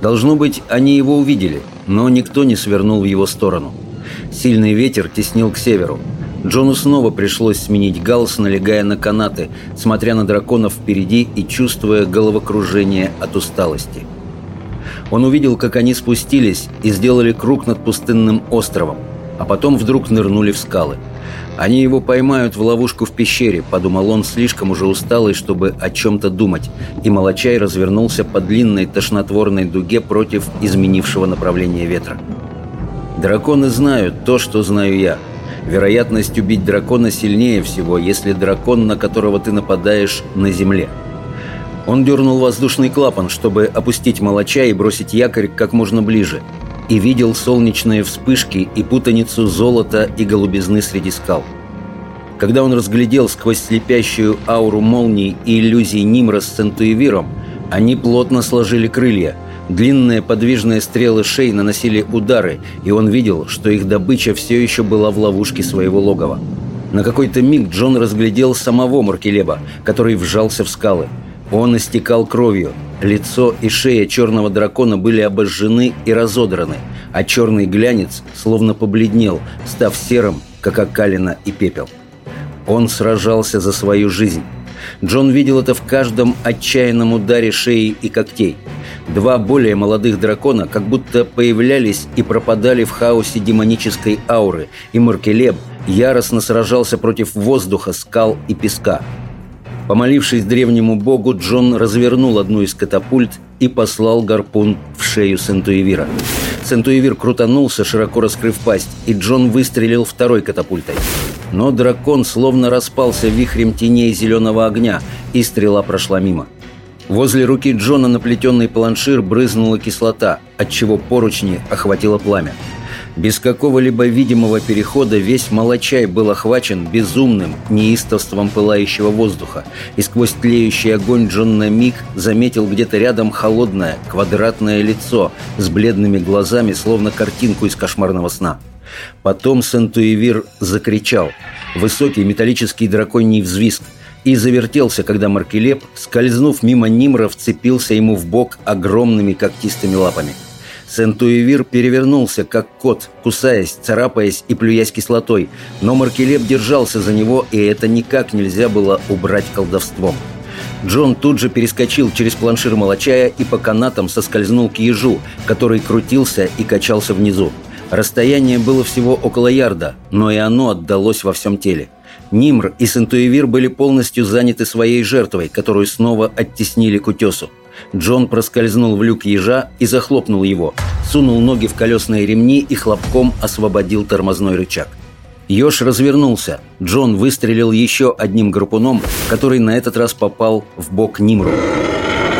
Должно быть, они его увидели, но никто не свернул в его сторону. Сильный ветер теснил к северу. Джону снова пришлось сменить галс, налегая на канаты, смотря на драконов впереди и чувствуя головокружение от усталости. Он увидел, как они спустились и сделали круг над пустынным островом, а потом вдруг нырнули в скалы – «Они его поймают в ловушку в пещере», — подумал он, слишком уже усталый, чтобы о чем-то думать, и Молочай развернулся по длинной тошнотворной дуге против изменившего направления ветра. «Драконы знают то, что знаю я. Вероятность убить дракона сильнее всего, если дракон, на которого ты нападаешь, на земле». Он дернул воздушный клапан, чтобы опустить Молоча и бросить якорь как можно ближе — и видел солнечные вспышки и путаницу золота и голубизны среди скал. Когда он разглядел сквозь слепящую ауру молний и иллюзий Нимра с Центуевиром, они плотно сложили крылья. Длинные подвижные стрелы шей наносили удары, и он видел, что их добыча все еще была в ловушке своего логова. На какой-то миг Джон разглядел самого Маркелеба, который вжался в скалы. Он истекал кровью, Лицо и шея черного дракона были обожжены и разодраны, а черный глянец словно побледнел, став серым, как окалина и пепел. Он сражался за свою жизнь. Джон видел это в каждом отчаянном ударе шеи и когтей. Два более молодых дракона как будто появлялись и пропадали в хаосе демонической ауры, и Маркелеб яростно сражался против воздуха, скал и песка – Помолившись древнему богу, Джон развернул одну из катапульт и послал гарпун в шею Сентуевира. Сентуевир крутанулся, широко раскрыв пасть, и Джон выстрелил второй катапультой. Но дракон словно распался вихрем теней зеленого огня, и стрела прошла мимо. Возле руки Джона на плетенный планшир брызнула кислота, отчего поручни охватило пламя. Без какого-либо видимого перехода весь Молочай был охвачен безумным неистовством пылающего воздуха, и сквозь тлеющий огонь Джон на миг заметил где-то рядом холодное, квадратное лицо с бледными глазами, словно картинку из кошмарного сна. Потом Сентуевир закричал. Высокий металлический драконий взвизг и завертелся, когда Маркелеп, скользнув мимо Нимра, вцепился ему в бок огромными когтистыми лапами – Сентуевир перевернулся, как кот, кусаясь, царапаясь и плюясь кислотой, но Маркелеп держался за него, и это никак нельзя было убрать колдовством. Джон тут же перескочил через планшир молочая и по канатам соскользнул к ежу, который крутился и качался внизу. Расстояние было всего около ярда, но и оно отдалось во всем теле. Нимр и Сентуевир были полностью заняты своей жертвой, которую снова оттеснили к утесу. Джон проскользнул в люк ежа и захлопнул его, сунул ноги в колесные ремни и хлопком освободил тормозной рычаг. Ёж развернулся. Джон выстрелил еще одним гарпуном, который на этот раз попал в бок Нимру.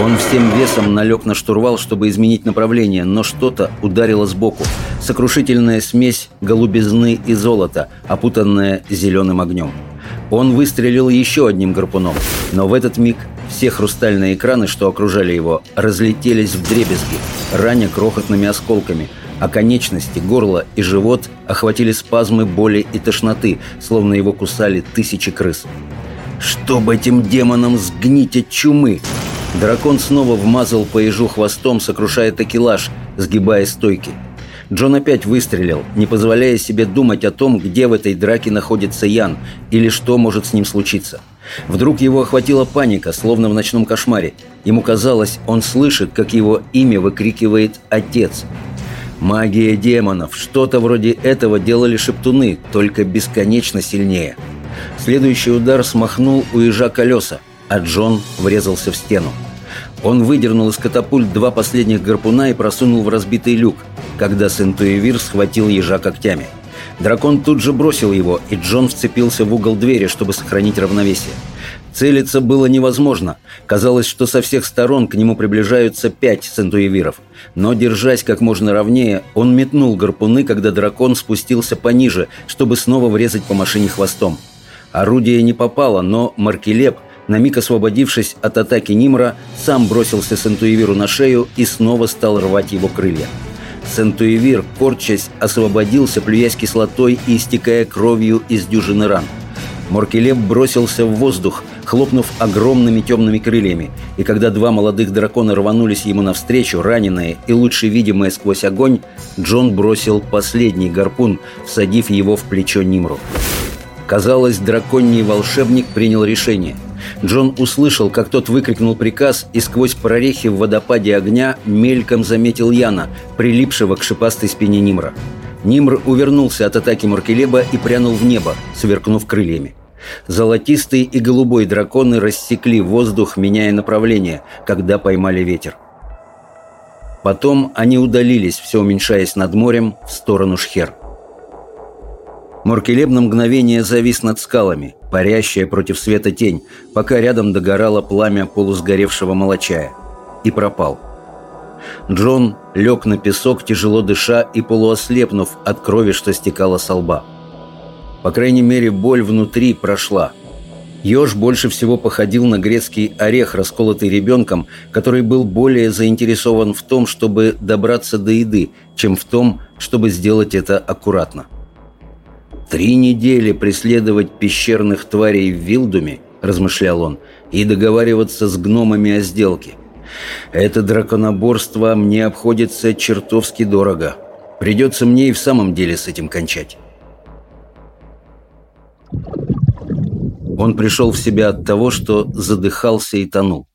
Он всем весом налег на штурвал, чтобы изменить направление, но что-то ударило сбоку. Сокрушительная смесь голубизны и золота, опутанная зеленым огнем. Он выстрелил еще одним гарпуном, но в этот миг все хрустальные экраны, что окружали его, разлетелись в дребезги, раня крохотными осколками, а конечности, горло и живот охватили спазмы боли и тошноты, словно его кусали тысячи крыс. Чтобы этим демонам сгнить от чумы!» Дракон снова вмазал по ежу хвостом, сокрушая такелаж, сгибая стойки. Джон опять выстрелил, не позволяя себе думать о том, где в этой драке находится Ян или что может с ним случиться. Вдруг его охватила паника, словно в ночном кошмаре. Ему казалось, он слышит, как его имя выкрикивает «Отец». Магия демонов, что-то вроде этого делали шептуны, только бесконечно сильнее. Следующий удар смахнул у ежа колеса, а Джон врезался в стену. Он выдернул из катапульт два последних гарпуна и просунул в разбитый люк, когда Сентуевир схватил ежа когтями. Дракон тут же бросил его, и Джон вцепился в угол двери, чтобы сохранить равновесие. Целиться было невозможно. Казалось, что со всех сторон к нему приближаются пять сентуевиров. Но, держась как можно ровнее, он метнул гарпуны, когда дракон спустился пониже, чтобы снова врезать по машине хвостом. Орудие не попало, но Маркелеп, на миг освободившись от атаки Нимра, сам бросился Сентуевиру на шею и снова стал рвать его крылья. Сентуевир, корчась, освободился, плюясь кислотой и истекая кровью из дюжины ран. Моркелеп бросился в воздух, хлопнув огромными темными крыльями, и когда два молодых дракона рванулись ему навстречу, раненые и лучше видимые сквозь огонь, Джон бросил последний гарпун, всадив его в плечо Нимру. Казалось, драконий волшебник принял решение. Джон услышал, как тот выкрикнул приказ, и сквозь прорехи в водопаде огня мельком заметил Яна, прилипшего к шипастой спине Нимра. Нимр увернулся от атаки Маркелеба и прянул в небо, сверкнув крыльями. Золотистый и голубой драконы рассекли воздух, меняя направление, когда поймали ветер. Потом они удалились, все уменьшаясь над морем, в сторону Шхер. Моркелеб на мгновение завис над скалами, парящая против света тень, пока рядом догорало пламя полусгоревшего молочая. И пропал. Джон лег на песок, тяжело дыша и полуослепнув от крови, что стекала со лба. По крайней мере, боль внутри прошла. Ёж больше всего походил на грецкий орех, расколотый ребенком, который был более заинтересован в том, чтобы добраться до еды, чем в том, чтобы сделать это аккуратно. «Три недели преследовать пещерных тварей в Вилдуме», – размышлял он, – «и договариваться с гномами о сделке. Это драконоборство мне обходится чертовски дорого. Придется мне и в самом деле с этим кончать». Он пришел в себя от того, что задыхался и тонул.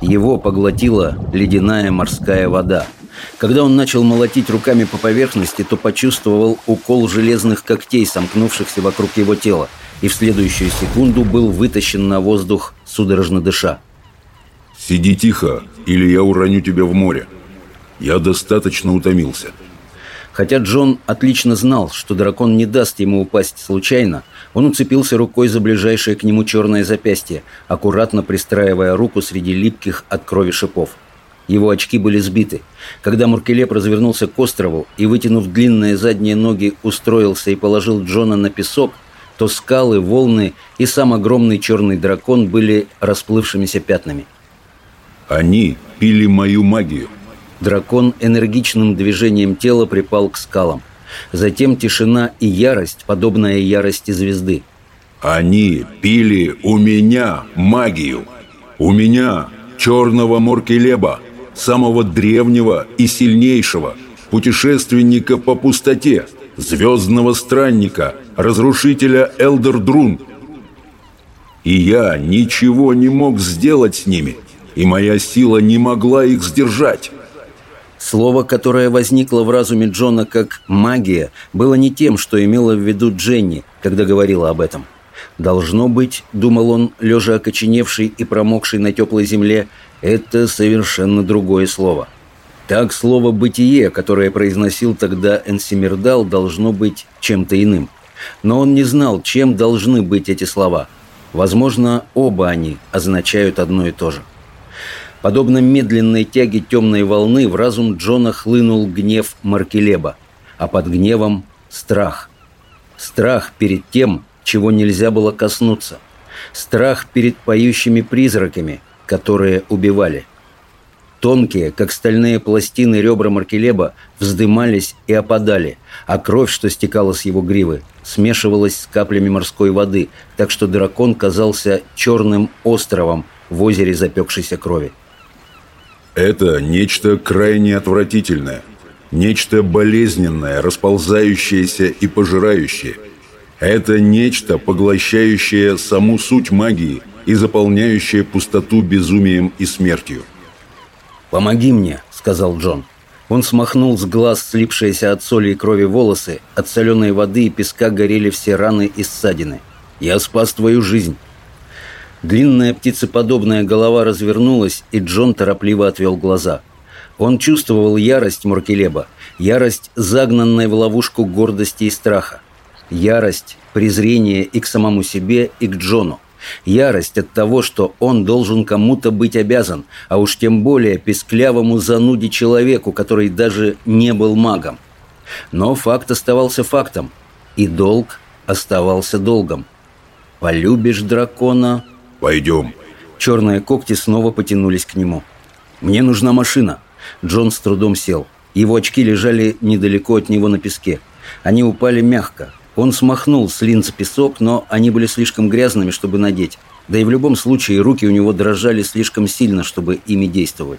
Его поглотила ледяная морская вода – когда он начал молотить руками по поверхности, то почувствовал укол железных когтей, сомкнувшихся вокруг его тела, и в следующую секунду был вытащен на воздух, судорожно дыша. «Сиди тихо, или я уроню тебя в море. Я достаточно утомился». Хотя Джон отлично знал, что дракон не даст ему упасть случайно, он уцепился рукой за ближайшее к нему черное запястье, аккуратно пристраивая руку среди липких от крови шипов. Его очки были сбиты. Когда Муркелеп развернулся к острову и, вытянув длинные задние ноги, устроился и положил Джона на песок, то скалы, волны и сам огромный черный дракон были расплывшимися пятнами. «Они пили мою магию». Дракон энергичным движением тела припал к скалам. Затем тишина и ярость, подобная ярости звезды. «Они пили у меня магию! У меня, черного Моркелеба!» самого древнего и сильнейшего, путешественника по пустоте, звездного странника, разрушителя Элдер-Друн. И я ничего не мог сделать с ними, и моя сила не могла их сдержать. Слово, которое возникло в разуме Джона как «магия», было не тем, что имела в виду Дженни, когда говорила об этом – Должно быть, думал он, лежа окоченевший и промокший на теплой земле, это совершенно другое слово. Так слово «бытие», которое произносил тогда Энсимирдал, должно быть чем-то иным. Но он не знал, чем должны быть эти слова. Возможно, оба они означают одно и то же. Подобно медленной тяге темной волны в разум Джона хлынул гнев Маркелеба, а под гневом – страх. Страх перед тем, чего нельзя было коснуться. Страх перед поющими призраками, которые убивали. Тонкие, как стальные пластины ребра Маркелеба, вздымались и опадали, а кровь, что стекала с его гривы, смешивалась с каплями морской воды, так что дракон казался черным островом в озере запекшейся крови. Это нечто крайне отвратительное, нечто болезненное, расползающееся и пожирающее. Это нечто, поглощающее саму суть магии и заполняющее пустоту безумием и смертью. «Помоги мне», — сказал Джон. Он смахнул с глаз слипшиеся от соли и крови волосы, от соленой воды и песка горели все раны и ссадины. «Я спас твою жизнь». Длинная птицеподобная голова развернулась, и Джон торопливо отвел глаза. Он чувствовал ярость Муркелеба, ярость, загнанной в ловушку гордости и страха. Ярость, презрение и к самому себе, и к Джону. Ярость от того, что он должен кому-то быть обязан, а уж тем более песклявому зануде человеку, который даже не был магом. Но факт оставался фактом, и долг оставался долгом. Полюбишь дракона... Пойдем. Черные когти снова потянулись к нему. «Мне нужна машина». Джон с трудом сел. Его очки лежали недалеко от него на песке. Они упали мягко, он смахнул с линз песок, но они были слишком грязными, чтобы надеть. Да и в любом случае руки у него дрожали слишком сильно, чтобы ими действовать.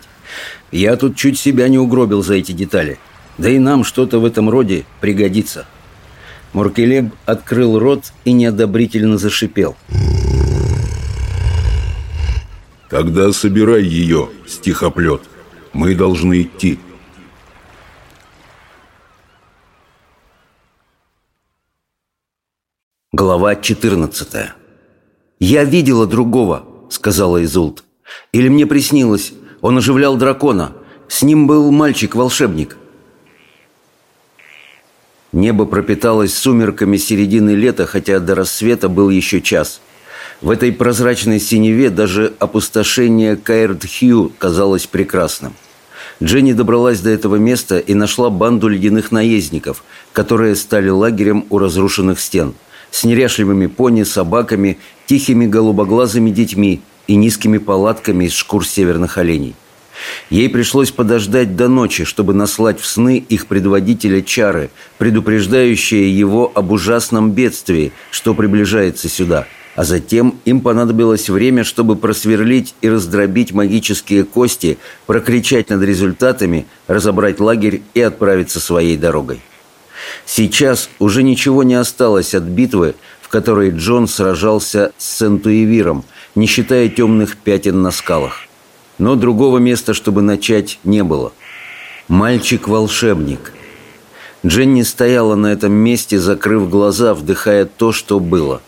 Я тут чуть себя не угробил за эти детали. Да и нам что-то в этом роде пригодится. Муркелеб открыл рот и неодобрительно зашипел. Тогда собирай ее, стихоплет. Мы должны идти. Глава 14 «Я видела другого», — сказала Изулт. «Или мне приснилось. Он оживлял дракона. С ним был мальчик-волшебник». Небо пропиталось сумерками середины лета, хотя до рассвета был еще час. В этой прозрачной синеве даже опустошение Каэрдхью казалось прекрасным. Дженни добралась до этого места и нашла банду ледяных наездников, которые стали лагерем у разрушенных стен – с неряшливыми пони, собаками, тихими голубоглазыми детьми и низкими палатками из шкур северных оленей. Ей пришлось подождать до ночи, чтобы наслать в сны их предводителя Чары, предупреждающие его об ужасном бедствии, что приближается сюда. А затем им понадобилось время, чтобы просверлить и раздробить магические кости, прокричать над результатами, разобрать лагерь и отправиться своей дорогой. Сейчас уже ничего не осталось от битвы, в которой Джон сражался с Сентуевиром, не считая темных пятен на скалах. Но другого места, чтобы начать, не было. Мальчик-волшебник. Дженни стояла на этом месте, закрыв глаза, вдыхая то, что было.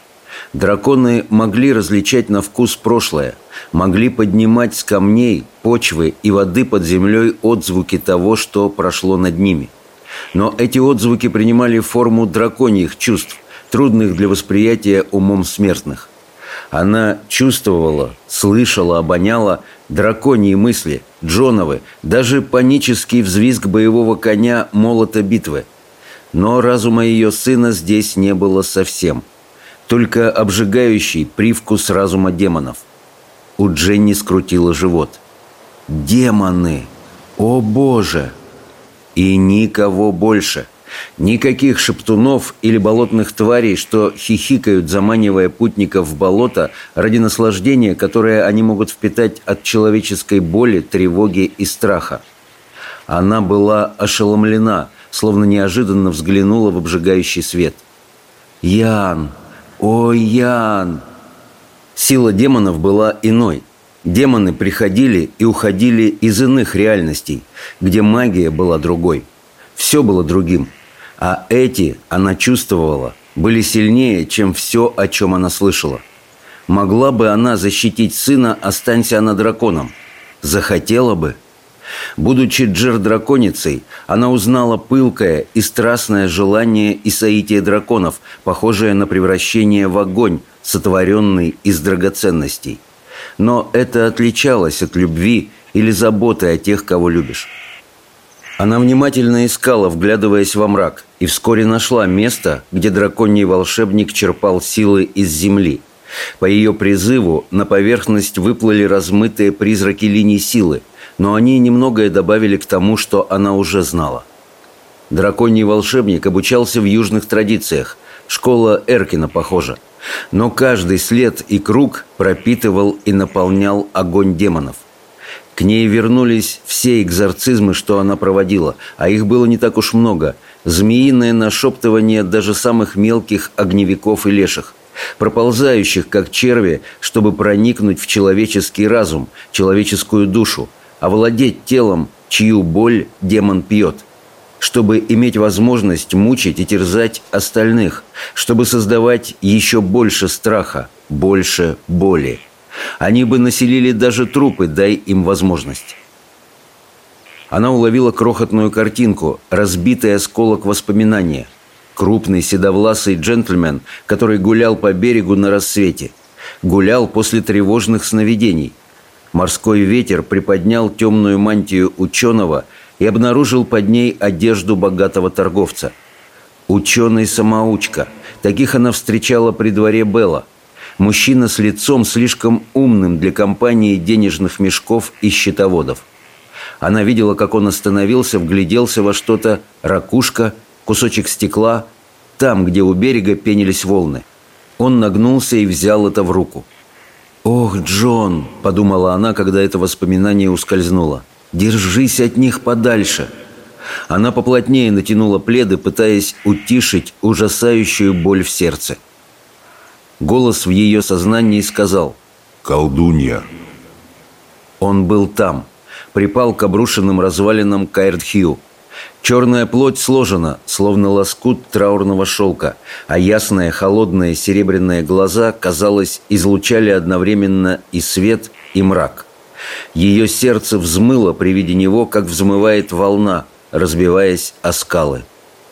Драконы могли различать на вкус прошлое, могли поднимать с камней, почвы и воды под землей отзвуки того, что прошло над ними – но эти отзвуки принимали форму драконьих чувств, трудных для восприятия умом смертных. Она чувствовала, слышала, обоняла драконьи мысли, Джоновы, даже панический взвизг боевого коня молота битвы. Но разума ее сына здесь не было совсем. Только обжигающий привкус разума демонов. У Дженни скрутило живот. «Демоны! О боже!» И никого больше. Никаких шептунов или болотных тварей, что хихикают, заманивая путников в болото ради наслаждения, которое они могут впитать от человеческой боли, тревоги и страха. Она была ошеломлена, словно неожиданно взглянула в обжигающий свет. «Ян! Ой, Ян!» Сила демонов была иной – Демоны приходили и уходили из иных реальностей, где магия была другой. Все было другим. А эти, она чувствовала, были сильнее, чем все, о чем она слышала. Могла бы она защитить сына, останься она драконом. Захотела бы. Будучи джер-драконицей, она узнала пылкое и страстное желание и соитие драконов, похожее на превращение в огонь, сотворенный из драгоценностей – но это отличалось от любви или заботы о тех, кого любишь. Она внимательно искала, вглядываясь во мрак, и вскоре нашла место, где драконий волшебник черпал силы из земли. По ее призыву на поверхность выплыли размытые призраки линий силы, но они немногое добавили к тому, что она уже знала. Драконий волшебник обучался в южных традициях, Школа Эркина, похожа. Но каждый след и круг пропитывал и наполнял огонь демонов. К ней вернулись все экзорцизмы, что она проводила, а их было не так уж много. Змеиное нашептывание даже самых мелких огневиков и леших проползающих, как черви, чтобы проникнуть в человеческий разум, человеческую душу, овладеть телом, чью боль демон пьет – чтобы иметь возможность мучить и терзать остальных, чтобы создавать еще больше страха, больше боли. Они бы населили даже трупы, дай им возможность. Она уловила крохотную картинку, разбитый осколок воспоминания. Крупный седовласый джентльмен, который гулял по берегу на рассвете. Гулял после тревожных сновидений. Морской ветер приподнял темную мантию ученого – и обнаружил под ней одежду богатого торговца. Ученый-самоучка. Таких она встречала при дворе Белла. Мужчина с лицом слишком умным для компании денежных мешков и счетоводов. Она видела, как он остановился, вгляделся во что-то, ракушка, кусочек стекла, там, где у берега пенились волны. Он нагнулся и взял это в руку. «Ох, Джон!» – подумала она, когда это воспоминание ускользнуло. Держись от них подальше. Она поплотнее натянула пледы, пытаясь утишить ужасающую боль в сердце. Голос в ее сознании сказал «Колдунья». Он был там, припал к обрушенным развалинам Кайрдхью. Черная плоть сложена, словно лоскут траурного шелка, а ясные, холодные, серебряные глаза, казалось, излучали одновременно и свет, и мрак – ее сердце взмыло при виде него, как взмывает волна, разбиваясь о скалы.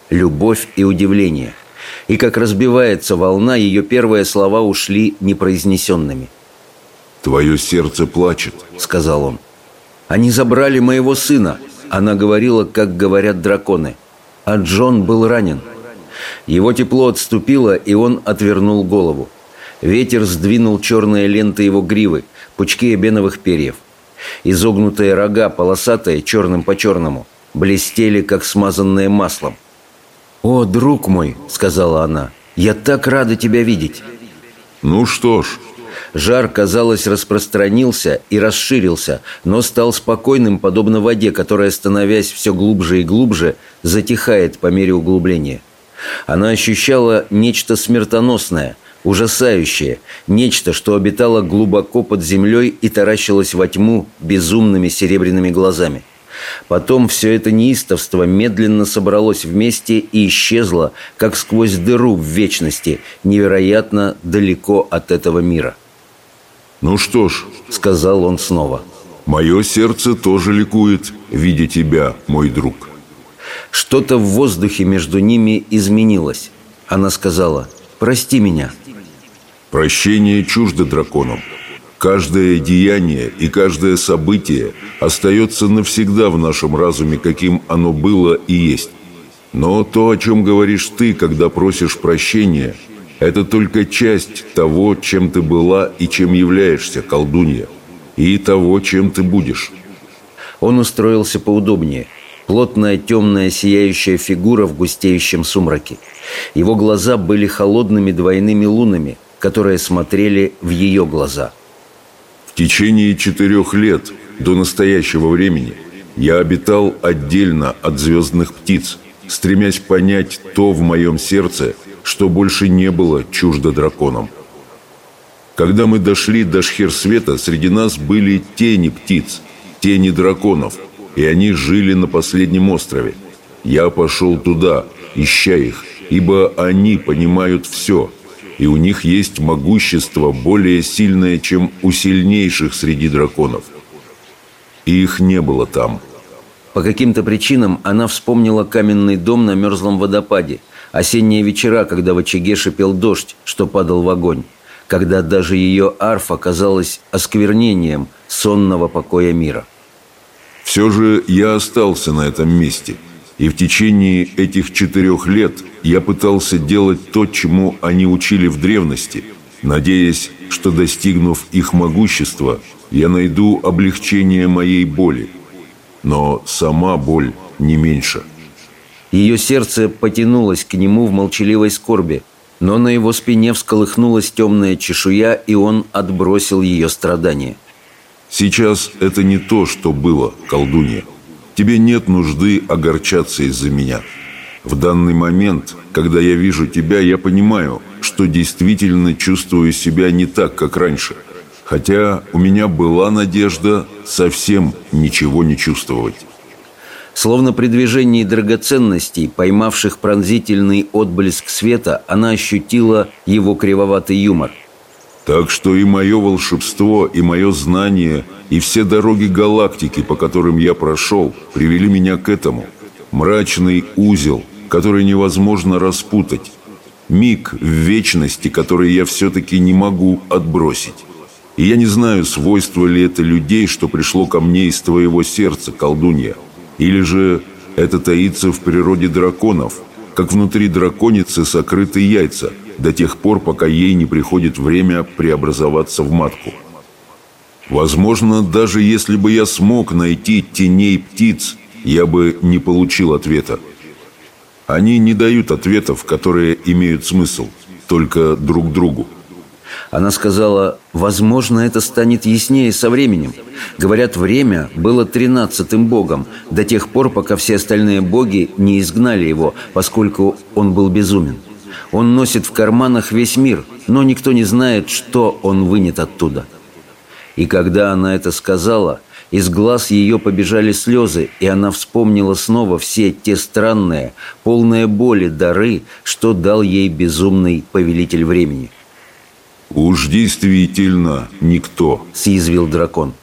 Любовь и удивление. И как разбивается волна, ее первые слова ушли непроизнесенными. «Твое сердце плачет», — сказал он. «Они забрали моего сына», — она говорила, как говорят драконы. А Джон был ранен. Его тепло отступило, и он отвернул голову. Ветер сдвинул черные ленты его гривы, пучки эбеновых перьев. Изогнутые рога, полосатые, черным по черному, блестели, как смазанные маслом. «О, друг мой!» — сказала она. «Я так рада тебя видеть!» «Ну что ж...» Жар, казалось, распространился и расширился, но стал спокойным, подобно воде, которая, становясь все глубже и глубже, затихает по мере углубления. Она ощущала нечто смертоносное — ужасающее, нечто, что обитало глубоко под землей и таращилось во тьму безумными серебряными глазами. Потом все это неистовство медленно собралось вместе и исчезло, как сквозь дыру в вечности, невероятно далеко от этого мира. «Ну что ж», — сказал он снова, — «мое сердце тоже ликует, видя тебя, мой друг». Что-то в воздухе между ними изменилось. Она сказала, «Прости меня». Прощение чуждо драконам. Каждое деяние и каждое событие остается навсегда в нашем разуме, каким оно было и есть. Но то, о чем говоришь ты, когда просишь прощения, это только часть того, чем ты была и чем являешься, колдунья, и того, чем ты будешь. Он устроился поудобнее. Плотная темная сияющая фигура в густеющем сумраке. Его глаза были холодными двойными лунами – которые смотрели в ее глаза. В течение четырех лет до настоящего времени я обитал отдельно от звездных птиц, стремясь понять то в моем сердце, что больше не было чуждо драконам. Когда мы дошли до Шхерсвета, среди нас были тени птиц, тени драконов, и они жили на последнем острове. Я пошел туда, ища их, ибо они понимают все – и у них есть могущество более сильное, чем у сильнейших среди драконов. И их не было там. По каким-то причинам она вспомнила каменный дом на мерзлом водопаде, осенние вечера, когда в очаге шипел дождь, что падал в огонь, когда даже ее арфа казалась осквернением сонного покоя мира. Все же я остался на этом месте – и в течение этих четырех лет я пытался делать то, чему они учили в древности, надеясь, что, достигнув их могущества, я найду облегчение моей боли. Но сама боль не меньше. Ее сердце потянулось к нему в молчаливой скорби, Но на его спине всколыхнулась темная чешуя, и он отбросил ее страдания. «Сейчас это не то, что было, колдунья. Тебе нет нужды огорчаться из-за меня. В данный момент, когда я вижу тебя, я понимаю, что действительно чувствую себя не так, как раньше. Хотя у меня была надежда совсем ничего не чувствовать. Словно при движении драгоценностей, поймавших пронзительный отблеск света, она ощутила его кривоватый юмор. Так что и мое волшебство, и мое знание, и все дороги галактики, по которым я прошел, привели меня к этому. Мрачный узел, который невозможно распутать. Миг в вечности, который я все-таки не могу отбросить. И я не знаю, свойство ли это людей, что пришло ко мне из твоего сердца, колдунья. Или же это таится в природе драконов, как внутри драконицы сокрыты яйца, до тех пор, пока ей не приходит время преобразоваться в матку. Возможно, даже если бы я смог найти теней птиц, я бы не получил ответа. Они не дают ответов, которые имеют смысл, только друг другу. Она сказала, возможно, это станет яснее со временем. Говорят, время было тринадцатым богом, до тех пор, пока все остальные боги не изгнали его, поскольку он был безумен. Он носит в карманах весь мир, но никто не знает, что он вынет оттуда. И когда она это сказала, из глаз ее побежали слезы, и она вспомнила снова все те странные, полные боли дары, что дал ей безумный повелитель времени – «Уж действительно никто», — съязвил дракон.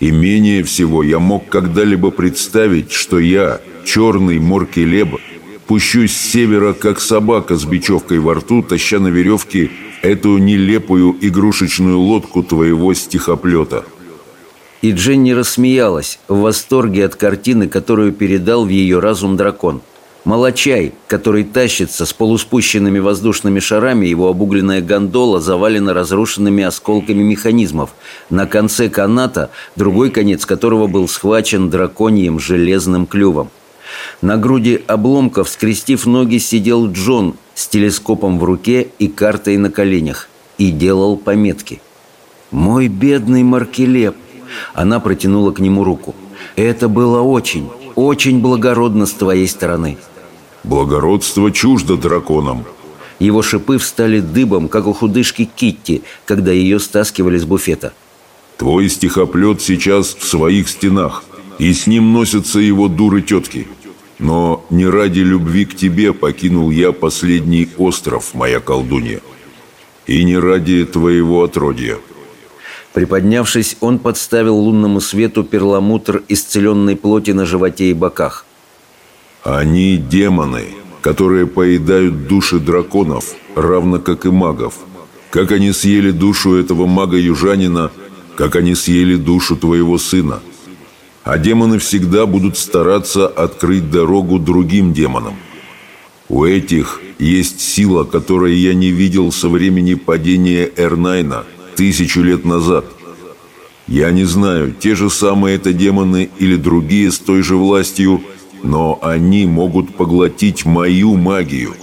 «И менее всего я мог когда-либо представить, что я, черный Моркелеб, пущусь с севера, как собака с бечевкой во рту, таща на веревке эту нелепую игрушечную лодку твоего стихоплета». И Дженни рассмеялась в восторге от картины, которую передал в ее разум дракон. Молочай, который тащится с полуспущенными воздушными шарами, его обугленная гондола завалена разрушенными осколками механизмов. На конце каната, другой конец которого был схвачен драконьим железным клювом. На груди обломков, скрестив ноги, сидел Джон с телескопом в руке и картой на коленях и делал пометки. «Мой бедный Маркелеп!» Она протянула к нему руку. «Это было очень, очень благородно с твоей стороны». Благородство чуждо драконам. Его шипы встали дыбом, как у худышки Китти, когда ее стаскивали с буфета. Твой стихоплет сейчас в своих стенах, и с ним носятся его дуры тетки. Но не ради любви к тебе покинул я последний остров, моя колдунья. И не ради твоего отродья. Приподнявшись, он подставил лунному свету перламутр исцеленной плоти на животе и боках. Они демоны, которые поедают души драконов, равно как и магов. Как они съели душу этого мага-южанина, как они съели душу твоего сына. А демоны всегда будут стараться открыть дорогу другим демонам. У этих есть сила, которой я не видел со времени падения Эрнайна тысячу лет назад. Я не знаю, те же самые это демоны или другие с той же властью – но они могут поглотить мою магию.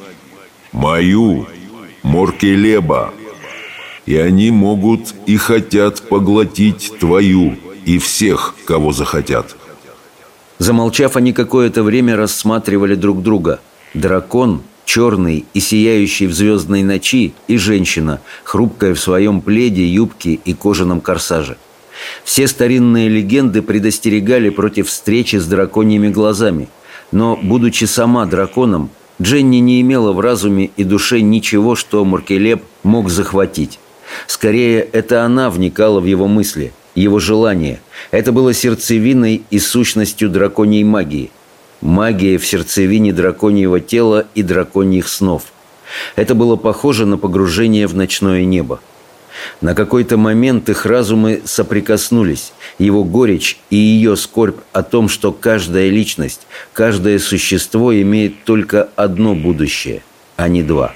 Мою, Моркелеба. И они могут и хотят поглотить твою и всех, кого захотят. Замолчав, они какое-то время рассматривали друг друга. Дракон, черный и сияющий в звездной ночи, и женщина, хрупкая в своем пледе, юбке и кожаном корсаже. Все старинные легенды предостерегали против встречи с драконьими глазами. Но, будучи сама драконом, Дженни не имела в разуме и душе ничего, что Муркелеп мог захватить. Скорее, это она вникала в его мысли, его желания. Это было сердцевиной и сущностью драконьей магии. Магия в сердцевине драконьего тела и драконьих снов. Это было похоже на погружение в ночное небо. На какой-то момент их разумы соприкоснулись, его горечь и ее скорбь о том, что каждая личность, каждое существо имеет только одно будущее, а не два.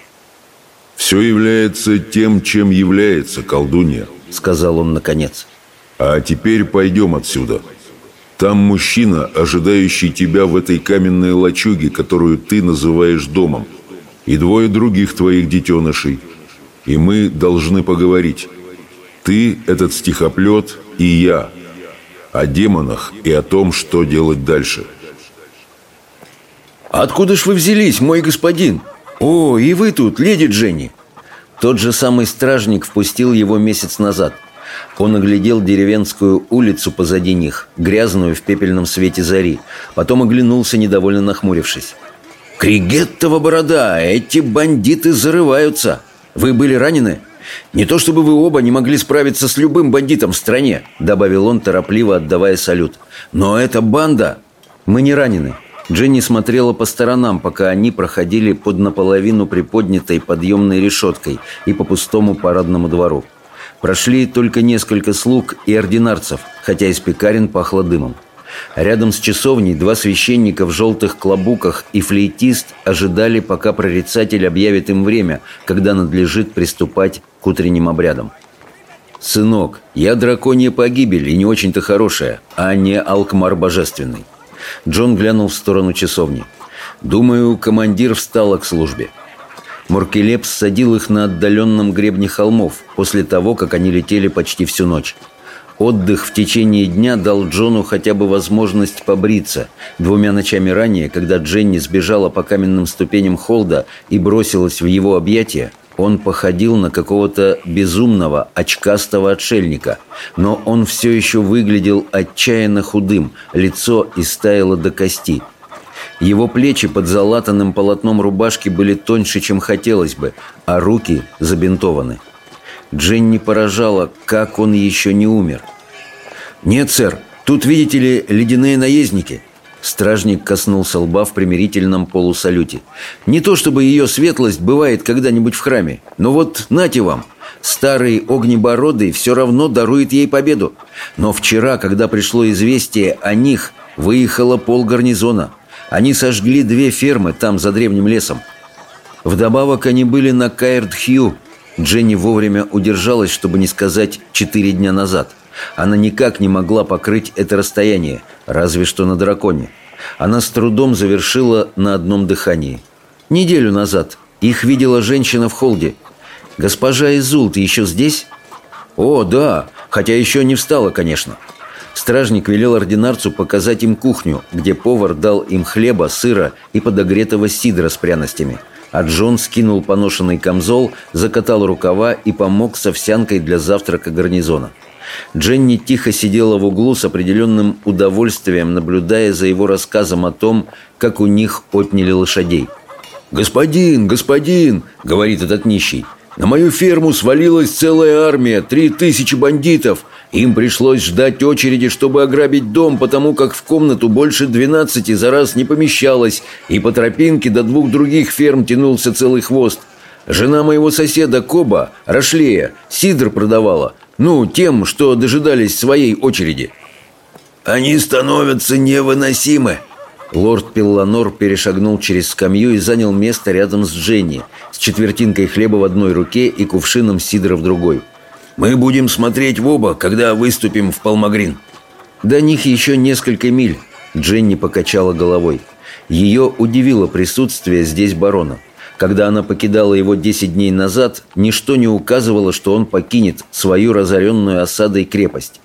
«Все является тем, чем является колдунья», — сказал он наконец. «А теперь пойдем отсюда. Там мужчина, ожидающий тебя в этой каменной лачуге, которую ты называешь домом. и двое других твоих детенышей. И мы должны поговорить. Ты, этот стихоплет, и я. О демонах и о том, что делать дальше. «Откуда ж вы взялись, мой господин? О, и вы тут, леди Дженни!» Тот же самый стражник впустил его месяц назад. Он оглядел деревенскую улицу позади них, грязную в пепельном свете зари. Потом оглянулся, недовольно нахмурившись. «Кригеттова борода! Эти бандиты зарываются! Вы были ранены?» «Не то чтобы вы оба не могли справиться с любым бандитом в стране», добавил он, торопливо отдавая салют. «Но эта банда...» «Мы не ранены», Дженни смотрела по сторонам, пока они проходили под наполовину приподнятой подъемной решеткой и по пустому парадному двору. Прошли только несколько слуг и ординарцев, хотя из пекарен пахло дымом. Рядом с часовней два священника в желтых клобуках и флейтист ожидали, пока прорицатель объявит им время, когда надлежит приступать к утренним обрядам. «Сынок, я драконья погибель и не очень-то хорошая, а не Алкмар Божественный. Джон глянул в сторону часовни. «Думаю, командир встал к службе». Муркелеп садил их на отдаленном гребне холмов после того, как они летели почти всю ночь. Отдых в течение дня дал Джону хотя бы возможность побриться. Двумя ночами ранее, когда Дженни сбежала по каменным ступеням холда и бросилась в его объятия, он походил на какого-то безумного, очкастого отшельника, но он все еще выглядел отчаянно худым, лицо истаяло до кости. Его плечи под залатанным полотном рубашки были тоньше, чем хотелось бы, а руки забинтованы. Дженни поражала, как он еще не умер. «Нет, сэр, тут, видите ли, ледяные наездники», Стражник коснулся лба в примирительном полусалюте. «Не то чтобы ее светлость бывает когда-нибудь в храме, но вот нате вам, старый огнебородый все равно дарует ей победу. Но вчера, когда пришло известие о них, выехало пол гарнизона. Они сожгли две фермы там, за древним лесом. Вдобавок они были на Каэрдхью. Дженни вовремя удержалась, чтобы не сказать «четыре дня назад». Она никак не могла покрыть это расстояние, разве что на драконе. Она с трудом завершила на одном дыхании. Неделю назад их видела женщина в холде. «Госпожа Изул, ты еще здесь?» «О, да, хотя еще не встала, конечно». Стражник велел ординарцу показать им кухню, где повар дал им хлеба, сыра и подогретого сидра с пряностями. А Джон скинул поношенный камзол, закатал рукава и помог с овсянкой для завтрака гарнизона. Дженни тихо сидела в углу с определенным удовольствием, наблюдая за его рассказом о том, как у них отняли лошадей. «Господин, господин!» — говорит этот нищий. «На мою ферму свалилась целая армия, три тысячи бандитов. Им пришлось ждать очереди, чтобы ограбить дом, потому как в комнату больше двенадцати за раз не помещалось, и по тропинке до двух других ферм тянулся целый хвост. Жена моего соседа Коба, Рашлея, сидр продавала, ну, тем, что дожидались своей очереди. Они становятся невыносимы. Лорд Пилланор перешагнул через скамью и занял место рядом с Дженни, с четвертинкой хлеба в одной руке и кувшином сидра в другой. «Мы будем смотреть в оба, когда выступим в Палмагрин». «До них еще несколько миль», — Дженни покачала головой. Ее удивило присутствие здесь барона. Когда она покидала его 10 дней назад, ничто не указывало, что он покинет свою разоренную осадой крепость.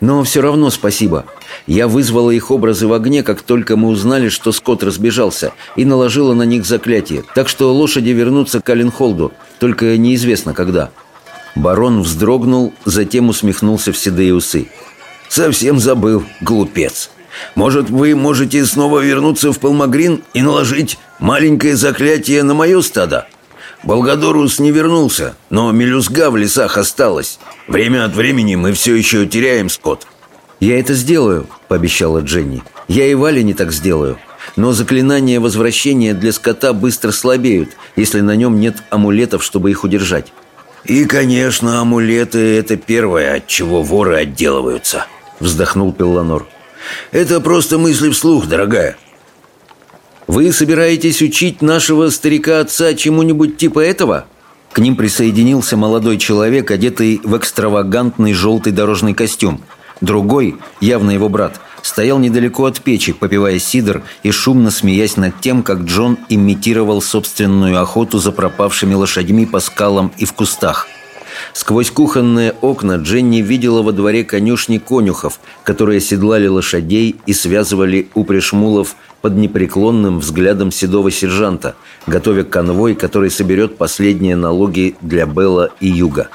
Но все равно спасибо. Я вызвала их образы в огне, как только мы узнали, что Скотт разбежался, и наложила на них заклятие. Так что лошади вернутся к Аленхолду, только неизвестно когда. Барон вздрогнул, затем усмехнулся в седые усы. «Совсем забыл, глупец. Может, вы можете снова вернуться в Палмагрин и наложить маленькое заклятие на мое стадо? Болгадорус не вернулся, но мелюзга в лесах осталась. Время от времени мы все еще теряем скот». «Я это сделаю», — пообещала Дженни. «Я и Валя не так сделаю. Но заклинания возвращения для скота быстро слабеют, если на нем нет амулетов, чтобы их удержать». «И, конечно, амулеты — это первое, от чего воры отделываются», — вздохнул Пелланор. Это просто мысли вслух, дорогая. Вы собираетесь учить нашего старика-отца чему-нибудь типа этого? К ним присоединился молодой человек, одетый в экстравагантный желтый дорожный костюм. Другой, явно его брат, стоял недалеко от печи, попивая сидр и шумно смеясь над тем, как Джон имитировал собственную охоту за пропавшими лошадьми по скалам и в кустах. Сквозь кухонные окна Дженни видела во дворе конюшни конюхов, которые седлали лошадей и связывали упряжь мулов под непреклонным взглядом седого сержанта, готовя конвой, который соберет последние налоги для Белла и Юга.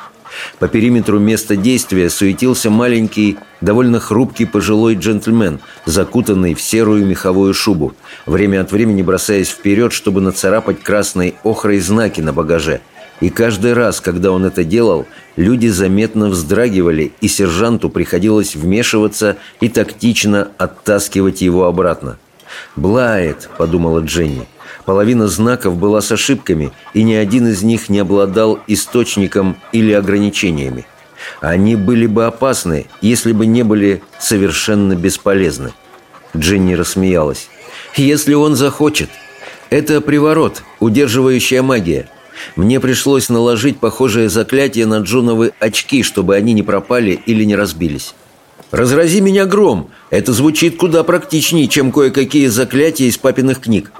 По периметру места действия суетился маленький, довольно хрупкий пожилой джентльмен, закутанный в серую меховую шубу, время от времени бросаясь вперед, чтобы нацарапать красной охрой знаки на багаже. И каждый раз, когда он это делал, люди заметно вздрагивали, и сержанту приходилось вмешиваться и тактично оттаскивать его обратно. «Блайт», — подумала Дженни, Половина знаков была с ошибками, и ни один из них не обладал источником или ограничениями. Они были бы опасны, если бы не были совершенно бесполезны. Дженни рассмеялась. «Если он захочет. Это приворот, удерживающая магия. Мне пришлось наложить похожее заклятие на Джоновы очки, чтобы они не пропали или не разбились. «Разрази меня гром!» Это звучит куда практичнее, чем кое-какие заклятия из папиных книг.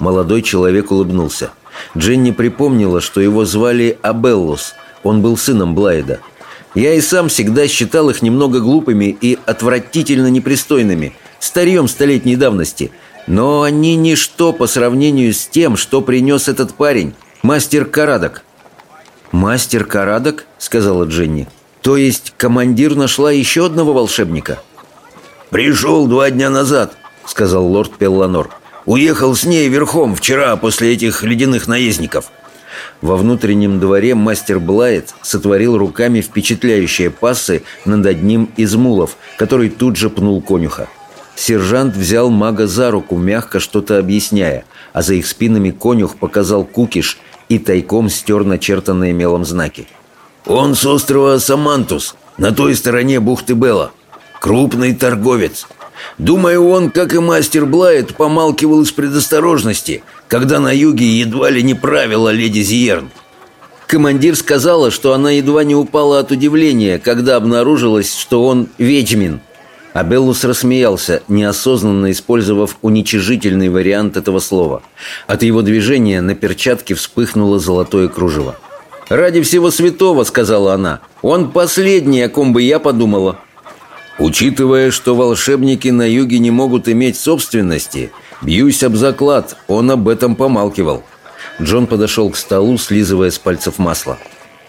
Молодой человек улыбнулся. Дженни припомнила, что его звали Абеллус. Он был сыном Блайда. Я и сам всегда считал их немного глупыми и отвратительно непристойными, старьем столетней давности. Но они ничто по сравнению с тем, что принес этот парень, мастер Карадок. «Мастер Карадок?» — сказала Дженни. «То есть командир нашла еще одного волшебника?» «Пришел два дня назад», — сказал лорд Пелланор. Уехал с ней верхом вчера после этих ледяных наездников». Во внутреннем дворе мастер Блайт сотворил руками впечатляющие пассы над одним из мулов, который тут же пнул конюха. Сержант взял мага за руку, мягко что-то объясняя, а за их спинами конюх показал кукиш и тайком стер начертанные мелом знаки. «Он с острова Самантус, на той стороне бухты Белла. Крупный торговец. Думаю, он, как и мастер Блайт, помалкивал из предосторожности, когда на юге едва ли не правила леди Зиерн. Командир сказала, что она едва не упала от удивления, когда обнаружилось, что он ведьмин. Абеллус рассмеялся, неосознанно использовав уничижительный вариант этого слова. От его движения на перчатке вспыхнуло золотое кружево. «Ради всего святого», — сказала она, — «он последний, о ком бы я подумала». Учитывая, что волшебники на юге не могут иметь собственности, бьюсь об заклад, он об этом помалкивал. Джон подошел к столу, слизывая с пальцев масло.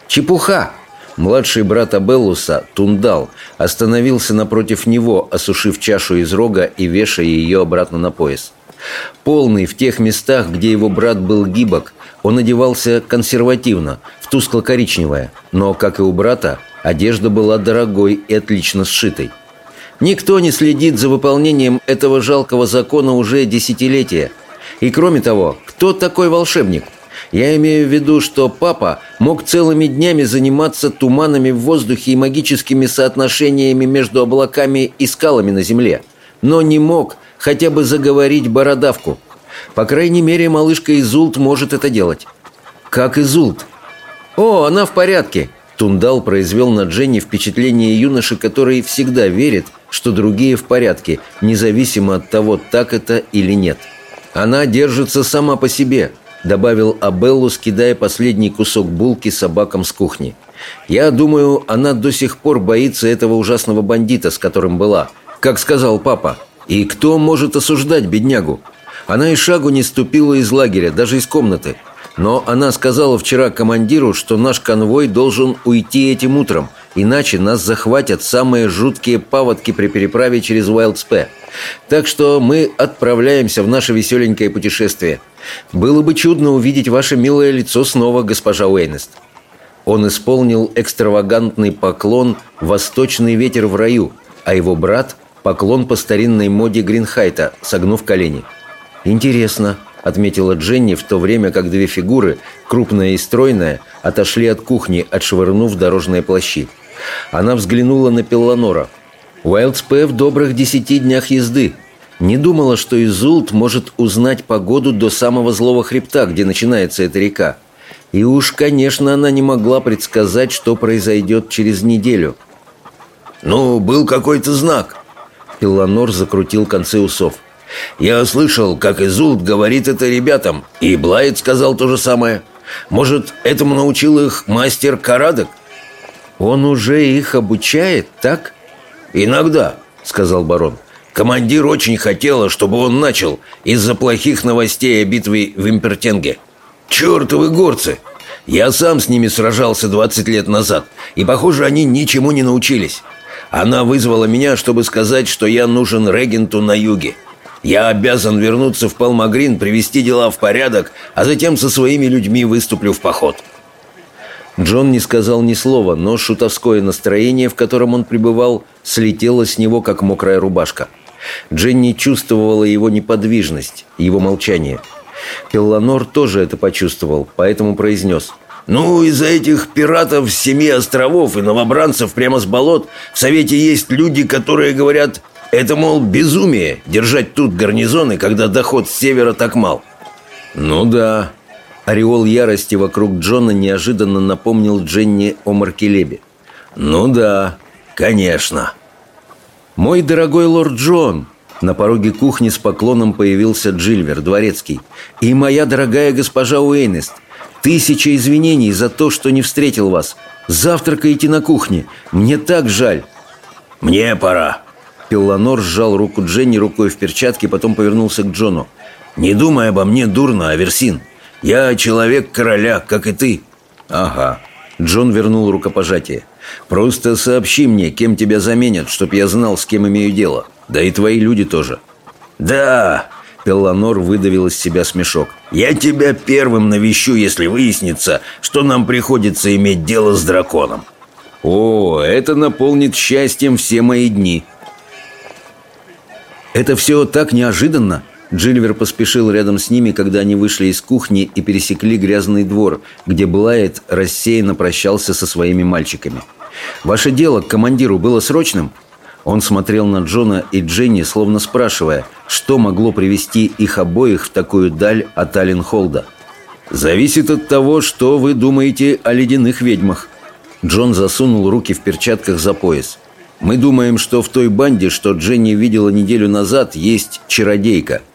«Чепуха!» Младший брат Абеллуса, Тундал, остановился напротив него, осушив чашу из рога и вешая ее обратно на пояс. Полный в тех местах, где его брат был гибок, он одевался консервативно, в тускло-коричневое, но, как и у брата, одежда была дорогой и отлично сшитой. Никто не следит за выполнением этого жалкого закона уже десятилетия. И кроме того, кто такой волшебник? Я имею в виду, что папа мог целыми днями заниматься туманами в воздухе и магическими соотношениями между облаками и скалами на земле, но не мог хотя бы заговорить бородавку. По крайней мере, малышка Изулт может это делать. Как Изулт? О, она в порядке. Тундал произвел на Дженни впечатление юноши, который всегда верит, что другие в порядке, независимо от того, так это или нет. «Она держится сама по себе», — добавил Абеллу, скидая последний кусок булки собакам с кухни. «Я думаю, она до сих пор боится этого ужасного бандита, с которым была, как сказал папа. И кто может осуждать беднягу? Она и шагу не ступила из лагеря, даже из комнаты. Но она сказала вчера командиру, что наш конвой должен уйти этим утром, иначе нас захватят самые жуткие паводки при переправе через Уайлдспе. Так что мы отправляемся в наше веселенькое путешествие. Было бы чудно увидеть ваше милое лицо снова, госпожа Уэйнест». Он исполнил экстравагантный поклон «Восточный ветер в раю», а его брат – поклон по старинной моде Гринхайта, согнув колени. «Интересно», — отметила Дженни, в то время как две фигуры, крупная и стройная, отошли от кухни, отшвырнув дорожные плащи. Она взглянула на Пелланора. «Уайлдспэ в добрых десяти днях езды. Не думала, что Изулт может узнать погоду до самого злого хребта, где начинается эта река. И уж, конечно, она не могла предсказать, что произойдет через неделю». «Ну, был какой-то знак». Пилланор закрутил концы усов. «Я слышал, как Изулт говорит это ребятам, и Блайт сказал то же самое. Может, этому научил их мастер Карадок?» «Он уже их обучает, так?» «Иногда», — сказал барон. «Командир очень хотела, чтобы он начал из-за плохих новостей о битве в Импертенге. Чертовы горцы! Я сам с ними сражался 20 лет назад, и, похоже, они ничему не научились. Она вызвала меня, чтобы сказать, что я нужен регенту на юге. Я обязан вернуться в Палмагрин, привести дела в порядок, а затем со своими людьми выступлю в поход». Джон не сказал ни слова, но шутовское настроение, в котором он пребывал, слетело с него, как мокрая рубашка. Дженни чувствовала его неподвижность, его молчание. Пелланор тоже это почувствовал, поэтому произнес «Ну, из-за этих пиратов с семи островов и новобранцев прямо с болот в Совете есть люди, которые говорят, это, мол, безумие держать тут гарнизоны, когда доход с севера так мал». «Ну да», Ореол ярости вокруг Джона неожиданно напомнил Дженни о Маркелебе. «Ну да, конечно». «Мой дорогой лорд Джон!» На пороге кухни с поклоном появился Джильвер, дворецкий. «И моя дорогая госпожа Уэйнест, тысяча извинений за то, что не встретил вас. Завтракайте на кухне. Мне так жаль». «Мне пора». Пилланор сжал руку Дженни рукой в перчатке, потом повернулся к Джону. «Не думай обо мне дурно, Аверсин. Я человек короля, как и ты». «Ага». Джон вернул рукопожатие. «Просто сообщи мне, кем тебя заменят, чтоб я знал, с кем имею дело. Да и твои люди тоже». «Да!» Пелланор выдавил из себя смешок. «Я тебя первым навещу, если выяснится, что нам приходится иметь дело с драконом». «О, это наполнит счастьем все мои дни». «Это все так неожиданно!» Джильвер поспешил рядом с ними, когда они вышли из кухни и пересекли грязный двор, где Блайет рассеянно прощался со своими мальчиками. «Ваше дело к командиру было срочным?» Он смотрел на Джона и Дженни, словно спрашивая, что могло привести их обоих в такую даль от Алленхолда. «Зависит от того, что вы думаете о ледяных ведьмах». Джон засунул руки в перчатках за пояс. «Мы думаем, что в той банде, что Дженни видела неделю назад, есть чародейка –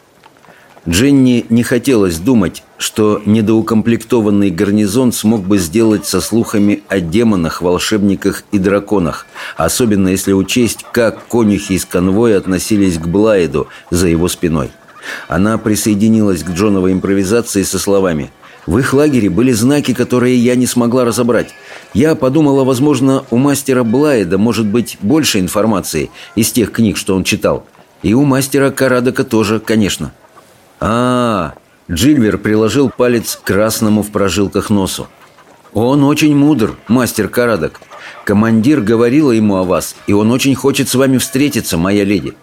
Дженни не хотелось думать, что недоукомплектованный гарнизон смог бы сделать со слухами о демонах, волшебниках и драконах, особенно если учесть, как конюхи из конвоя относились к Блайду за его спиной. Она присоединилась к Джоновой импровизации со словами «В их лагере были знаки, которые я не смогла разобрать. Я подумала, возможно, у мастера Блайда может быть больше информации из тех книг, что он читал. И у мастера Карадока тоже, конечно». А, Джильвер приложил палец к красному в прожилках носу. Он очень мудр, мастер Карадок. Командир говорила ему о вас, и он очень хочет с вами встретиться, моя леди.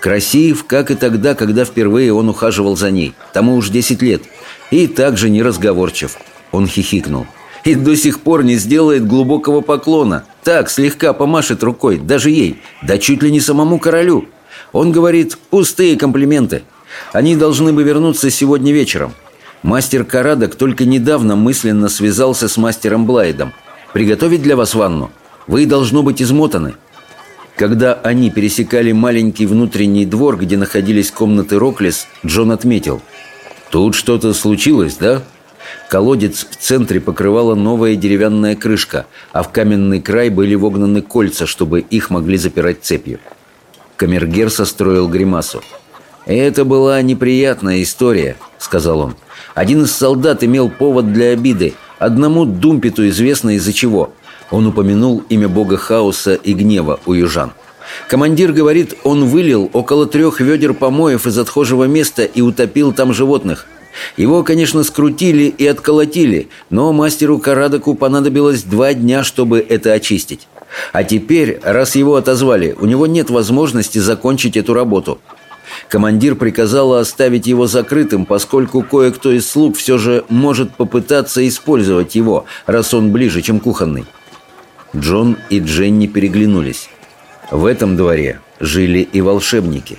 Красив, как и тогда, когда впервые он ухаживал за ней. Тому уж десять лет. И также неразговорчив. Он хихикнул. И до сих пор не сделает глубокого поклона. Так, слегка помашет рукой, даже ей. Да чуть ли не самому королю. Он говорит «пустые комплименты». Они должны бы вернуться сегодня вечером. Мастер Карадок только недавно мысленно связался с мастером Блайдом. Приготовить для вас ванну? Вы должно быть измотаны. Когда они пересекали маленький внутренний двор, где находились комнаты Роклис, Джон отметил. «Тут что-то случилось, да?» Колодец в центре покрывала новая деревянная крышка, а в каменный край были вогнаны кольца, чтобы их могли запирать цепью. Камергер состроил гримасу. «Это была неприятная история», — сказал он. «Один из солдат имел повод для обиды. Одному Думпету известно из-за чего». Он упомянул имя бога хаоса и гнева у южан. Командир говорит, он вылил около трех ведер помоев из отхожего места и утопил там животных. Его, конечно, скрутили и отколотили, но мастеру Карадоку понадобилось два дня, чтобы это очистить. А теперь, раз его отозвали, у него нет возможности закончить эту работу. Командир приказала оставить его закрытым, поскольку кое-кто из слуг все же может попытаться использовать его, раз он ближе, чем кухонный. Джон и Дженни переглянулись. В этом дворе жили и волшебники.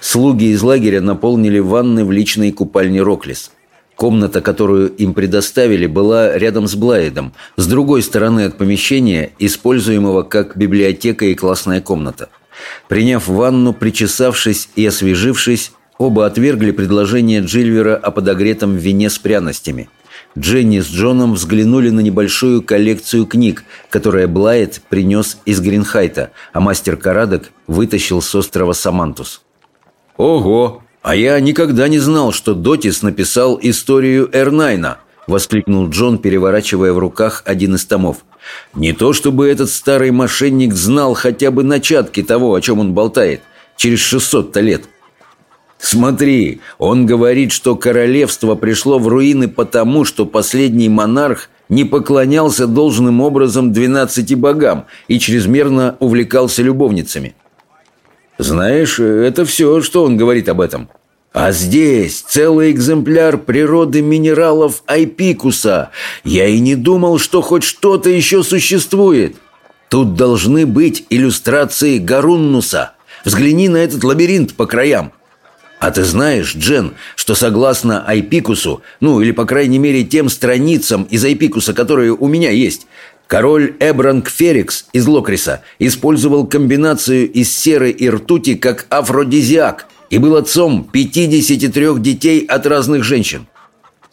Слуги из лагеря наполнили ванны в личной купальне Роклис. Комната, которую им предоставили, была рядом с Блайдом, с другой стороны от помещения, используемого как библиотека и классная комната – Приняв ванну, причесавшись и освежившись, оба отвергли предложение Джильвера о подогретом вине с пряностями. Дженни с Джоном взглянули на небольшую коллекцию книг, которые Блайт принес из Гринхайта, а мастер Карадок вытащил с острова Самантус. «Ого! А я никогда не знал, что Дотис написал историю Эрнайна!» — воскликнул Джон, переворачивая в руках один из томов. «Не то чтобы этот старый мошенник знал хотя бы начатки того, о чем он болтает, через 600-то лет. Смотри, он говорит, что королевство пришло в руины потому, что последний монарх не поклонялся должным образом двенадцати богам и чрезмерно увлекался любовницами. Знаешь, это все, что он говорит об этом. А здесь целый экземпляр природы минералов Айпикуса. Я и не думал, что хоть что-то еще существует. Тут должны быть иллюстрации Гаруннуса. Взгляни на этот лабиринт по краям. А ты знаешь, Джен, что согласно Айпикусу, ну или по крайней мере тем страницам из Айпикуса, которые у меня есть, король Эбранг Ферикс из Локриса использовал комбинацию из серы и ртути как афродизиак и был отцом 53 детей от разных женщин.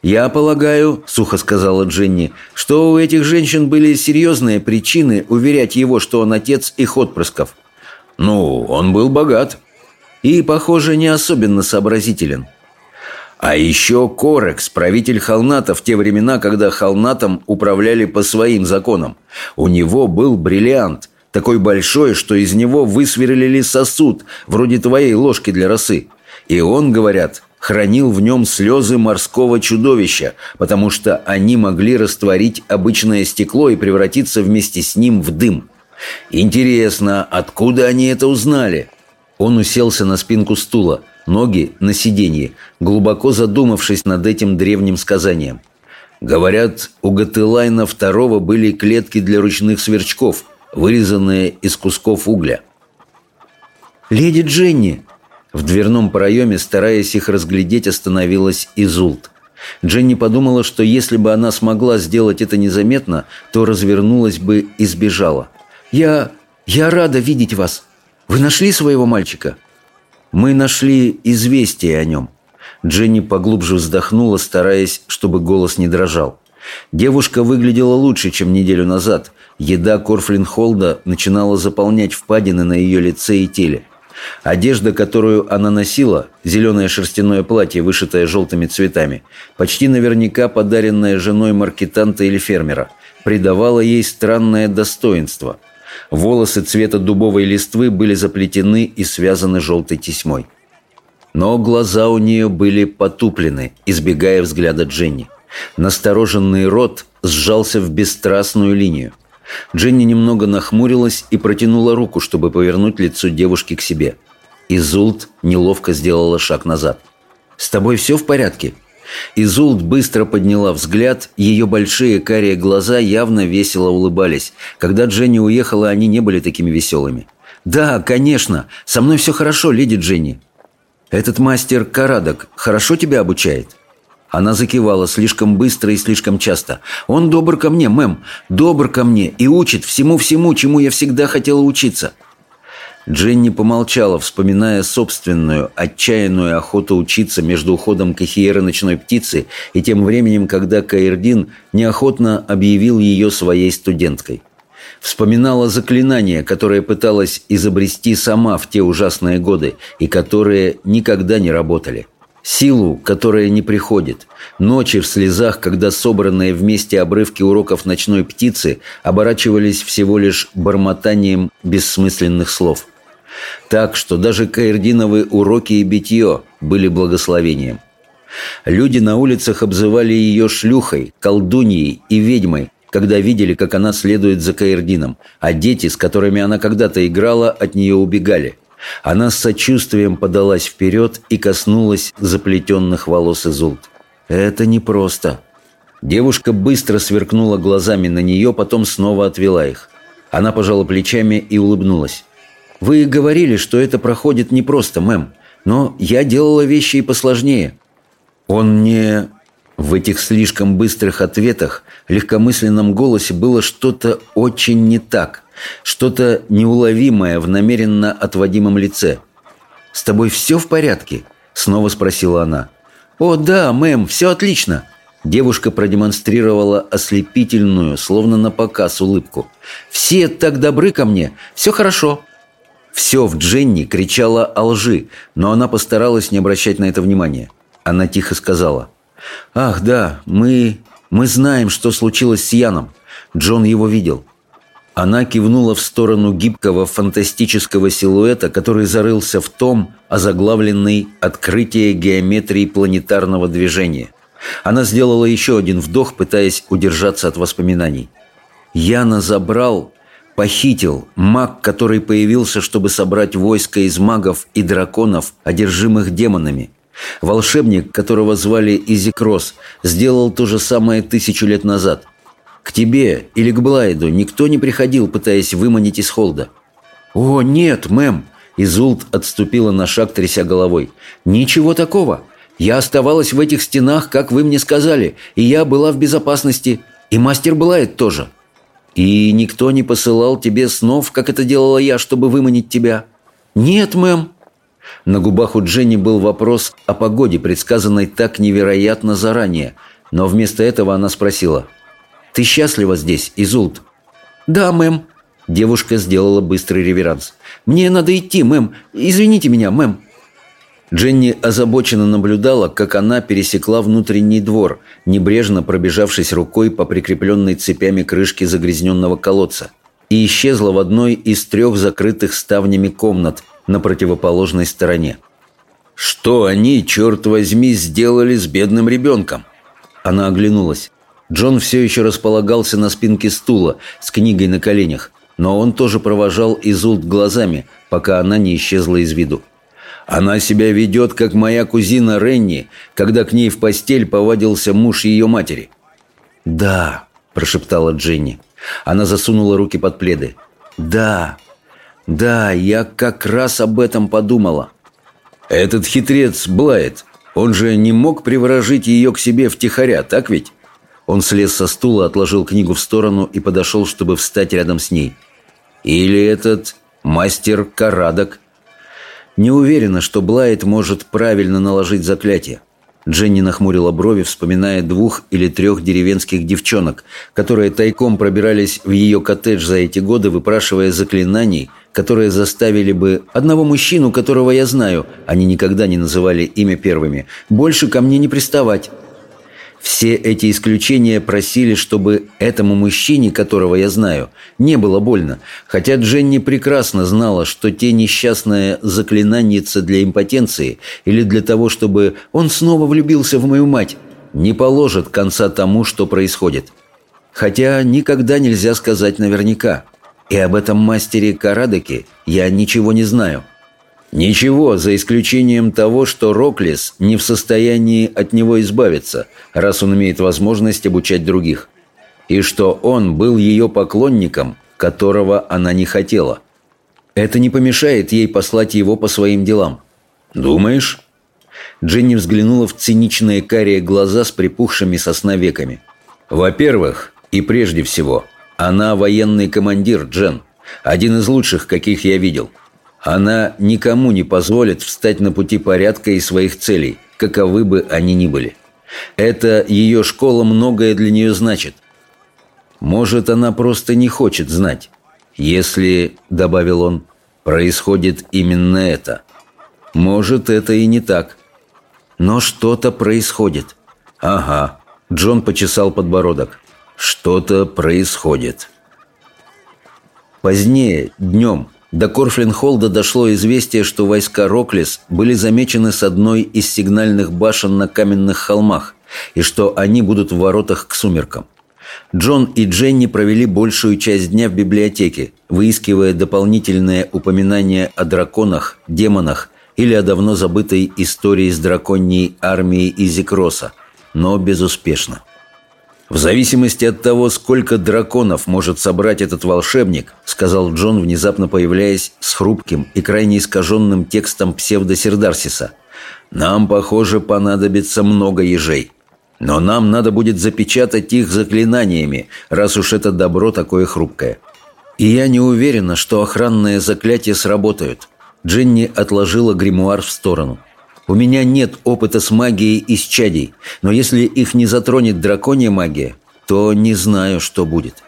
«Я полагаю, — сухо сказала Дженни, — что у этих женщин были серьезные причины уверять его, что он отец их отпрысков. Ну, он был богат. И, похоже, не особенно сообразителен. А еще Корекс, правитель Халната в те времена, когда Халнатом управляли по своим законам. У него был бриллиант — такой большой, что из него высверлили сосуд, вроде твоей ложки для росы. И он, говорят, хранил в нем слезы морского чудовища, потому что они могли растворить обычное стекло и превратиться вместе с ним в дым. Интересно, откуда они это узнали? Он уселся на спинку стула, ноги на сиденье, глубоко задумавшись над этим древним сказанием. Говорят, у Гателайна II были клетки для ручных сверчков – вырезанные из кусков угля. «Леди Дженни!» В дверном проеме, стараясь их разглядеть, остановилась Изулт. Дженни подумала, что если бы она смогла сделать это незаметно, то развернулась бы и сбежала. «Я... я рада видеть вас. Вы нашли своего мальчика?» «Мы нашли известие о нем». Дженни поглубже вздохнула, стараясь, чтобы голос не дрожал. Девушка выглядела лучше, чем неделю назад. Еда Корфлинхолда начинала заполнять впадины на ее лице и теле. Одежда, которую она носила, зеленое шерстяное платье, вышитое желтыми цветами, почти наверняка подаренное женой маркетанта или фермера, придавала ей странное достоинство. Волосы цвета дубовой листвы были заплетены и связаны желтой тесьмой. Но глаза у нее были потуплены, избегая взгляда Дженни. Настороженный рот сжался в бесстрастную линию. Дженни немного нахмурилась и протянула руку, чтобы повернуть лицо девушки к себе. Изулт неловко сделала шаг назад. «С тобой все в порядке?» Изулт быстро подняла взгляд, ее большие карие глаза явно весело улыбались. Когда Дженни уехала, они не были такими веселыми. «Да, конечно, со мной все хорошо, леди Дженни». «Этот мастер Карадок хорошо тебя обучает?» Она закивала слишком быстро и слишком часто. «Он добр ко мне, мэм, добр ко мне и учит всему-всему, чему я всегда хотела учиться». Дженни помолчала, вспоминая собственную, отчаянную охоту учиться между уходом Кахиера ночной птицы и тем временем, когда Каирдин неохотно объявил ее своей студенткой. Вспоминала заклинания, которые пыталась изобрести сама в те ужасные годы и которые никогда не работали – Силу, которая не приходит. Ночи в слезах, когда собранные вместе обрывки уроков ночной птицы оборачивались всего лишь бормотанием бессмысленных слов. Так что даже каэрдиновые уроки и битье были благословением. Люди на улицах обзывали ее шлюхой, колдуньей и ведьмой, когда видели, как она следует за Каэрдином, а дети, с которыми она когда-то играла, от нее убегали – она с сочувствием подалась вперед и коснулась заплетенных волос Изулт. «Это непросто». Девушка быстро сверкнула глазами на нее, потом снова отвела их. Она пожала плечами и улыбнулась. «Вы говорили, что это проходит непросто, мэм, но я делала вещи и посложнее». «Он не...» В этих слишком быстрых ответах, легкомысленном голосе было что-то очень не так – Что-то неуловимое в намеренно отводимом лице. «С тобой все в порядке?» – снова спросила она. «О, да, мэм, все отлично!» Девушка продемонстрировала ослепительную, словно на показ, улыбку. «Все так добры ко мне! Все хорошо!» Все в Дженни кричало о лжи, но она постаралась не обращать на это внимания. Она тихо сказала. «Ах, да, мы... мы знаем, что случилось с Яном. Джон его видел». Она кивнула в сторону гибкого фантастического силуэта, который зарылся в том, озаглавленный «Открытие геометрии планетарного движения». Она сделала еще один вдох, пытаясь удержаться от воспоминаний. Яна забрал Похитил маг, который появился, чтобы собрать войско из магов и драконов, одержимых демонами. Волшебник, которого звали Изикрос, сделал то же самое тысячу лет назад. К тебе или к Блайду никто не приходил, пытаясь выманить из холда. «О, нет, мэм!» Изулт отступила на шаг, тряся головой. «Ничего такого. Я оставалась в этих стенах, как вы мне сказали, и я была в безопасности. И мастер Блайд тоже». «И никто не посылал тебе снов, как это делала я, чтобы выманить тебя?» «Нет, мэм». На губах у Дженни был вопрос о погоде, предсказанной так невероятно заранее, но вместо этого она спросила. «Ты счастлива здесь, Изулт?» «Да, мэм». Девушка сделала быстрый реверанс. «Мне надо идти, мэм. Извините меня, мэм». Дженни озабоченно наблюдала, как она пересекла внутренний двор, небрежно пробежавшись рукой по прикрепленной цепями крышке загрязненного колодца, и исчезла в одной из трех закрытых ставнями комнат на противоположной стороне. «Что они, черт возьми, сделали с бедным ребенком?» Она оглянулась. Джон все еще располагался на спинке стула с книгой на коленях, но он тоже провожал Изулт глазами, пока она не исчезла из виду. Она себя ведет, как моя кузина Ренни, когда к ней в постель повадился муж ее матери». «Да», – прошептала Дженни. Она засунула руки под пледы. «Да, да, я как раз об этом подумала». «Этот хитрец Блайт, он же не мог приворожить ее к себе втихаря, так ведь?» Он слез со стула, отложил книгу в сторону и подошел, чтобы встать рядом с ней. «Или этот мастер Карадок не уверена, что Блайт может правильно наложить заклятие. Дженни нахмурила брови, вспоминая двух или трех деревенских девчонок, которые тайком пробирались в ее коттедж за эти годы, выпрашивая заклинаний, которые заставили бы одного мужчину, которого я знаю, они никогда не называли имя первыми, больше ко мне не приставать. Все эти исключения просили, чтобы этому мужчине, которого я знаю, не было больно, хотя Дженни прекрасно знала, что те несчастные заклинанницы для импотенции или для того, чтобы он снова влюбился в мою мать, не положат конца тому, что происходит. Хотя никогда нельзя сказать наверняка. И об этом мастере Карадеке я ничего не знаю. Ничего, за исключением того, что Роклис не в состоянии от него избавиться, раз он имеет возможность обучать других. И что он был ее поклонником, которого она не хотела. Это не помешает ей послать его по своим делам. Думаешь? Дженни взглянула в циничные карие глаза с припухшими сосна веками. Во-первых, и прежде всего, она военный командир, Джен. Один из лучших, каких я видел. Она никому не позволит встать на пути порядка и своих целей, каковы бы они ни были. Это ее школа многое для нее значит. Может, она просто не хочет знать. Если, — добавил он, — происходит именно это. Может, это и не так. Но что-то происходит. Ага, Джон почесал подбородок. Что-то происходит. Позднее, днем, до Корфлинхолда дошло известие, что войска Роклис были замечены с одной из сигнальных башен на каменных холмах, и что они будут в воротах к сумеркам. Джон и Дженни провели большую часть дня в библиотеке, выискивая дополнительные упоминания о драконах, демонах или о давно забытой истории с драконьей армией Изикроса, но безуспешно. «В зависимости от того, сколько драконов может собрать этот волшебник», сказал Джон, внезапно появляясь с хрупким и крайне искаженным текстом псевдосердарсиса, «нам, похоже, понадобится много ежей. Но нам надо будет запечатать их заклинаниями, раз уж это добро такое хрупкое». И я не уверена, что охранные заклятия сработают. Дженни отложила гримуар в сторону. У меня нет опыта с магией из чадей, но если их не затронет драконья магия, то не знаю, что будет.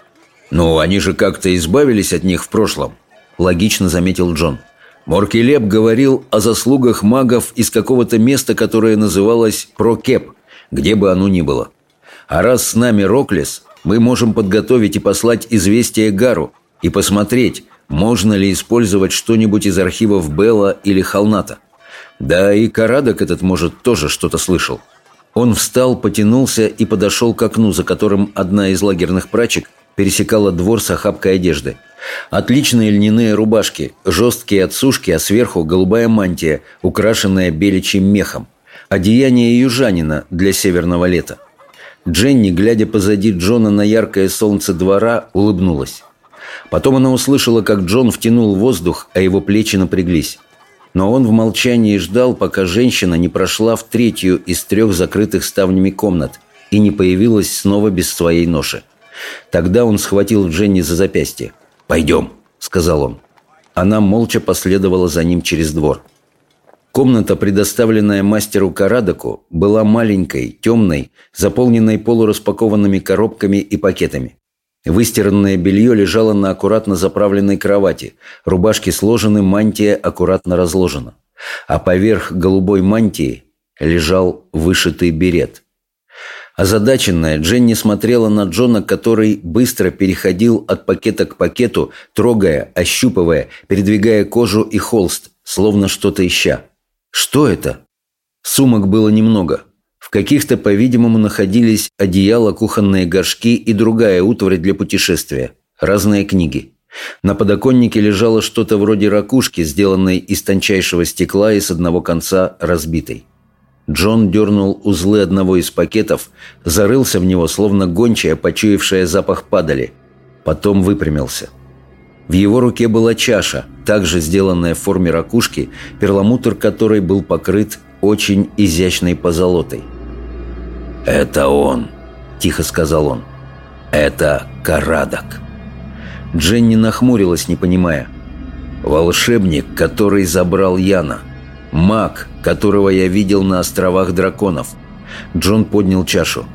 «Ну, они же как-то избавились от них в прошлом», – логично заметил Джон. Моркелеп говорил о заслугах магов из какого-то места, которое называлось Прокеп, где бы оно ни было. А раз с нами Роклес, мы можем подготовить и послать известие Гару и посмотреть, можно ли использовать что-нибудь из архивов Белла или Холната. Да и Карадок этот, может, тоже что-то слышал. Он встал, потянулся и подошел к окну, за которым одна из лагерных прачек пересекала двор с охапкой одежды. Отличные льняные рубашки, жесткие от сушки, а сверху голубая мантия, украшенная беличьим мехом. Одеяние южанина для северного лета. Дженни, глядя позади Джона на яркое солнце двора, улыбнулась. Потом она услышала, как Джон втянул воздух, а его плечи напряглись. Но он в молчании ждал, пока женщина не прошла в третью из трех закрытых ставнями комнат и не появилась снова без своей ноши. Тогда он схватил Дженни за запястье. «Пойдем», — сказал он. Она молча последовала за ним через двор. Комната, предоставленная мастеру Карадоку, была маленькой, темной, заполненной полураспакованными коробками и пакетами. Выстиранное белье лежало на аккуратно заправленной кровати, рубашки сложены, мантия аккуратно разложена. А поверх голубой мантии лежал вышитый берет. Озадаченная, Дженни смотрела на Джона, который быстро переходил от пакета к пакету, трогая, ощупывая, передвигая кожу и холст, словно что-то ища. Что это? Сумок было немного – каких-то, по-видимому, находились одеяло, кухонные горшки и другая утварь для путешествия. Разные книги. На подоконнике лежало что-то вроде ракушки, сделанной из тончайшего стекла и с одного конца разбитой. Джон дернул узлы одного из пакетов, зарылся в него, словно гончая, почуявшая запах падали. Потом выпрямился. В его руке была чаша, также сделанная в форме ракушки, перламутр которой был покрыт очень изящной позолотой. «Это он», – тихо сказал он. «Это Карадок». Дженни нахмурилась, не понимая. «Волшебник, который забрал Яна. Маг, которого я видел на островах драконов». Джон поднял чашу.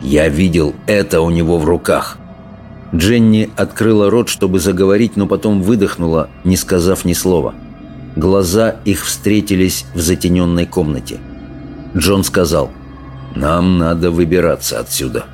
«Я видел это у него в руках». Дженни открыла рот, чтобы заговорить, но потом выдохнула, не сказав ни слова. Глаза их встретились в затененной комнате. Джон сказал – нам надо выбираться отсюда.